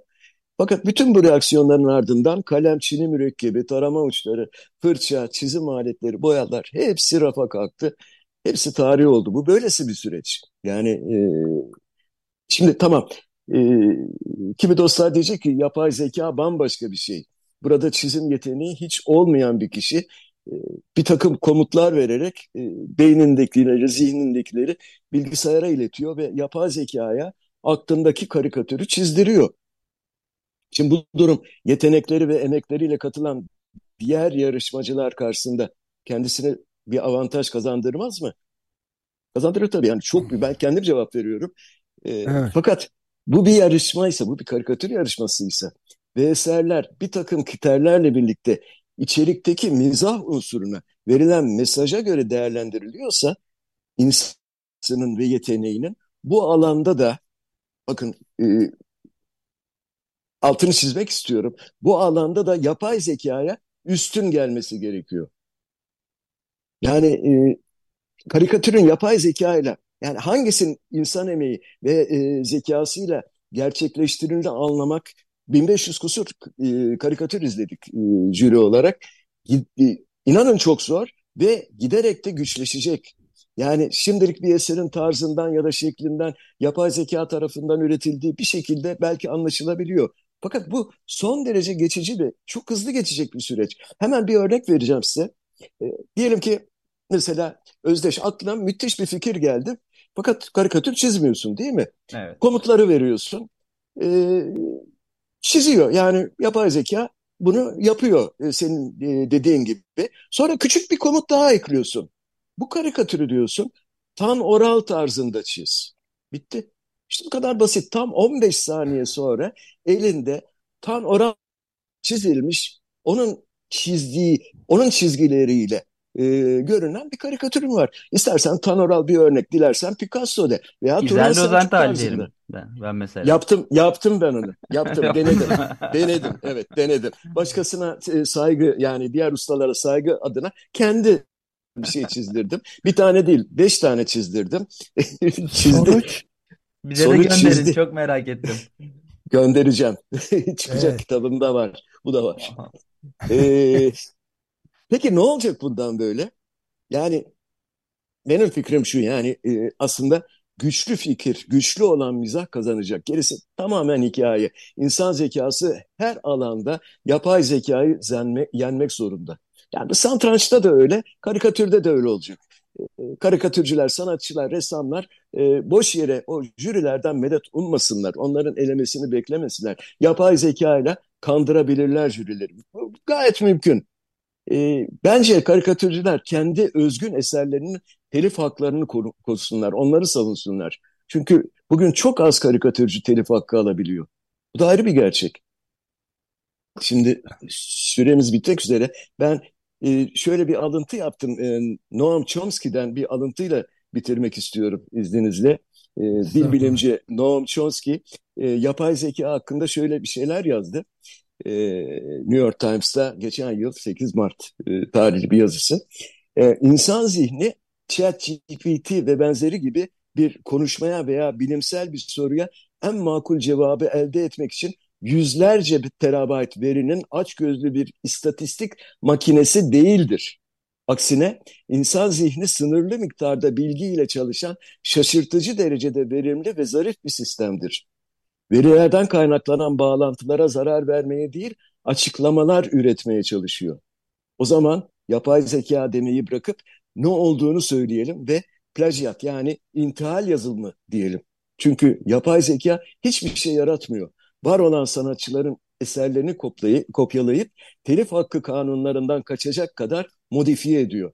Fakat bütün bu reaksiyonların ardından kalem, çini mürekkebi, tarama uçları, fırça, çizim aletleri, boyalar hepsi rafa kalktı. Hepsi tarih oldu. Bu böylesi bir süreç. Yani e, şimdi tamam e, kimi dostlar diyecek ki yapay zeka bambaşka bir şey. Burada çizim yeteneği hiç olmayan bir kişi e, bir takım komutlar vererek e, beynindekileri, zihnindekileri bilgisayara iletiyor ve yapay zekaya aklındaki karikatürü çizdiriyor. Şimdi bu durum yetenekleri ve emekleriyle katılan diğer yarışmacılar karşısında kendisine bir avantaj kazandırmaz mı? Kazandırır tabii yani çok bir ben kendim cevap veriyorum. Ee, evet. Fakat bu bir yarışmaysa, bu bir karikatür yarışmasıysa ve eserler bir takım kriterlerle birlikte içerikteki mizah unsuruna verilen mesaja göre değerlendiriliyorsa insanın ve yeteneğinin bu alanda da bakın e, altını çizmek istiyorum. Bu alanda da yapay zekaya üstün gelmesi gerekiyor. Yani e, karikatürün yapay zeka ile yani hangisinin insan emeği ve e, zekasıyla gerçekleştirildiğini anlamak 1500 kusur e, karikatür izledik e, jüri olarak. E, inanın çok zor ve giderek de güçleşecek. Yani şimdilik bir eserin tarzından ya da şeklinden yapay zeka tarafından üretildiği bir şekilde belki anlaşılabiliyor. Fakat bu son derece geçici ve çok hızlı geçecek bir süreç. Hemen bir örnek vereceğim size. E, diyelim ki mesela Özdeş aklına müthiş bir fikir geldi. Fakat karikatür çizmiyorsun değil mi? Evet. Komutları veriyorsun. E, çiziyor yani yapay zeka bunu yapıyor e, senin e, dediğin gibi. Sonra küçük bir komut daha ekliyorsun. Bu karikatürü diyorsun tan oral tarzında çiz. Bitti. İşte bu kadar basit. Tam 15 saniye sonra elinde tan oral çizilmiş onun çizdiği, onun çizgileriyle e, görünen bir karikatürüm var. İstersen Tanoral bir örnek, dilersen Picasso de veya Selçuk tarzında. Ben, ben mesela. Yaptım, yaptım ben onu. Yaptım, denedim. denedim, evet denedim. Başkasına e, saygı yani diğer ustalara saygı adına kendi bir şey çizdirdim. Bir tane değil, beş tane çizdirdim. Çizdim. Bize Sonuç de gönderin, çizdi. çok merak ettim. Göndereceğim. Çıkacak evet. kitabımda var. Bu da var. ee, Peki ne olacak bundan böyle? Yani benim fikrim şu yani e, aslında güçlü fikir, güçlü olan mizah kazanacak. Gerisi tamamen hikaye. İnsan zekası her alanda yapay zekayı zenme, yenmek zorunda. Yani santrançta da öyle, karikatürde de öyle olacak. E, karikatürcüler, sanatçılar, ressamlar e, boş yere o jürilerden medet ummasınlar. Onların elemesini beklemesinler. Yapay zekayla kandırabilirler jürileri. Bu gayet mümkün. E, bence karikatürcüler kendi özgün eserlerinin telif haklarını korusunlar, onları savunsunlar. Çünkü bugün çok az karikatürcü telif hakkı alabiliyor. Bu da ayrı bir gerçek. Şimdi süremiz bitmek üzere. Ben e, şöyle bir alıntı yaptım. E, Noam Chomsky'den bir alıntıyla bitirmek istiyorum izninizle. E, dil bilimci Noam Chomsky e, yapay zeka hakkında şöyle bir şeyler yazdı e, New York Times'ta geçen yıl 8 Mart e, tarihli bir yazısı. E, insan zihni ChatGPT ve benzeri gibi bir konuşmaya veya bilimsel bir soruya en makul cevabı elde etmek için yüzlerce bir terabayt verinin açgözlü bir istatistik makinesi değildir. Aksine insan zihni sınırlı miktarda bilgiyle çalışan şaşırtıcı derecede verimli ve zarif bir sistemdir verilerden kaynaklanan bağlantılara zarar vermeye değil, açıklamalar üretmeye çalışıyor. O zaman yapay zeka demeyi bırakıp ne olduğunu söyleyelim ve plagiat yani intihal yazılımı diyelim. Çünkü yapay zeka hiçbir şey yaratmıyor. Var olan sanatçıların eserlerini kopyalayıp telif hakkı kanunlarından kaçacak kadar modifiye ediyor.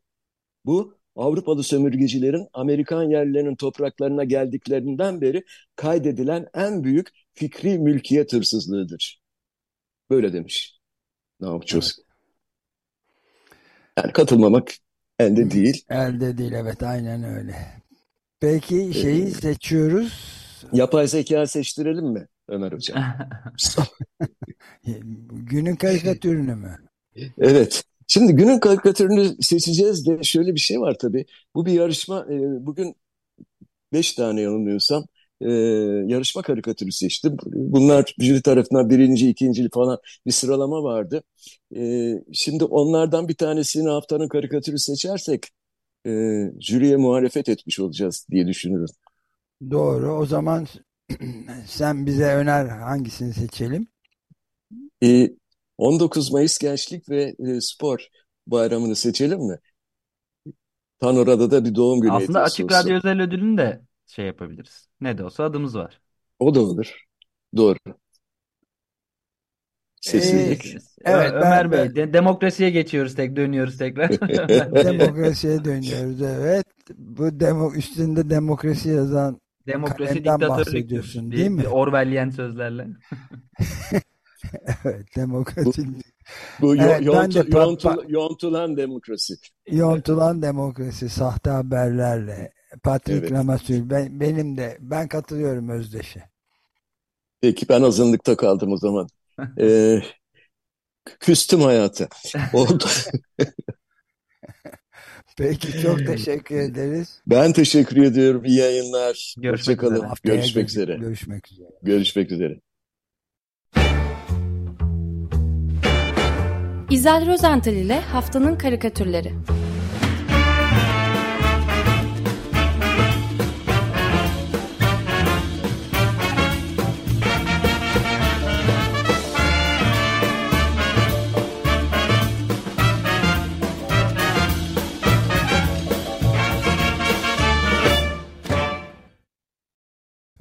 Bu Avrupalı sömürgecilerin Amerikan yerlilerinin topraklarına geldiklerinden beri kaydedilen en büyük fikri mülkiyet hırsızlığıdır. Böyle demiş. Ne yapacağız? Evet. Yani katılmamak elde değil. Elde değil evet aynen öyle. Peki şeyi ee, seçiyoruz. Yapay zeka seçtirelim mi Ömer Hocam? Günün karikatürünü mü? Evet. Şimdi günün karikatürünü seçeceğiz de şöyle bir şey var tabii. Bu bir yarışma. E, bugün beş tane yanılmıyorsam e, yarışma karikatürü seçtim. Bunlar jüri tarafından birinci, ikinci falan bir sıralama vardı. E, şimdi onlardan bir tanesini haftanın karikatürü seçersek e, jüriye muhalefet etmiş olacağız diye düşünüyorum. Doğru. O zaman sen bize öner hangisini seçelim? E, 19 Mayıs Gençlik ve e, Spor Bayramı'nı seçelim mi? Tan orada da bir doğum günü Aslında Açık Radyo Özel Ödülünü de şey yapabiliriz. Ne de olsa adımız var. O da olur. Doğru. Sessizlik. Ee, evet, Ömer ben, Bey, de, demokrasiye geçiyoruz tek dönüyoruz tekrar. demokrasiye dönüyoruz evet. Bu demo üstünde demokrasi yazan Demokrasi diktatörlük diyorsun değil mi? Orwellian sözlerle. evet, demokrasi. Bu, bu evet, yont, de, yontul, yontulan demokrasi. Yontulan demokrasi, sahte haberlerle. Patrick evet. Lamassur, ben, benim de, ben katılıyorum Özdeş'e. Peki ben azınlıkta kaldım o zaman. ee, küstüm hayatı. Oldu. Peki çok teşekkür ederiz. Ben teşekkür ediyorum. İyi yayınlar. Hoşçakalın. Görüşmek üzere. Görüşmek üzere. Görüşmek üzere. İzel Rozental ile Haftanın Karikatürleri.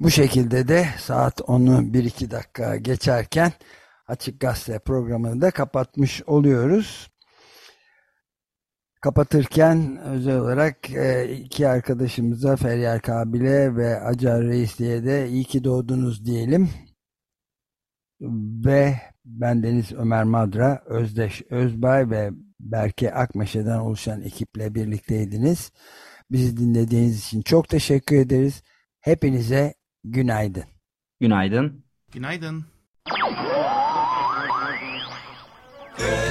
Bu şekilde de saat 10'u 1-2 dakika geçerken Açık Gazete programını da kapatmış oluyoruz. Kapatırken özel olarak e, iki arkadaşımıza Feryal Kabil'e ve Acar Reis diye de iyi ki doğdunuz diyelim. Ve ben Deniz Ömer Madra, Özdeş Özbay ve Berke Akmeşe'den oluşan ekiple birlikteydiniz. Bizi dinlediğiniz için çok teşekkür ederiz. Hepinize günaydın. Günaydın. Günaydın. Hey.